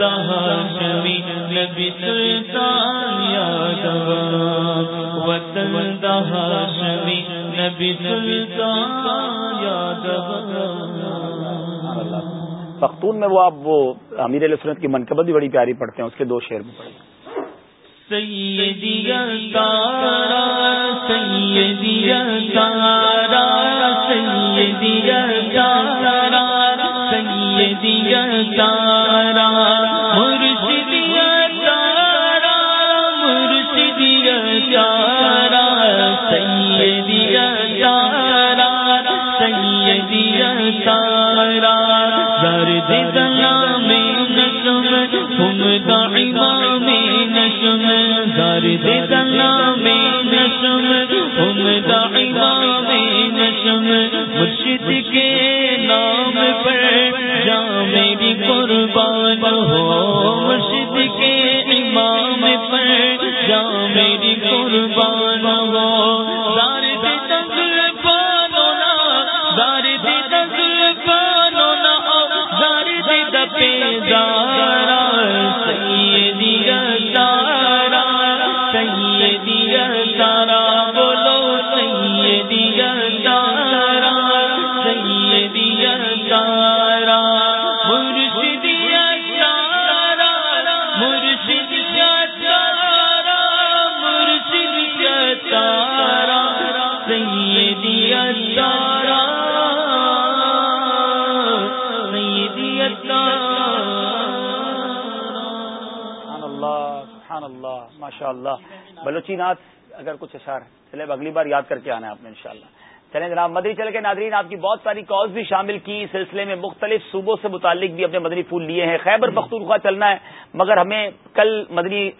وطن دا ہاشمی نبی سلطان یاد وطن نبی سلطان یاد پختون میں وہ آپ وہ امیر علیہ سنت کی منقبت بھی بڑی پیاری پڑھتے ہیں اس کے دو شعر میں پڑھیں۔ سیدیا تارا سیدیا تارا سیدیا تارا سیدیا تارا درد میں نسم ہم دائما میں نسم مرشد کے نام پر جا میری قربان ہو، مرشد کے امام پر جا میری قربان ہو۔ دارد تنگل اللہ ماشاء اللہ بلوچی ناتھ اگر کچھ اشار چلے اگلی بار یاد کر کے آنا ہے آپ نے انشاءاللہ۔ چلیں جناب مدنی چل کے ناظرین آپ کی بہت ساری کالز بھی شامل کی اس سلسلے میں مختلف صوبوں سے متعلق بھی اپنے مدنی پھول لیے ہیں۔ خیبر پختونخوا چلنا ہے مگر ہمیں کل مدنی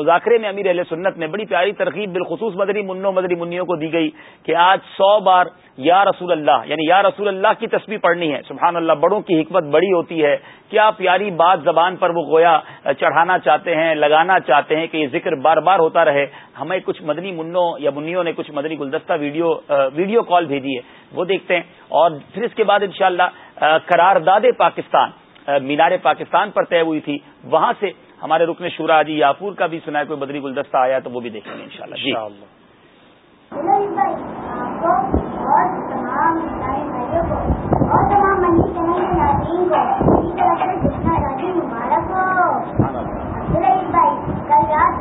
مذاکرے میں امیر اہل سنت میں بڑی پیاری ترغیب بالخصوص مدنی منوں مدنی منوں کو دی گئی کہ آج سو بار یا رسول اللہ یعنی یا رسول اللہ کی تصویر پڑھنی ہے۔ سبحان اللہ، بڑوں کی حکمت بڑی ہوتی ہے۔ کیا پیاری بات زبان پر وہ گویا چڑھانا چاہتے ہیں، لگانا چاہتے ہیں کہ یہ ذکر بار بار ہوتا رہے۔ ہمیں کچھ مدنی منوں یا منوں نے کچھ مدنی گلدستہ ویڈیو ویڈیو کال بھیجی ہے۔ وہ دیکھتے ہیں۔ اور پھر اس کے بعد انشاءاللہ قرارداد پاکستان مینار پاکستان پر طے ہوئی تھی۔ وہاں سے ہمارے رکن شورا جی یاپور کا بھی سنا ہے، کوئی بدری گلدستہ آیا تو وہ بھی دیکھیں گے ان شاء اللہ جی اور تمام بار پڑھنے کی تکلیف لائی اور انہوں نے سو بار یا رسول اللہ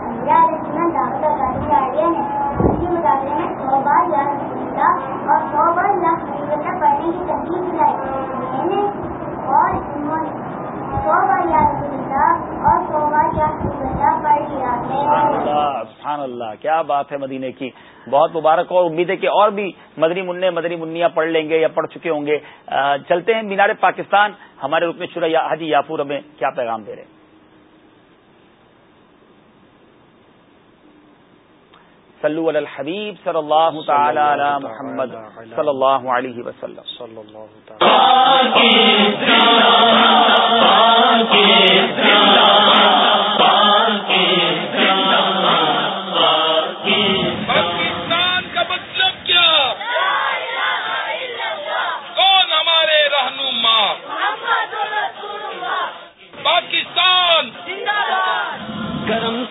اللہ کیا بات ہے مدینے کی؟ بہت مبارک اور امید ہے کہ اور بھی مدنی منع مدنی منیا پڑھ لیں گے یا پڑھ چکے ہوں گے۔ چلتے ہیں مینار پاکستان۔ ہمارے رکن شرح حاجی یافور ہمیں کیا پیغام دے رہے ہیں؟ صلو علی الحبیب صلی اللہ تعالی علی محمد صلی اللہ علیہ وسلم. صلی اللہ پاکستان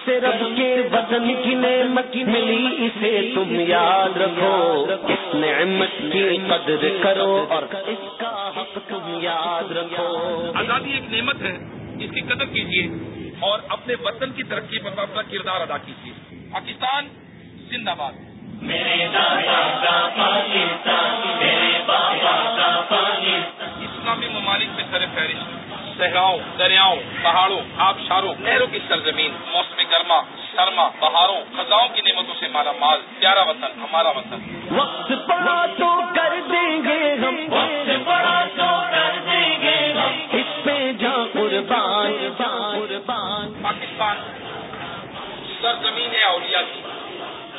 سے رب کے وطن کی نعمت ملی اسے تم یاد رکھو۔ اس نعمت کی قدر کرو اور اس کا حق تم یاد رکھو۔ آزادی ایک نعمت ہے اس کی قدر کیجیے اور اپنے وطن کی ترقی پر اپنا کردار ادا کیجیے پاکستان زندہ باد۔ اسلامی ممالک میں سر فہرست۔ صحراؤں دریاؤں پہاڑوں آبشاروں نہروں کی سرزمین موسم گرما سرما بہاروں خزاؤں کی نعمتوں سے مالا مال پیارا وطن ہمارا وطن۔ وقت پڑا تو کر دیں گے ہم۔ وقت پڑا تو کر دیں گے ہم۔ اس پہ جا قربان۔ قربان پاکستان سرزمین ہے اولیاء کی۔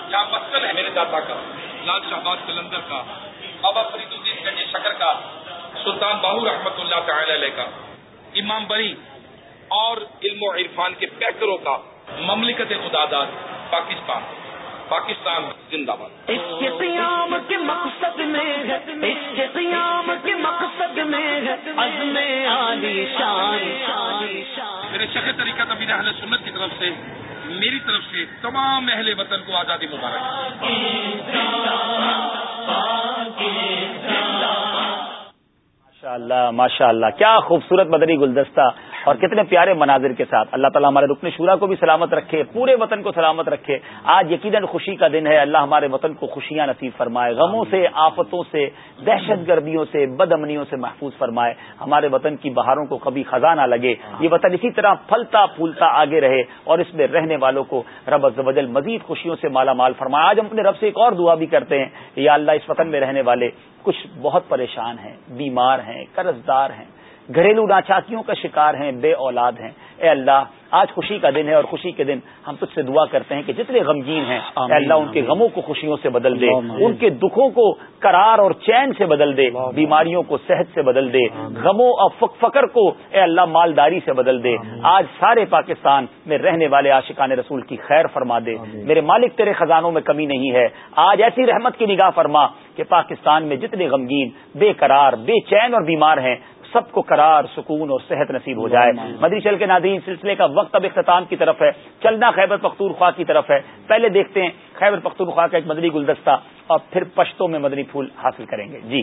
جہاں مسکن ہے میرے دادا کا؟ لال شہباز قلندر کا۔ بابا فرید الدین گنج شکر کا۔ سلطان باہو رحمت اللہ تعالی علیہ کا امام بری اور علم و عرفان کے پیکروں کا مملکت خداداد پاکستان پاکستان زندہ باد۔ اس کے قیام کے مقصد میں ہے اس کے قیام کے مقصد میں ہے عزم عالی شان میرے شخص طریقہ تبیر اہل سنت کی طرف سے میری طرف سے تمام اہل وطن کو آزادی مبارک۔ ماشاء اللہ ماشاء اللہ کیا خوبصورت مدری گلدستہ۔ اور کتنے پیارے مناظر کے ساتھ۔ اللہ تعالیٰ ہمارے رکن شورا کو بھی سلامت رکھے، پورے وطن کو سلامت رکھے۔ آج یقیناً خوشی کا دن ہے۔ اللہ ہمارے وطن کو خوشیاں نصیب فرمائے، غموں سے، آفتوں سے، دہشت گردیوں سے، بد امنیوں سے محفوظ فرمائے۔ ہمارے وطن کی بہاروں کو کبھی خزانہ لگے، یہ وطن اسی طرح پھلتا پھولتا آگے رہے اور اس میں رہنے والوں کو رب ازل مزید خوشیوں سے مالا مال فرمائے۔ آج ہم اپنے رب سے ایک اور دعا بھی کرتے ہیں یا اللہ اس وطن میں رہنے والے کچھ بہت پریشان ہیں، بیمار ہیں قرض دار ہیں۔ گھریلو ناچاکیوں کا شکار ہیں بے اولاد ہیں۔ اے اللہ آج خوشی کا دن ہے اور خوشی کے دن ہم تجھ سے دعا کرتے ہیں کہ جتنے غمگین ہیں اے اللہ ان کے غموں کو خوشیوں سے بدل دے ان کے دکھوں کو قرار اور چین سے بدل دے بیماریوں کو صحت سے بدل دے غموں اور فکر کو اے اللہ مالداری سے بدل دے۔ آج سارے پاکستان میں رہنے والے عاشقان رسول کی خیر فرما دے۔ میرے مالک تیرے خزانوں میں کمی نہیں ہے۔ آج ایسی رحمت کی نگاہ فرما کہ پاکستان میں جتنے غمگین بے قرار بے چین اور بیمار ہیں سب کو قرار سکون اور صحت نصیب ہو جائے۔ مدری چل کے نادین سلسلے کا وقت اب اختتام کی طرف ہے۔ چلنا خیبر پختونخوا کی طرف ہے۔ پہلے دیکھتے ہیں خیبر پختونخوا کا ایک مدری گلدستہ اور پھر پشتوں میں مدنی پھول حاصل کریں گے۔ جی۔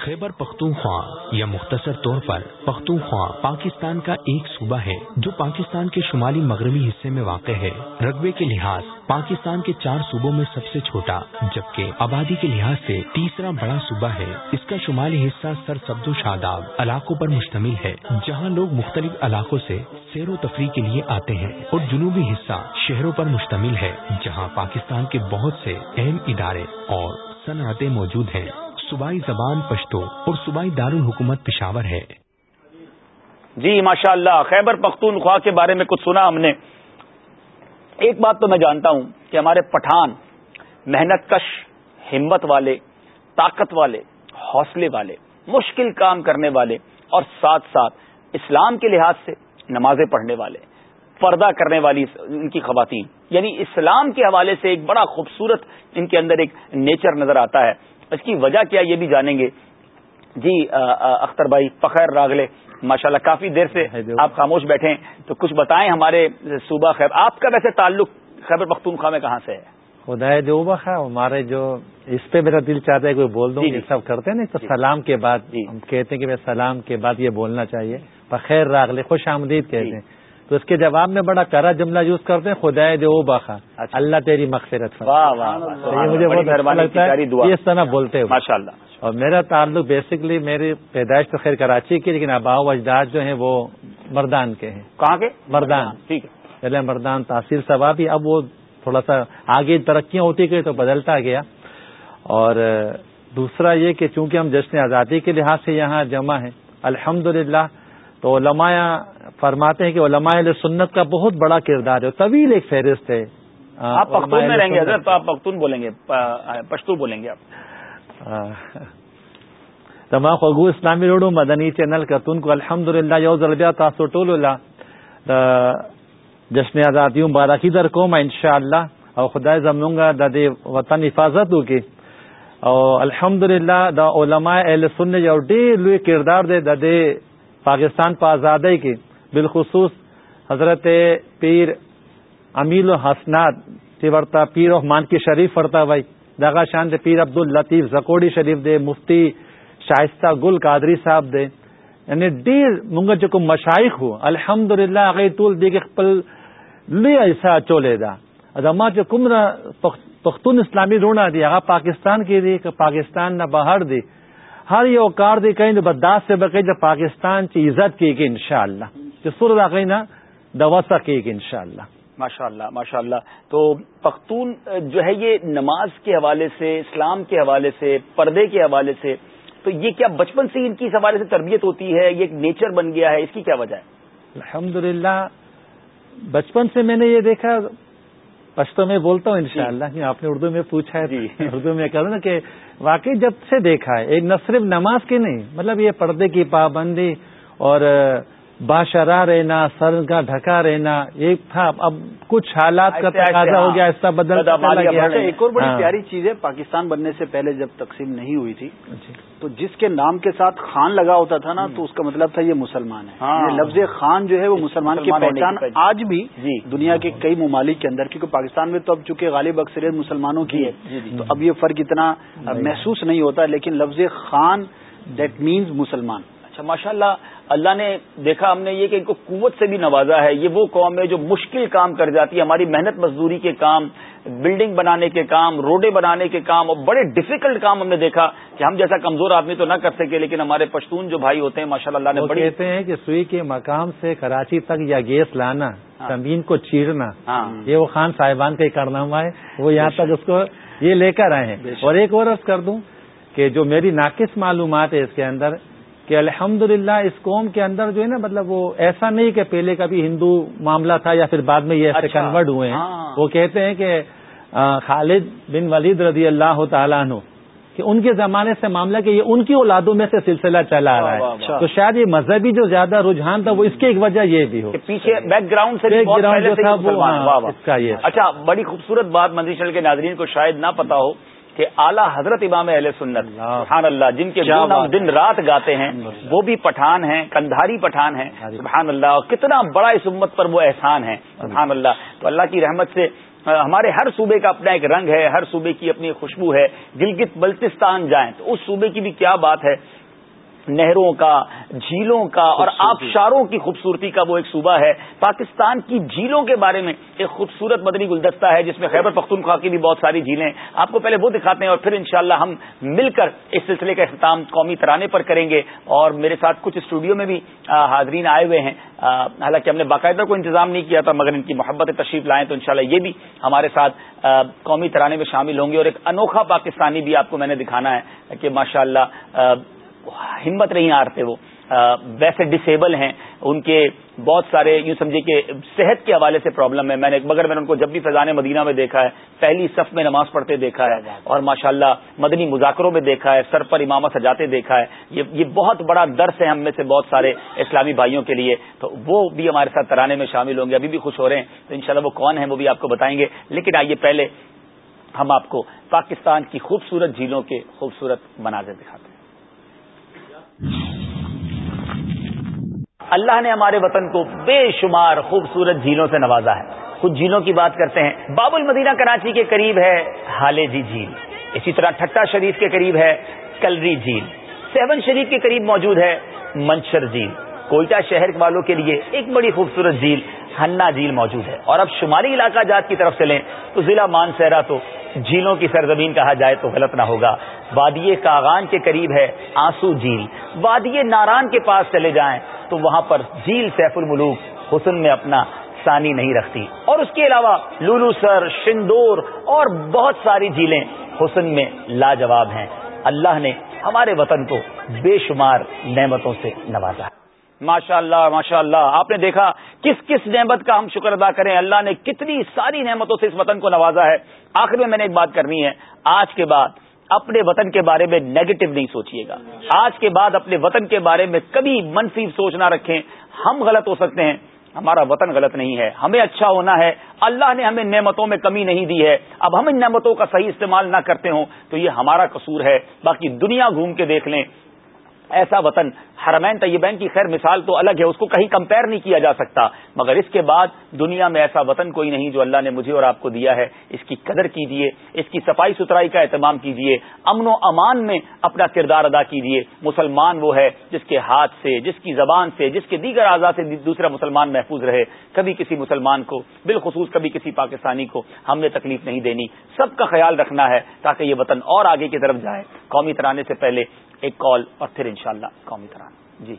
خیبر پختونخوا یا مختصر طور پر پختونخوا پاکستان کا ایک صوبہ ہے جو پاکستان کے شمالی مغربی حصے میں واقع ہے۔ رقبے کے لحاظ پاکستان کے چار صوبوں میں سب سے چھوٹا، جبکہ آبادی کے لحاظ سے تیسرا بڑا صوبہ ہے۔ اس کا شمالی حصہ سر سبز و شاداب علاقوں پر مشتمل ہے، جہاں لوگ مختلف علاقوں سے سیر و تفریح کے لیے آتے ہیں۔ اور جنوبی حصہ شہروں پر مشتمل ہے، جہاں پاکستان کے بہت سے اہم ادارے اور صنعتیں موجود ہیں۔ صوبائی زبان پشتو اور صوبائی دارالحکومت پشاور ہے۔ جی ماشاء اللہ خیبر پختونخوا کے بارے میں کچھ سنا ہم نے۔ ایک بات تو میں جانتا ہوں کہ ہمارے پٹھان محنت کش، ہمت والے، طاقت والے، حوصلے والے، مشکل کام کرنے والے اور ساتھ ساتھ اسلام کے لحاظ سے نمازیں پڑھنے والے، پردہ کرنے والی ان کی خواتین۔ یعنی اسلام کے حوالے سے ایک بڑا خوبصورت ان کے اندر ایک نیچر نظر آتا ہے۔ اس کی وجہ کیا یہ بھی جانیں گے۔ جی اختر بھائی فخر راگلے ماشاءاللہ کافی دیر سے آپ خاموش بیٹھے ہیں۔ تو کچھ بتائیں ہمارے صوبہ خیبر آپ کا ویسے تعلق خیبر پختونخوا میں کہاں سے ہے؟ خدا جو ہے ہمارے جو اس پہ میرا دل چاہتا ہے کوئی بول دوں یہ سب کرتے ہیں نا تو سلام کے بعد ہم کہتے ہیں کہ سلام کے بعد یہ بولنا چاہیے۔ بخیر راغلے خوش آمدید کہتے ہیں۔ تو اس کے جواب میں بڑا کرا جملہ یوز کرتے ہیں خدا جو بخا اللہ تیری مغفرت مجھے بہت لگتا ہے اس طرح بولتے ماشاء اللہ۔ اور میرا تعلق بیسکلی میری پیدائش تو خیر کراچی کی لیکن ابا و اجداد جو ہیں وہ مردان کے ہیں۔ کہاں کے؟ مردان۔ ٹھیک ہے۔ پہلے مردان تحصیل ثوابی اب وہ تھوڑا سا آگے ترقیاں ہوتی گئی تو بدلتا گیا۔ اور دوسرا یہ کہ چونکہ ہم جشن آزادی کے لحاظ سے یہاں جمع ہیں الحمد تو علماء فرماتے ہیں کہ علماء سنت کا بہت بڑا کردار ہے طویل ایک فہرست ہے۔ آپ پختون میں رہیں گے حضرت آپ پختون بولیں گے پشتو بولیں گے آپ۔ تمام خگو اسلامی روڈو مدنی چینل کرتون کو الحمد للہ یو ضربیہ تاسو ٹول اللہ جشن آزادی مبارکی در قوم ان شاء اللہ اور خدا زموں گا دد وطن حفاظت ہو کے اور الحمد للہ دا علماء اہل سن یو ڈیر لوی کردار دے ددے پاکستان پا آزادی کے۔ بالخصوص حضرت پیر امیل و حسنات ورتا پیر رحمان کی شریف ورتا بھائی داغا شان دے پیر عبد الطیف زکوڑی شریف دے، مفتی شائستہ گل قادری صاحب دے۔ یعنی ڈیر منگا جو مشائق ہو۔ الحمد للہ اگئی طول دے کے پل لے ایسا چولے دا۔ ادما جو کمرا پختون اسلامی رونا دی اگر پاکستان کی دی، کہ پاکستان نہ باہر دی۔ ہر یہ اوکار دی کہیں جو بداس سے بقی جو پاکستان کی عزت کی گئی انشاءاللہ۔ جو سر کہیں نا دوسا کی گئی انشاءاللہ۔ ماشاء اللہ ماشاء اللہ تو پختون جو ہے یہ نماز کے حوالے سے اسلام کے حوالے سے پردے کے حوالے سے تو یہ کیا بچپن سے ان کی اس حوالے سے تربیت ہوتی ہے؟ یہ ایک نیچر بن گیا ہے اس کی کیا وجہ ہے؟ الحمد بچپن سے میں نے یہ دیکھا پشتوں میں بولتا ہوں انشاءاللہ شاء آپ نے اردو میں پوچھا ہے جی۔ (laughs) اردو میں کہا نا کہ واقعی جب سے دیکھا ہے ایک نہ صرف نماز کی نہیں مطلب یہ پردے کی پابندی اور باشرا رہنا سر کا ڈھکا رہنا ایک تھا اب کچھ حالات کا تقاضا ہو گیا ایسا بدل ایک اور بڑی ہاں۔ پیاری چیز ہے پاکستان بننے سے پہلے جب تقسیم نہیں ہوئی تھی جی۔ تو جس کے نام کے ساتھ خان لگا ہوتا تھا نا تو اس کا مطلب تھا یہ مسلمان ہے۔ ہاں۔ لفظ خان جو ہے وہ مسلمان کی پہچان آج بھی جی۔ دنیا کے کئی ممالک کے اندر کیونکہ پاکستان میں تو اب چونکہ غالب اکثریت مسلمانوں کی ہے تو اب یہ فرق اتنا محسوس نہیں ہوتا لیکن لفظ خان دیٹ مینز مسلمان۔ اچھا ماشاء اللہ اللہ نے دیکھا ہم نے یہ کہ ان کو قوت سے بھی نوازا ہے۔ یہ وہ قوم ہے جو مشکل کام کر جاتی ہے۔ ہماری محنت مزدوری کے کام بلڈنگ بنانے کے کام روڈیں بنانے کے کام اور بڑے ڈفیکلٹ کام ہم نے دیکھا کہ ہم جیسا کمزور آدمی تو نہ کر سکے لیکن ہمارے پشتون جو بھائی ہوتے ہیں ماشاء اللہ نے بڑے کہتے ہیں کہ سوئی کے مقام سے کراچی تک یا گیس لانا ہاں۔ زمین کو چیرنا ہاں۔ یہ وہ خان صاحبان کا ہوا ہے۔ وہ یہاں تک اس کو یہ لے کر آئے ہیں۔ اور ایک اور عرض کر دوں کہ جو میری ناقص معلومات ہے اس کے اندر کہ الحمد اس قوم کے اندر جو ہے نا مطلب وہ ایسا نہیں کہ پہلے کا بھی ہندو معاملہ تھا یا پھر بعد میں یہ ایسے کنورٹ اچھا۔ ہوئے ہیں۔ ہاں۔ وہ کہتے ہیں کہ خالد بن ولید رضی اللہ تعالیٰ عنہ کہ ان کے زمانے سے معاملہ کہ یہ ان کی اولادوں میں سے سلسلہ چلا آ رہا ہے۔ تو شاید یہ مذہبی جو زیادہ رجحان تھا وہ اس کی ایک وجہ یہ بھی ہو۔ پیچھے بیک گراؤنڈ سے بیک گراؤنڈ جو تھا وہ اس کا یہ۔ اچھا بڑی خوبصورت بات مندر کے ناظرین کو شاید نہ پتا ہو کہ اعلیٰ حضرت امام اہل سنت سبحان اللہ جن کے دن رات گاتے ہیں وہ بھی پٹھان ہیں کندھاری پٹھان ہیں سبحان اللہ اور کتنا بڑا اس امت پر وہ احسان ہے سبحان اللہ۔ تو اللہ کی رحمت سے ہمارے ہر صوبے کا اپنا ایک رنگ ہے ہر صوبے کی اپنی خوشبو ہے گلگت بلتستان جائیں تو اس صوبے کی بھی کیا بات ہے؟ نہروں کا جھیلوں کا اور آبشاروں کی خوبصورتی کا وہ ایک صوبہ ہے۔ پاکستان کی جھیلوں کے بارے میں ایک خوبصورت مدنی گلدستہ ہے جس میں خیبر پختونخوا کی بھی بہت ساری جھیلیں۔ آپ کو پہلے وہ دکھاتے ہیں اور پھر انشاءاللہ ہم مل کر اس سلسلے کا اختتام قومی ترانے پر کریں گے۔ اور میرے ساتھ کچھ اسٹوڈیو میں بھی حاضرین آئے ہوئے ہیں۔ حالانکہ ہم نے باقاعدہ کو انتظام نہیں کیا تھا مگر ان کی محبت تشریف لائیں تو انشاءاللہ یہ بھی ہمارے ساتھ قومی ترانے میں شامل ہوں گے۔ اور ایک انوکھا پاکستانی بھی آپ کو میں نے دکھانا ہے کہ ماشاء اللہ ہمت نہیں ہارتے وہ۔ ویسے ڈسیبل ہیں۔ ان کے بہت سارے یوں سمجھے کہ صحت کے حوالے سے پرابلم ہے۔ میں نے، مگر میں نے ان کو جب بھی فیضان مدینہ میں دیکھا ہے، پہلی صف میں نماز پڑھتے دیکھا ہے۔ اور ماشاءاللہ مدنی مذاکروں میں دیکھا ہے، سر پر امامہ سجاتے دیکھا ہے۔ یہ یہ بہت بڑا درس ہے ہم میں سے بہت سارے اسلامی بھائیوں کے لیے۔ تو وہ بھی ہمارے ساتھ ترانے میں شامل ہوں گے۔ ابھی بھی خوش ہو رہے ہیں۔ تو انشاءاللہ وہ کون ہیں وہ بھی آپ کو بتائیں گے۔ لیکن آئیے پہلے ہم آپ کو پاکستان کی خوبصورت جھیلوں کے خوبصورت مناظر دکھاتے ہیں۔ اللہ نے ہمارے وطن کو بے شمار خوبصورت جھیلوں سے نوازا ہے۔ کچھ جھیلوں کی بات کرتے ہیں۔ باب المدینہ کراچی کے قریب ہے حالے جی جھیل۔ اسی طرح ٹھٹا شریف کے قریب ہے کلری جھیل۔ سیون شریف کے قریب موجود ہے منشر جھیل۔ کوئٹہ شہر والوں کے لیے ایک بڑی خوبصورت جھیل۔ ہنا جھیل موجود ہے اور اب شمالی علاقہ جات کی طرف سے لیں تو ضلع مانسہرا تو جھیلوں کی سرزمین کہا جائے تو غلط نہ ہوگا۔ وادی کاغان کے قریب ہے آنسو جھیل۔ وادی ناران کے پاس چلے جائیں تو وہاں پر جھیل سیف الملوک حسن میں اپنا ثانی نہیں رکھتی۔ اور اس کے علاوہ لولو سر شندور اور بہت ساری جھیلیں حسن میں لاجواب ہیں۔ اللہ نے ہمارے وطن کو بے شمار نعمتوں سے نوازا ہے۔ ماشاء اللہ ماشاء اللہ آپ نے دیکھا کس کس نعمت کا ہم شکر ادا کریں۔ اللہ نے کتنی ساری نعمتوں سے اس وطن کو نوازا ہے۔ آخر میں میں نے ایک بات کرنی ہے۔ آج کے بعد اپنے وطن کے بارے میں نیگیٹو نہیں سوچیے گا۔ آج کے بعد اپنے وطن کے بارے میں کبھی منفی سوچ نہ رکھیں۔ ہم غلط ہو سکتے ہیں۔ ہمارا وطن غلط نہیں ہے۔ ہمیں اچھا ہونا ہے۔ اللہ نے ہمیں نعمتوں میں کمی نہیں دی ہے۔ اب ہم ان نعمتوں کا صحیح استعمال نہ کرتے ہوں تو یہ ہمارا قصور ہے۔ باقی دنیا گھوم کے دیکھ لیں۔ ایسا وطن، حرمین طیبین کی خیر مثال تو الگ ہے، اس کو کہیں کمپیئر نہیں کیا جا سکتا۔ مگر اس کے بعد دنیا میں ایسا وطن کوئی نہیں جو اللہ نے مجھے اور آپ کو دیا ہے۔ اس کی قدر کیجیے اس کی صفائی ستھرائی کا اہتمام کیجیے امن و امان میں اپنا کردار ادا کیجیے مسلمان وہ ہے جس کے ہاتھ سے، جس کی زبان سے، جس کے دیگر اعضاء سے دوسرا مسلمان محفوظ رہے۔ کبھی کسی مسلمان کو، بالخصوص کبھی کسی پاکستانی کو ہم نے تکلیف نہیں دینی۔ سب کا خیال رکھنا ہے تاکہ یہ وطن اور آگے کی طرف جائے۔ قومی ترانے سے پہلے ایک کال اور پھر انشاءاللہ قومی طرح جی۔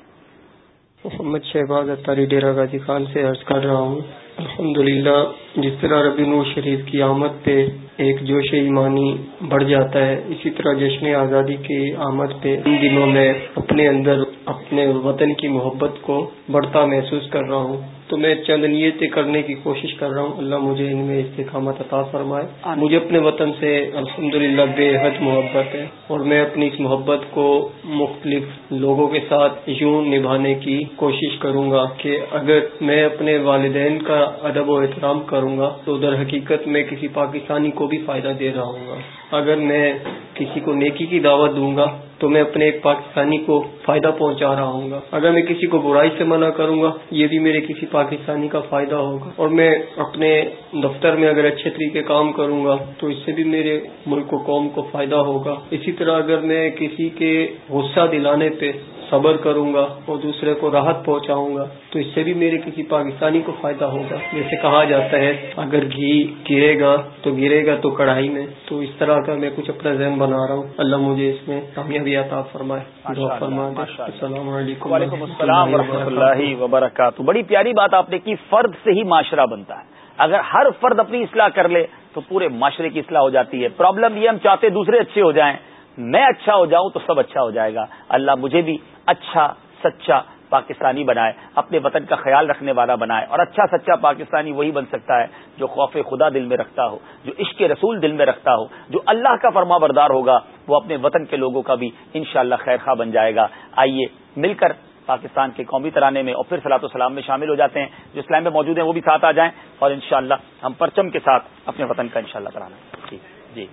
محمد شہباز اتاری ڈیرا غازی خان سے عرض کر رہا ہوں، الحمدللہ، جس طرح ربی نور شریف کی آمد پہ ایک جوش ایمانی بڑھ جاتا ہے، اسی طرح جشن آزادی کی آمد پہ ان دنوں میں اپنے اندر، اپنے وطن کی محبت کو بڑھتا محسوس کر رہا ہوں۔ تو میں چند نیتیں کرنے کی کوشش کر رہا ہوں۔ اللہ مجھے ان میں استحکامات عطا فرمائے۔ مجھے اپنے وطن سے الحمدللہ بے حد محبت ہے اور میں اپنی اس محبت کو مختلف لوگوں کے ساتھ یوں نبھانے کی کوشش کروں گا کہ اگر میں اپنے والدین کا ادب و احترام کروں گا تو در حقیقت میں کسی پاکستانی کو بھی فائدہ دے رہا ہوں گا۔ اگر میں کسی کو نیکی کی دعوت دوں گا تو میں اپنے ایک پاکستانی کو فائدہ پہنچا رہا ہوں گا۔ اگر میں کسی کو برائی سے منع کروں گا، یہ بھی میرے کسی پاکستانی کا فائدہ ہوگا۔ اور میں اپنے دفتر میں اگر اچھے طریقے کام کروں گا، تو اس سے بھی میرے ملک و قوم کو فائدہ ہوگا۔ اسی طرح اگر میں کسی کے غصہ دلانے پہ صبر کروں گا اور دوسرے کو راحت پہنچاؤں گا تو اس سے بھی میرے کسی پاکستانی کو فائدہ ہوگا۔ جیسے کہا جاتا ہے اگر گھی گرے گا تو گرے گا تو کڑھائی میں۔ تو اس طرح کا میں کچھ اپنا ذہن بنا رہا ہوں۔ اللہ مجھے اس میں کامیابی عطا فرمائے۔ السلام علیکم وعلیکم السلام و اللہ وبرکاتہ۔ بڑی پیاری بات آپ نے کی فرد سے ہی معاشرہ بنتا ہے۔ اگر ہر فرد اپنی اصلاح کر لے تو پورے معاشرے کی اصلاح ہو جاتی ہے۔ پرابلم یہ ہم چاہتے دوسرے اچھے ہو جائیں۔ میں اچھا ہو جاؤں تو سب اچھا ہو جائے گا۔ اللہ مجھے بھی اچھا سچا پاکستانی بنائے، اپنے وطن کا خیال رکھنے والا بنائے، اور اچھا سچا پاکستانی وہی بن سکتا ہے جو خوف خدا دل میں رکھتا ہو، جو عشق رسول دل میں رکھتا ہو، جو اللہ کا فرما بردار ہوگا، وہ اپنے وطن کے لوگوں کا بھی انشاءاللہ خیر خواہ بن جائے گا۔ آئیے مل کر پاکستان کے قومی ترانے میں اور پھر سلاۃ السلام میں شامل ہو جاتے ہیں۔ جو اسلام میں موجود ہیں وہ بھی ساتھ آ جائیں اور انشاءاللہ ہم پرچم کے ساتھ اپنے وطن کا انشاءاللہ شاء اللہ جی جی۔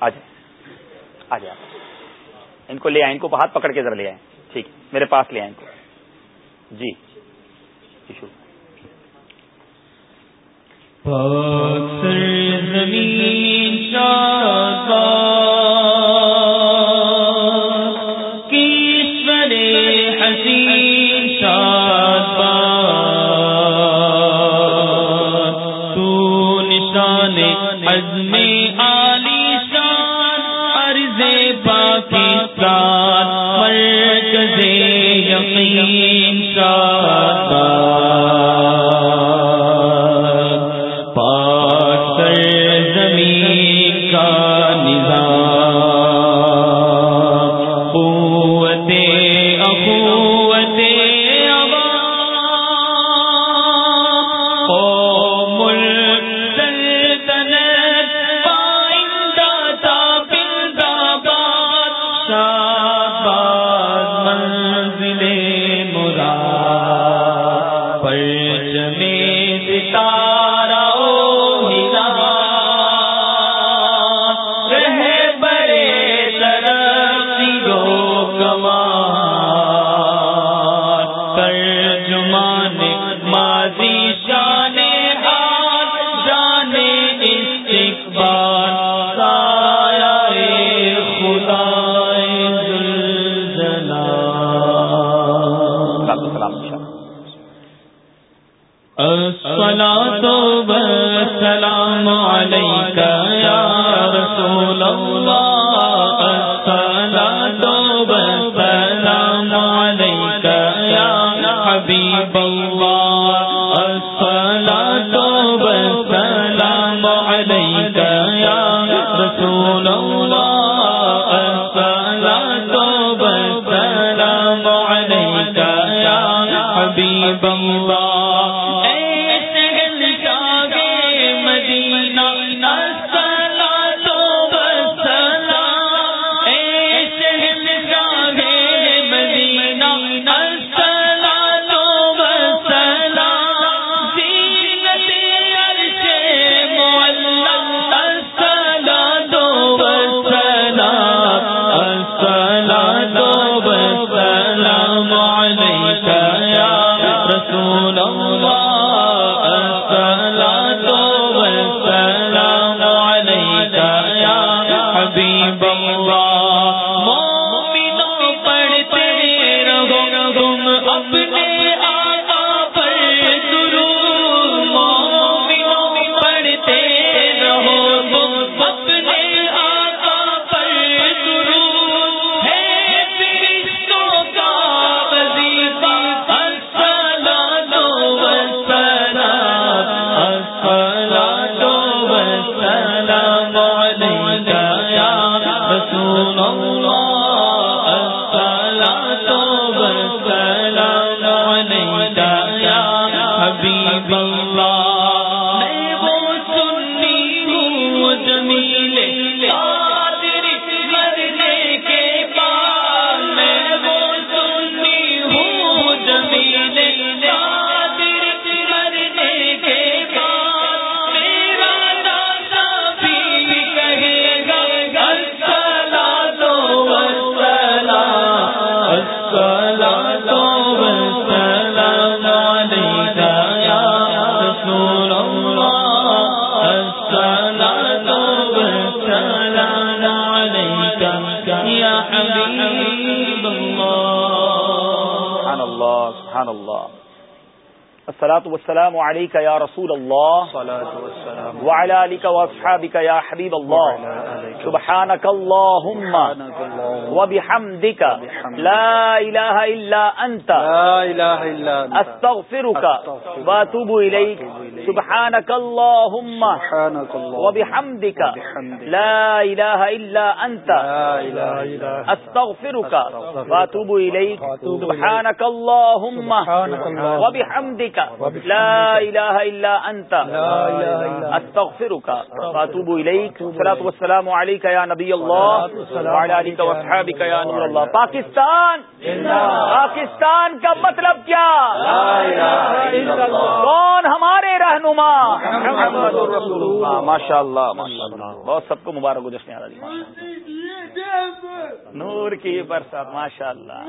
آ جائیں آ جائیں ان کو لے آئیں، ان کو ہاتھ پکڑ کے ذرا لے آئیں۔ ٹھیک، میرے پاس لے آئیں۔ ان کو جی ایشو زمین عليك يا رسول الله. وعلى آلك وأصحابك يا حبيب الله. سبحانك اللهم. وبحمدك. لا إله إلا أنت. أستغفرك. وأتوب إليك. سبحانك اللهم. وبحمدك. لا إله إلا أنت. أستغفرك وأتوب إليك. سبحانك اللهم وبحمدك. لا إله إلا أنت. أستغفرك. وأتوب إليك. صلاة والسلام عليك يا نبي الله. وعلى آلك وأصحابك يا نور الله. پاکستان! پاکستان کا مطلب کیا؟ کون ہمارے رہنما؟ ماشاء اللہ. ماشاء اللہ بہت سب کو مبارک ہو جشن نور کی برسات ماشاء اللہ